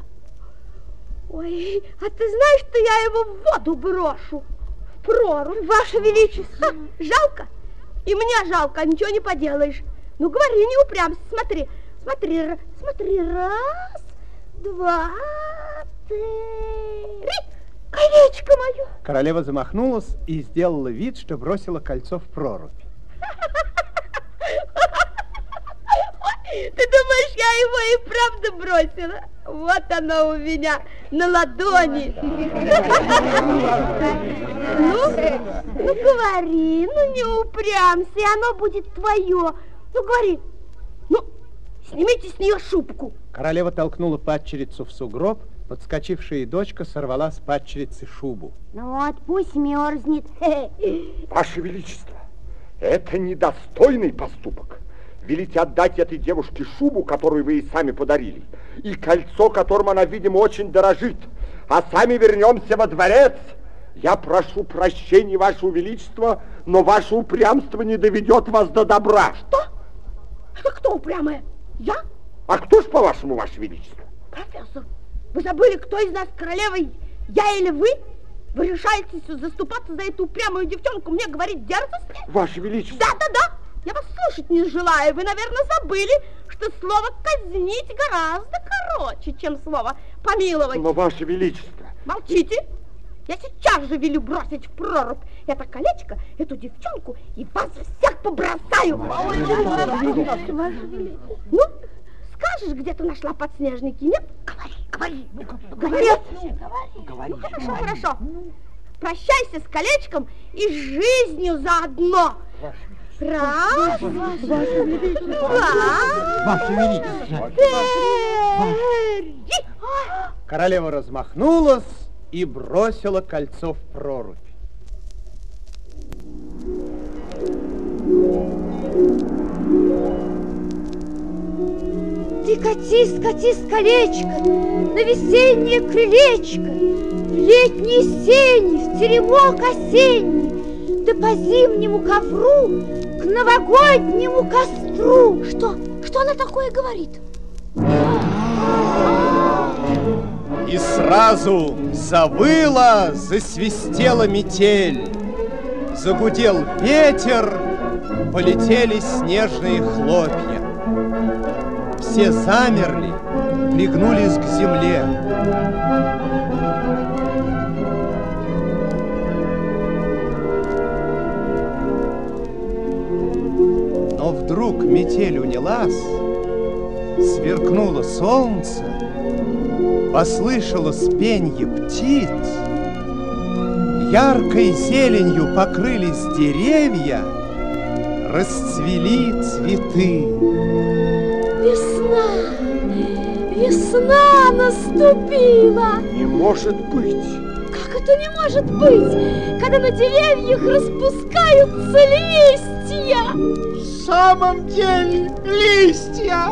Ой, а ты знаешь, что я его в воду брошу? В прорубь. Ваше Величество. Ха, жалко? И мне жалко, ничего не поделаешь. Ну, говори, не упрямься, смотри. Смотри, смотри, раз, два, три. Колечко мое. Королева замахнулась и сделала вид, что бросила кольцо в прорубь. Ты думаешь, я его и правда бросила? Вот оно у меня на ладони. Ну, ну говори, ну не упрямься, оно будет твое. Ну, говори. Ну, снимите с нее шубку. Королева толкнула падчерицу в сугроб, подскочившая дочка сорвала с падчерицы шубу. Ну вот, пусть мерзнет. Ваше Величество, это недостойный поступок. Велите отдать этой девушке шубу, которую вы ей сами подарили, и кольцо, которым она, видимо, очень дорожит, а сами вернемся во дворец. Я прошу прощения, Ваше Величество, но ваше упрямство не доведет вас до добра. Что? Это кто упрямая? Я? А кто ж, по-вашему, Ваше Величество? Профессор, вы забыли, кто из нас королевой, я или вы? Вы решаетесь заступаться за эту упрямую девчонку, мне говорить дерзости? Ваше Величество. Да, да, да. Я вас слушать не желаю. Вы, наверное, забыли, что слово «казнить» гораздо короче, чем слово «помиловать». Но, Ваше Величество. Молчите. Я сейчас же велю бросить в прорубь это колечко, эту девчонку, и вас всех побросаю. Ну, скажешь, где ты нашла подснежники, нет? Говори, говори. Говори. Говори. Ну, хорошо, хорошо. Прощайся с колечком и с жизнью заодно. Раз, два, Ваше Величество. три. Королева размахнулась и бросила кольцо в прорубь. Ты катись, катись, колечко, на весеннее крылечко, в летней сени, в теремок осенний, да по зимнему ковру, к новогоднему костру. Что? Что она такое говорит? И сразу завыла, засвистела метель. Загудел ветер, полетели снежные хлопья. Все замерли, пригнулись к земле. Но вдруг метель унялась, сверкнуло солнце, послышалось пенье птиц, яркой зеленью покрылись деревья, расцвели цветы. Весна! Весна наступила! Не может быть! Как это не может быть, когда на деревьях распускаются листья? В самом деле, листья!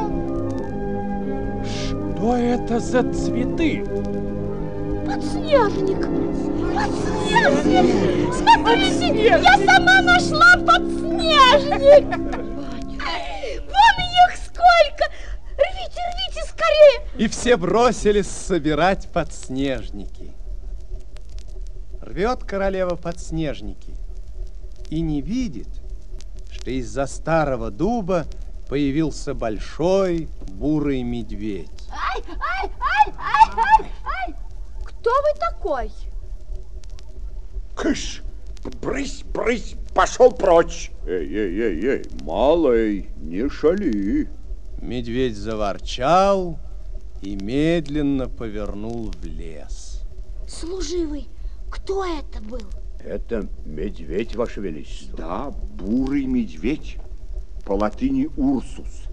Что это за цветы? Подснежник! Подснежник! Смотрите, я сама нашла подснежник! Вон их сколько! Скорее! И все бросились собирать подснежники. Рвет королева подснежники и не видит, что из-за старого дуба появился большой бурый медведь. Ай, ай, ай, ай, ай, ай! Кто вы такой? Кыш! Брысь, брысь, пошел прочь! Эй, эй, эй, эй, малый, не шали. Медведь заворчал и медленно повернул в лес. Служивый, кто это был? Это медведь, Ваше Величество. Да, бурый медведь, по латыни Урсус.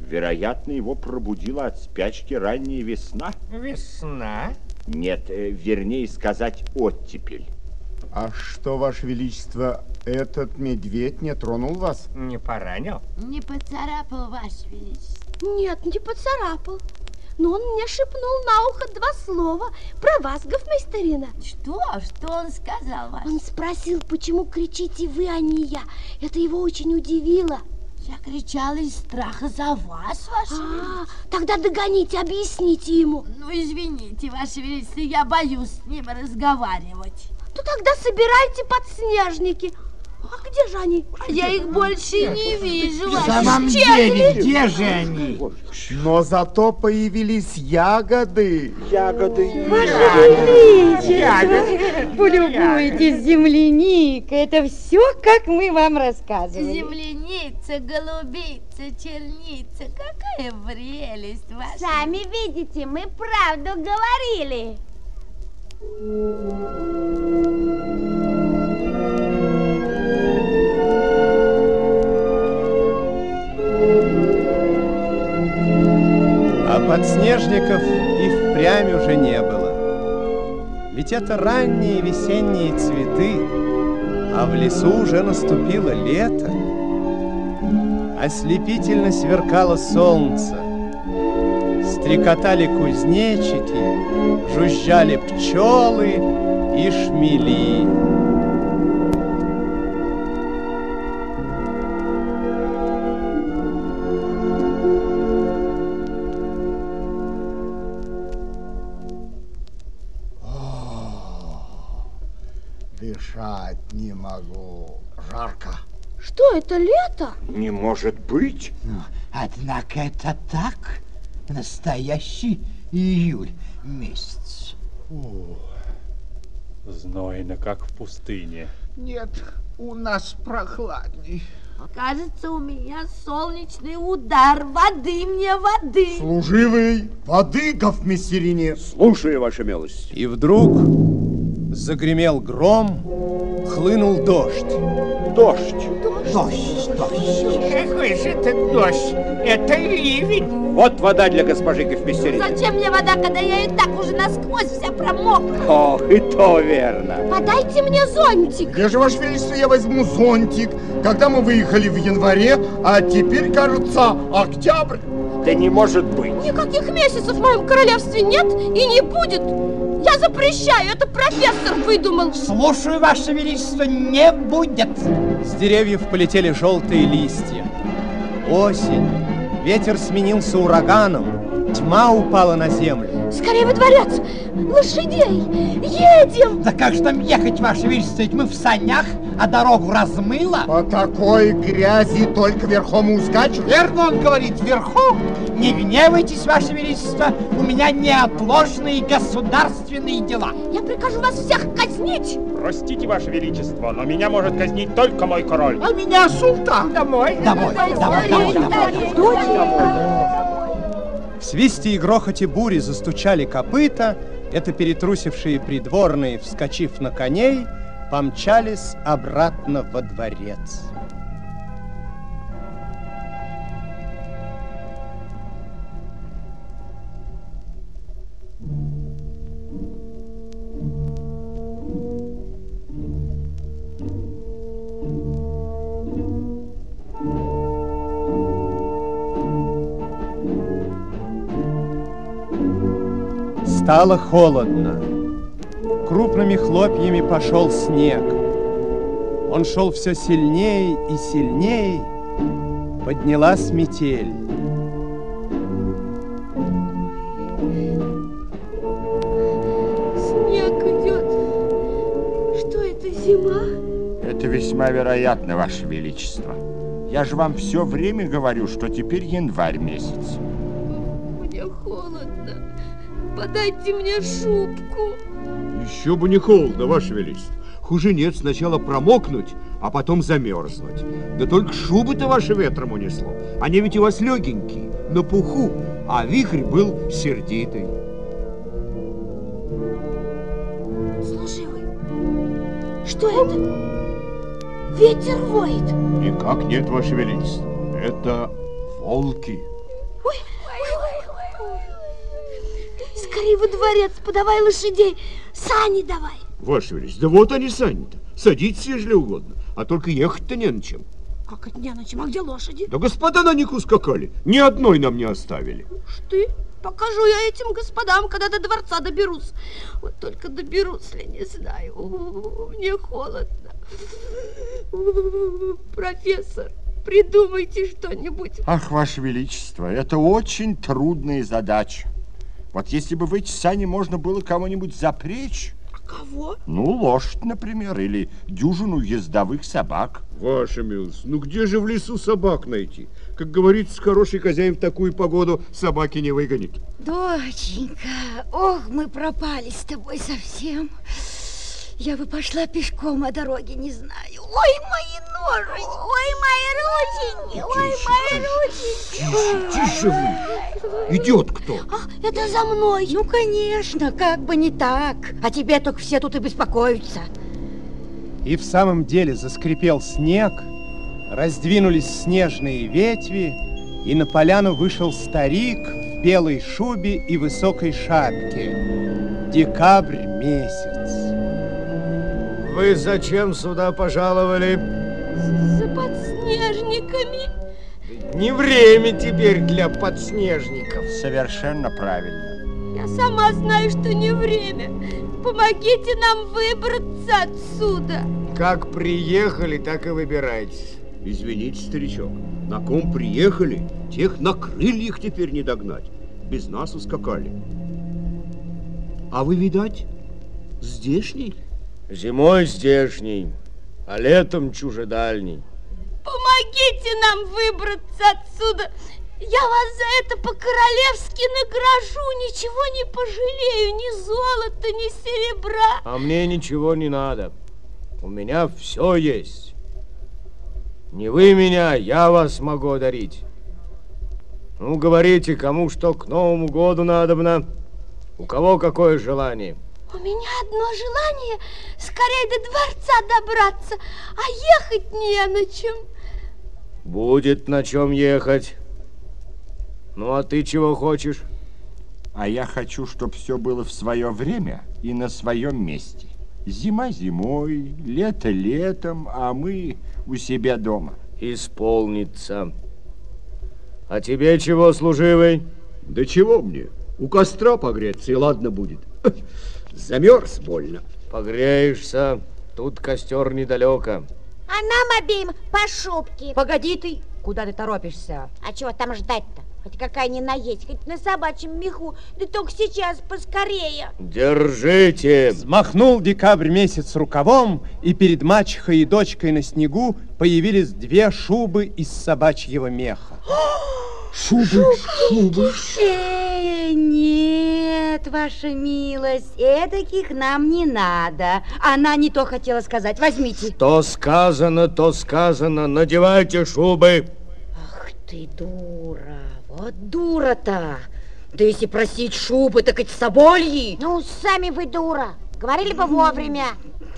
Вероятно, его пробудила от спячки ранняя весна. Весна? Нет, э, вернее сказать, оттепель. А что, Ваше Величество, этот медведь не тронул вас? Не поранил? Не поцарапал, Ваше Величество. Нет, не поцарапал. Но он мне шепнул на ухо два слова про вас, гофмейстерина. Что? Что он сказал, Ваше? Он спросил, почему кричите вы, а не я. Это его очень удивило. Я кричала из страха за вас, Ваше А, Величество. тогда догоните, объясните ему. Ну, извините, Ваше Величество, я боюсь с ним разговаривать. Ну тогда собирайте подснежники. А где же они? А я их больше не вижу, В самом деле, где же они? Но зато появились ягоды. Ягоды. Ваше Величество, полюбуйтесь, земляника. Это все, как мы вам рассказывали. Земляница, голубица, черница, какая прелесть ваша. Сами видите, мы правду говорили. Подснежников и впрямь уже не было. Ведь это ранние весенние цветы, а в лесу уже наступило лето. Ослепительно сверкало солнце, стрекотали кузнечики, жужжали пчелы и шмели. Быть. Ну, однако это так. Настоящий июль месяц. Знойно, как в пустыне. Нет, у нас прохладней. Кажется, у меня солнечный удар. Воды мне, воды. Служивый, воды, гофмистерине. Слушаю, ваша милость. И вдруг загремел гром, хлынул дождь. Дождь. Дождь, дождь. Какой же это дождь? Это ливень. Вот вода для госпожи гофмистерине. Зачем мне вода, когда я и так уже насквозь вся промокла? Ох, и то верно. Подайте мне зонтик. Где же, Ваше Величество, я возьму зонтик? Когда мы выехали в январе, а теперь, кажется, октябрь. Да не может быть. Никаких месяцев в моем королевстве нет и не будет. Я запрещаю, это профессор выдумал. Слушаю, Ваше Величество, не будет. С деревьев полетели желтые листья. Осень. Ветер сменился ураганом. Тьма упала на землю. Скорее во дворец! Лошадей! Едем! Да как же нам ехать, Ваше Величество? Ведь мы в санях, а дорогу размыло. По такой грязи только верхом и ускачешь. Верно он говорит, верхом. Не гневайтесь, Ваше Величество, у меня неотложные государственные дела. Я прикажу вас всех казнить! Простите, Ваше Величество, но меня может казнить только мой король. А меня султан. Домой. Домой, домой, домой, домой. В свисте и грохоте бури застучали копыта. Это перетрусившие придворные, вскочив на коней, помчались обратно во дворец. Стало холодно. Крупными хлопьями пошел снег. Он шел все сильнее и сильнее. Поднялась метель. Снег идет. Что это, зима? Это весьма вероятно, Ваше Величество. Я же вам все время говорю, что теперь январь месяц. Мне холодно. Подайте мне шубку. Еще бы не холодно, Ваше Величество. Хуже нет сначала промокнуть, а потом замерзнуть. Да только шубы-то ваши ветром унесло. Они ведь у вас легенькие, на пуху, а вихрь был сердитый. Служивый, что это? Ветер воет. Никак нет, Ваше Величество. Это волки. Ой. Скорей во дворец, подавай лошадей. Сани давай. Ваше Величество, да вот они сани-то. Садитесь, если угодно. А только ехать-то не на чем. Как это не на чем? А где лошади? Да господа на них ускакали. Ни одной нам не оставили. Уж ты, покажу я этим господам, когда до дворца доберусь. Вот только доберусь ли, не знаю. У, Мне холодно. Профессор, придумайте что-нибудь. Ах, Ваше Величество, это очень трудная задача. Вот если бы в эти сани можно было кого-нибудь запречь, Кого? ну, лошадь, например, или дюжину ездовых собак. Ваша милость, ну где же в лесу собак найти? Как говорится, хороший хозяин в такую погоду собаки не выгонит. Доченька, ох, мы пропали с тобой совсем. Я бы пошла пешком, а дороги не знаю. Ой, мои ножи, ой, мои рученьки, ой, мои рученьки. Тише вы! Идет кто? А, это за мной. Ну, конечно, как бы не так. А тебе только все тут и беспокоятся. И в самом деле заскрипел снег, раздвинулись снежные ветви, и на поляну вышел старик в в белой шубе и высокой шапке. Декабрь месяц. Вы зачем сюда пожаловали? За подснежниками. Не время теперь для подснежников. Совершенно правильно. Я сама знаю, что не время. Помогите нам выбраться отсюда. Как приехали, так и выбирайтесь. Извините, старичок, на ком приехали, тех на крыльях теперь не догнать. Без нас ускакали. А вы, видать, здешний? Зимой здешний, а летом чужедальний. Помогите нам выбраться отсюда. Я вас за это по-королевски награжу, ничего не пожалею, ни золота, ни серебра. А мне ничего не надо. У меня все есть. Не вы меня, я вас могу дарить. Ну, говорите, кому что к Новому году надобно, у кого какое желание. У меня одно желание скорее до дворца добраться, а ехать не на чем. Будет на чем ехать. Ну, а ты чего хочешь? А я хочу, чтобы все было в свое время и на своем месте. Зима зимой, лето летом, а мы у себя дома. Исполнится. А тебе чего, служивый? Да чего мне? У костра погреться, и ладно будет. Замерз больно. Погреешься. Тут костер недалеко. А нам обеим по шубке. Погоди ты, куда ты торопишься? А чего там ждать-то? Хоть какая ни наесть, хоть на собачьем меху, да только сейчас поскорее. Держите! Взмахнул декабрь месяц рукавом, и перед мачехой и дочкой на снегу появились две шубы из собачьего меха. Шубы, шубы. Э, нет, ваша милость, эдаких нам не надо. Она не то хотела сказать. Возьмите. То сказано, то сказано. Надевайте шубы. Ах ты дура. Вот дура-то. Да если просить шубы, так ведь собольи. Ну, сами вы дура. Говорили бы вовремя.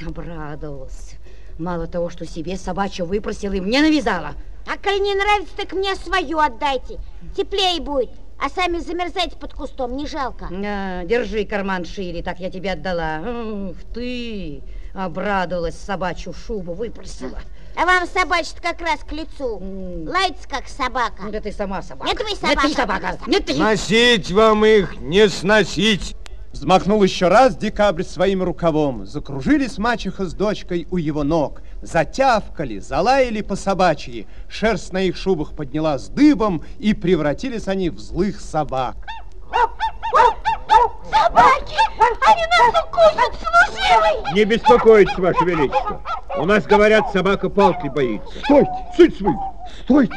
Обрадовался. Мало того, что себе собачью выпросила и мне навязала. А коль не нравится, так мне свою отдайте. Теплее будет. А сами замерзайте под кустом, не жалко. А, держи карман шире, так я тебе отдала. Ух ты, обрадовалась, собачью шубу выпросила. А вам собачья как раз к лицу. Лается, как собака. Да ты сама собака. Нет, вы собака. Нет, ты собака. Нет, ты... Носить вам их, не сносить. Взмахнул еще раз декабрь своим рукавом. Закружились мачеха с дочкой у его ног. Затявкали, залаяли по собачьи. Шерсть на их шубах поднялась дыбом, и превратились они в злых собак. Собаки! Они нас укусят, служивый! Не беспокойтесь, Ваше Величество. У нас, говорят, собака палки боится. Стойте, цыть вы, стойте.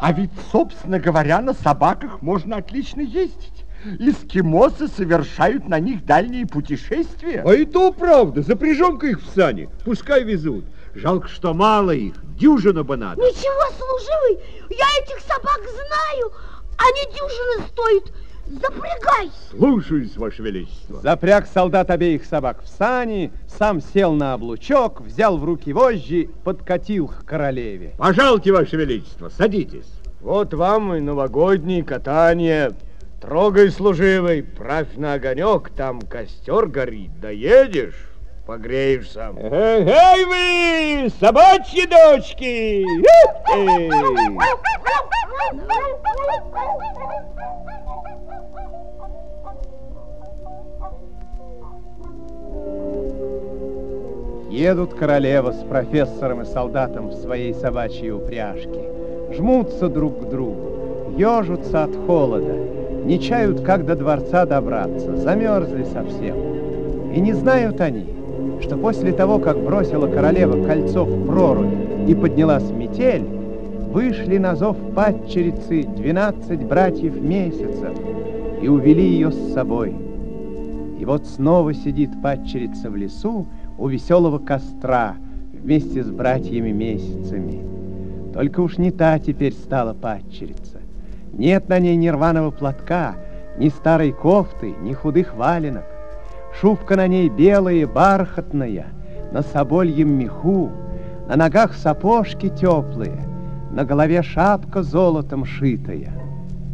А ведь, собственно говоря, на собаках можно отлично ездить. Эскимосы совершают на них дальние путешествия. А и то правда. Запряжем-ка их в сани, пускай везут. Жалко, что мало их, дюжина бы надо. Ничего, служивый, я этих собак знаю. Они дюжины стоят. Запрягай! Слушаюсь, Ваше Величество. Запряг солдат обеих собак в сани, сам сел на облучок, взял в руки вожжи, подкатил к королеве. Пожалуйте, Ваше Величество, садитесь. Вот вам и новогоднее катание. Трогай, служивый, правь на огонек, там костер горит. Доедешь, погреешься. Эй вы, собачьи дочки! Едут королева с профессором и солдатом в своей собачьей упряжке. Жмутся друг к другу, ежутся от холода, не чают, как до дворца добраться, замерзли совсем. И не знают они, что после того, как бросила королева кольцо в прорубь и поднялась метель, вышли на зов падчерицы двенадцать братьев месяцев и увели ее с собой. И вот снова сидит падчерица в лесу у веселого костра вместе с братьями месяцами. Только уж не та теперь стала падчерица. Нет на ней ни платка, ни старой кофты, ни худых валенок. Шубка на ней белая, бархатная, на собольем меху, на ногах сапожки теплые, на голове шапка золотом шитая.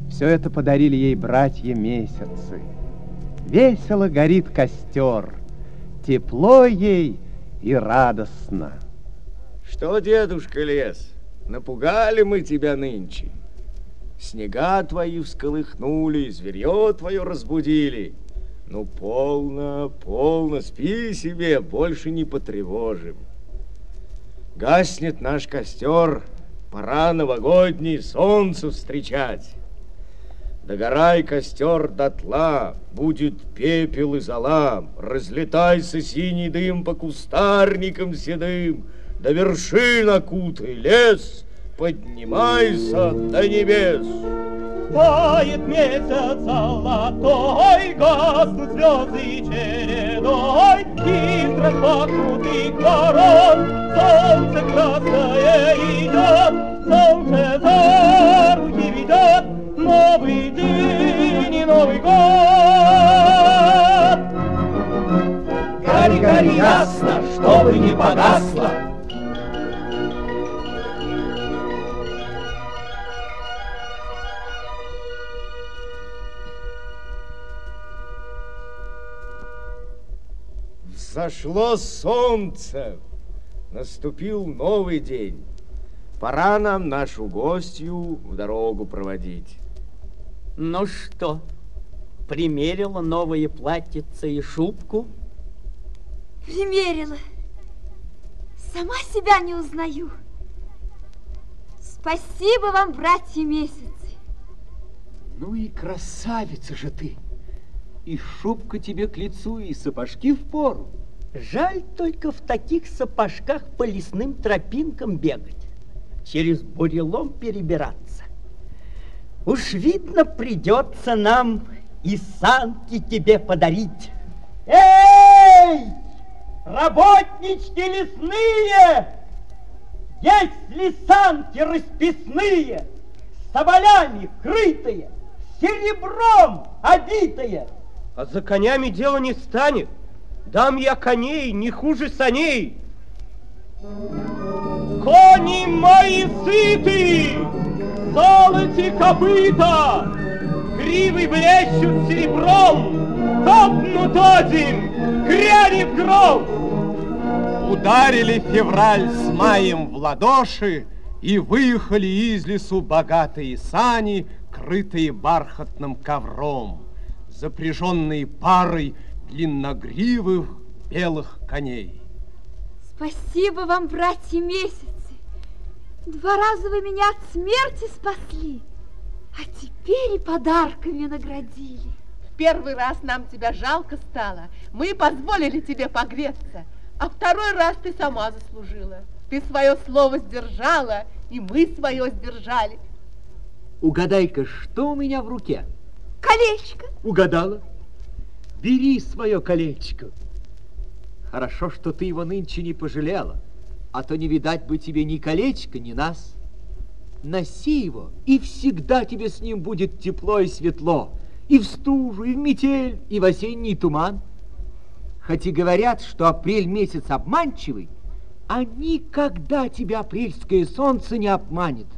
Все это подарили ей братья месяцы. Весело горит костер, тепло ей и радостно. Что, дедушка лес, напугали мы тебя нынче? Снега твои всколыхнули, зверье твое разбудили. Ну, полно, полно, спи себе, больше не потревожим. Гаснет наш костер, пора новогодний солнце встречать. Догорай, костер дотла, будет пепел и зола, Разлетайся синий дым по кустарникам седым, До вершин окутай лес, поднимайся до небес. Тает месяц золотой, гаснут звезды чередой, И распахнутых ворот солнце красное идет, Солнце за руки ведет, новый день и Новый год. Гори, гори ясно, чтобы не погасло, Зашло солнце, наступил новый день. Пора нам нашу гостью в дорогу проводить. Ну что, примерила новое платьице и шубку? Примерила. Сама себя не узнаю. Спасибо вам, братья месяцы. Ну и красавица же ты. И шубка тебе к лицу, и сапожки в пору. Жаль только в таких сапожках по лесным тропинкам бегать, через бурелом перебираться. Уж видно, придется нам и санки тебе подарить. Эй, работнички лесные! Есть ли санки расписные, соболями крытые, серебром обитые? А за конями дело не станет. Дам я коней не хуже саней. Кони мои сыты, золоте копыта, гривы блещут серебром, топнут один, грянет гром. Ударили февраль с маем в ладоши, и выехали из лесу богатые сани, крытые бархатным ковром, запряженные парой длинногривых белых коней. Спасибо вам, братья месяцы. Два раза вы меня от смерти спасли, а теперь и подарками наградили. В первый раз нам тебя жалко стало. Мы позволили тебе погреться. А второй раз ты сама заслужила. Ты свое слово сдержала, и мы свое сдержали. Угадай-ка, что у меня в руке? Колечко. Угадала. Бери свое колечко. Хорошо, что ты его нынче не пожалела, а то не видать бы тебе ни колечка, ни нас. Носи его, и всегда тебе с ним будет тепло и светло, и в стужу, и в метель, и в осенний туман. Хоть и говорят, что апрель месяц обманчивый, а никогда тебя апрельское солнце не обманет.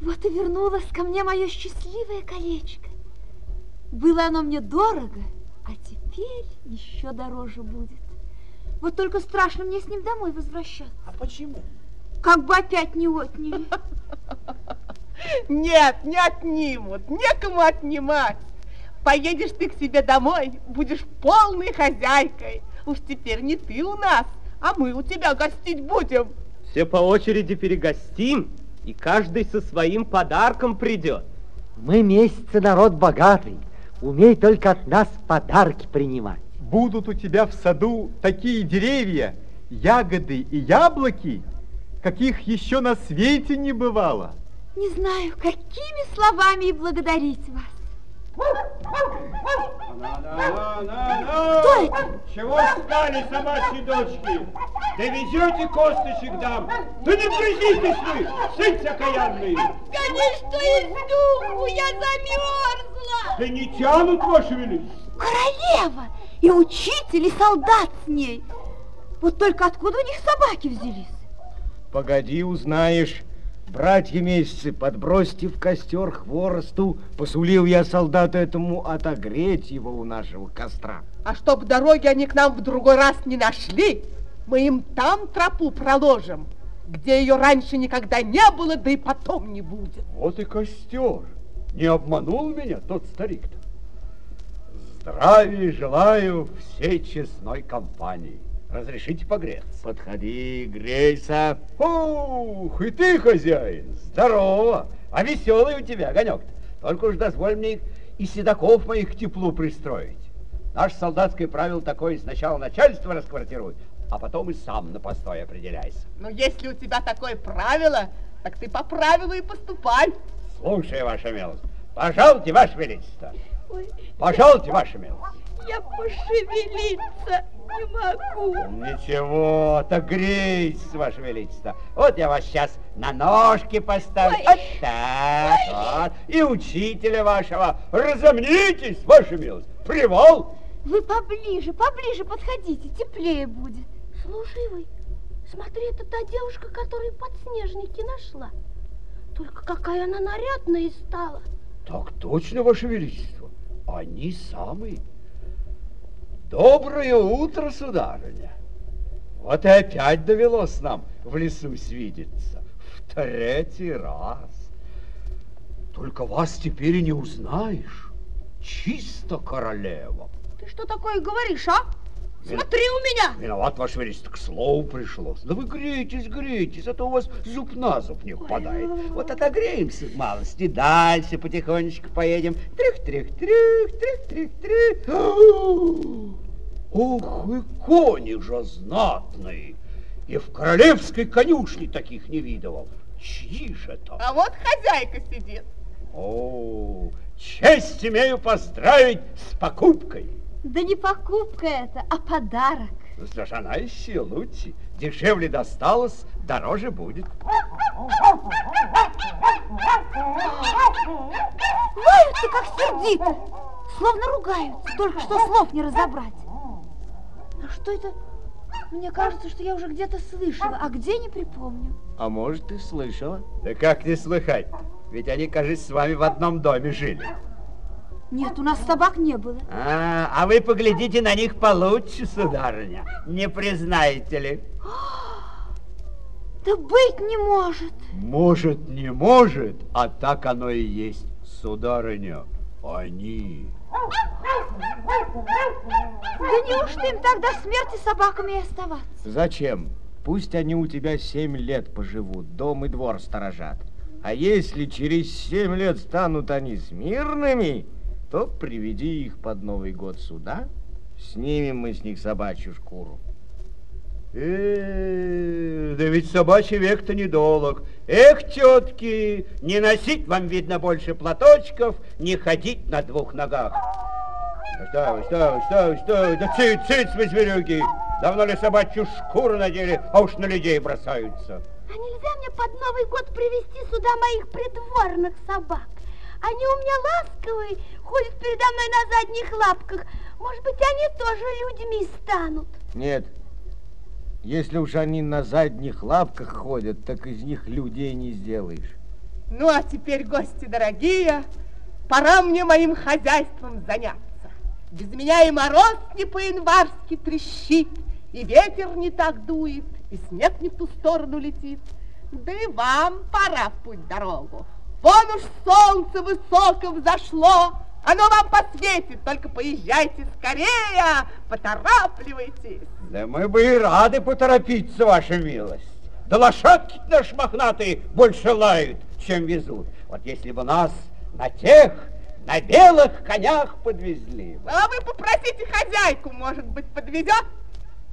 Вот и вернулось ко мне мое счастливое колечко. Было оно мне дорого, а теперь еще дороже будет. Вот только страшно мне с ним домой возвращаться. А почему? Как бы опять не отняли. Нет, не отнимут, некому отнимать. Поедешь ты к себе домой, будешь полной хозяйкой. Уж теперь не ты у нас, а мы у тебя гостить будем. Все по очереди перегостим, и каждый со своим подарком придет. Мы месяцы народ богатый, умей только от нас подарки принимать. Будут у тебя в саду такие деревья, ягоды и яблоки, каких еще на свете не бывало. Не знаю, какими словами и благодарить вас. Кто это? Чего стали, собачьи дочки? Довезете косточек дам? Да не грызитесь вы, сыть окаянный! Гони, что из духу, я замерзла! Да не тянут, ваше величество! Королева! И учитель, и солдат с ней. Вот только откуда у них собаки взялись? Погоди, узнаешь. Братья месяцы, подбросьте в костер хворосту, посулил я солдату этому отогреть его у нашего костра. А чтоб дороги они к нам в другой раз не нашли, мы им там тропу проложим, где ее раньше никогда не было, да и потом не будет. Вот и костер. Не обманул меня тот старик-то. Здравия желаю всей честной компании. Разрешите погреться? Подходи, грейся. Ух, и ты, хозяин, здорово. А веселый у тебя огонек-то. Только уж дозволь мне и седаков моих к теплу пристроить. Наше солдатское правило такое, сначала начальство расквартируй, а потом и сам на постой определяйся. Но если у тебя такое правило, так ты по правилу и поступай. Слушай, ваша милость. Пожалуйте, ваше величество. Пожалуйте, ваша милость. Я пошевелиться не могу. Ничего, так грейтесь, Ваше Величество. Вот я вас сейчас на ножки поставлю. Ой. Вот так, Ой. вот. И учителя вашего. Разомнитесь, Ваша милость. Привал. Вы поближе, поближе подходите, теплее будет. Слушай вы, смотри, это та девушка, которую подснежники нашла. Только какая она нарядная стала. Так точно, Ваше Величество. Они самые. Доброе утро, сударыня. Вот и опять довелось нам в лесу свидеться. В третий раз. Только вас теперь и не узнаешь. Чисто королева. Ты что такое говоришь, а? Смотри у меня! Виноват, Ваше Величество, к слову пришлось. Да вы грейтесь, грейтесь, а то у вас зуб на зуб не впадает. Ой, вот отогреемся малости, дальше потихонечку поедем. Трих-трих-трих, трих-трих-трих. Ух, и кони же знатные! И в королевской конюшне таких не видывал. Чьи же это? А вот хозяйка сидит. О, честь имею поздравить с покупкой. Да не покупка это, а подарок. Что ж, она еще лучше. Дешевле досталось, дороже будет. Лают-то как сердито, словно ругаются, только что слов не разобрать. А что это? Мне кажется, что я уже где-то слышала, а где не припомню. А может, ты слышала? Да как не слыхать? Ведь они, кажется, с вами в одном доме жили. Нет, у нас собак не было. А, а вы поглядите на них получше, сударыня. Не признаете ли? Да быть не может. Может, не может, а так оно и есть, сударыня. Они да неужто им так до смерти собаками и оставаться? Зачем? Пусть они у тебя семь лет поживут, дом и двор сторожат. А если через семь лет станут они смирными, то приведи их под Новый год сюда, снимем мы с них собачью шкуру. Э, да ведь собачий век-то недолг. Эх, тетки, не носить вам, видно, больше платочков, не ходить на двух ногах. Стой, стой, стой, стой, да цыц, цыц, вы зверюги. Давно ли собачью шкуру надели, а уж на людей бросаются. А нельзя мне под Новый год привести сюда моих придворных собак? Они у меня ласковые, ходят передо мной на задних лапках. Может быть, они тоже людьми станут? Нет, если уж они на задних лапках ходят, так из них людей не сделаешь. Ну, а теперь, гости дорогие, пора мне моим хозяйством заняться. Без меня и мороз не по-январски трещит, и ветер не так дует, и снег не в ту сторону летит. Да и вам пора в путь дорогу. Вон уж солнце высоко взошло, оно вам посветит, только поезжайте скорее, поторапливайтесь. Да мы бы и рады поторопиться, ваша милость. Да лошадки наши мохнатые больше лают, чем везут. Вот если бы нас на тех, на белых конях подвезли. А вы попросите хозяйку, может быть, подвезет?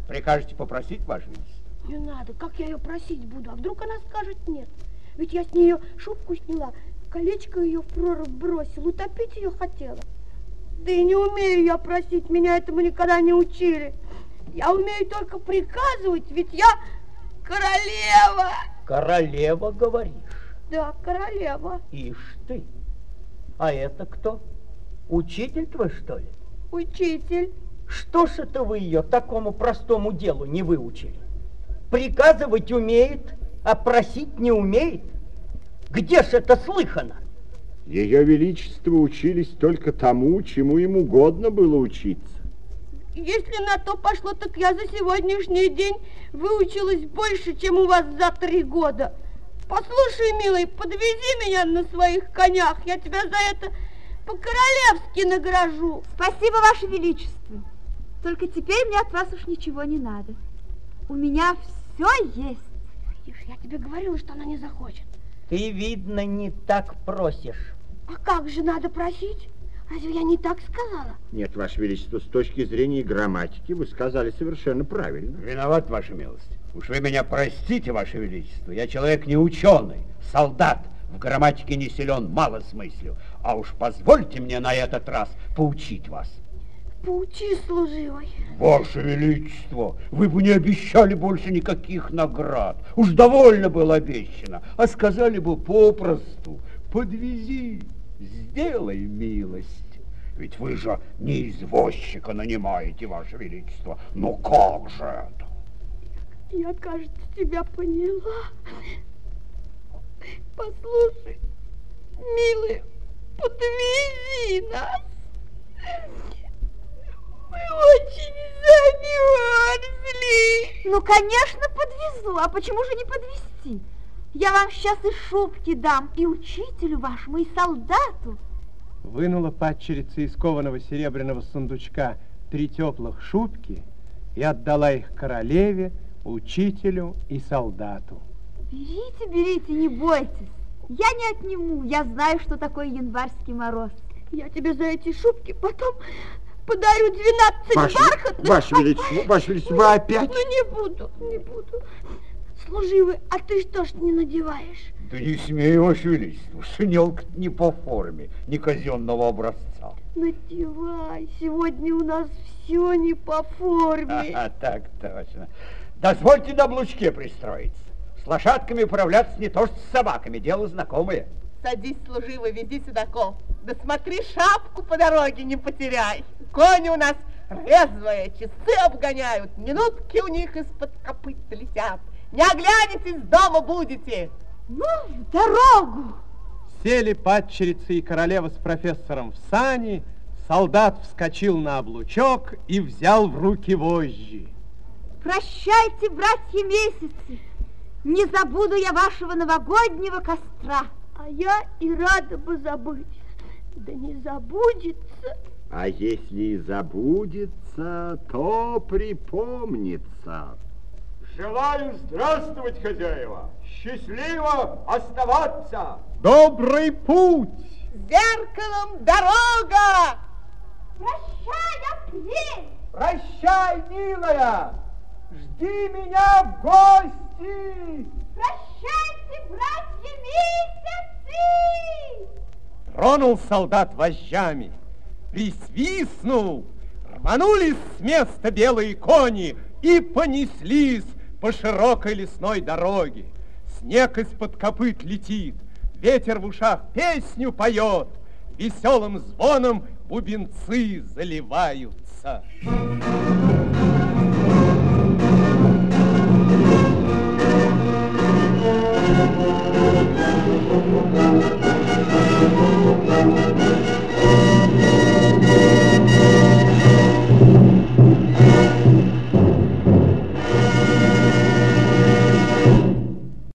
Прикажете попросить, ваше величество? Не надо, как я ее просить буду? А вдруг она скажет нет? Ведь я с нее шубку сняла, колечко ее в прорубь бросил, утопить ее хотела. Да и не умею я просить, меня этому никогда не учили. Я умею только приказывать, ведь я королева. Королева, говоришь? Да, королева. Ишь ты. А это кто? Учитель твой, что ли? Учитель. Что ж это вы ее такому простому делу не выучили? Приказывать умеет, а просить не умеет. Где ж это слыхано? Ее Величество учились только тому, чему им угодно было учиться. Если на то пошло, так я за сегодняшний день выучилась больше, чем у вас за три года. Послушай, милый, подвези меня на своих конях, я тебя за это по-королевски награжу. Спасибо, Ваше Величество. Только теперь мне от вас уж ничего не надо. У меня все есть. Видишь, я тебе говорила, что она не захочет. Ты, видно, не так просишь. А как же надо просить? Разве я не так сказала? Нет, Ваше Величество, с точки зрения грамматики вы сказали совершенно правильно. Виноват, Ваша милость. Уж вы меня простите, Ваше Величество. Я человек не ученый, солдат. В грамматике не силен, мало смыслю. А уж позвольте мне на этот раз поучить вас. Поучи, служивый. Ваше Величество, вы бы не обещали больше никаких наград. Уж довольно было обещано. А сказали бы попросту, подвези, сделай милость. Ведь вы же не извозчика нанимаете, Ваше Величество. Ну как же это? Я, кажется, тебя поняла. Послушай, милый, подвези нас. Мы очень замерзли. Ну, конечно, подвезу. А почему же не подвести? Я вам сейчас и шубки дам, и учителю вашему, и солдату. Вынула падчерица из кованого серебряного сундучка три теплых шубки и отдала их королеве, учителю и солдату. Берите, берите, не бойтесь. Я не отниму, я знаю, что такое январский мороз. Я тебе за эти шубки потом подарю 12 Ваше, бархатных. Ваше Величество, Ваше Величество, вы опять? Ну, не буду, не буду. Служивый, а ты что ж не надеваешь? Да не смею, Ваше Величество. Шинелка не по форме, не казенного образца. Надевай, сегодня у нас все не по форме. А, так точно. Дозвольте на облучке пристроиться. С лошадками управляться не то, что с собаками, дело знакомое. Садись, служивый, вези седаков. Да смотри, шапку по дороге не потеряй. Кони у нас резвые, часы обгоняют, минутки у них из-под копыт летят. Не оглянетесь, дома будете. Ну, в дорогу! Сели падчерица и королева с профессором в сани, солдат вскочил на облучок и взял в руки вожжи. Прощайте, братья месяцы, не забуду я вашего новогоднего костра. А я и рада бы забыть, да не забудется. А если и забудется, то припомнится. Желаю здравствовать, хозяева. Счастливо оставаться. Добрый путь! Зеркалом дорога! Прощай, апрель! Прощай, милая! Жди меня в гости! Прощайте, братья месяцы! Тронул солдат вожжами, присвистнул, рванулись с места белые кони и понеслись по широкой лесной дороге. Снег из-под копыт летит, ветер в ушах песню поет, веселым звоном бубенцы заливаются. Thank you. Música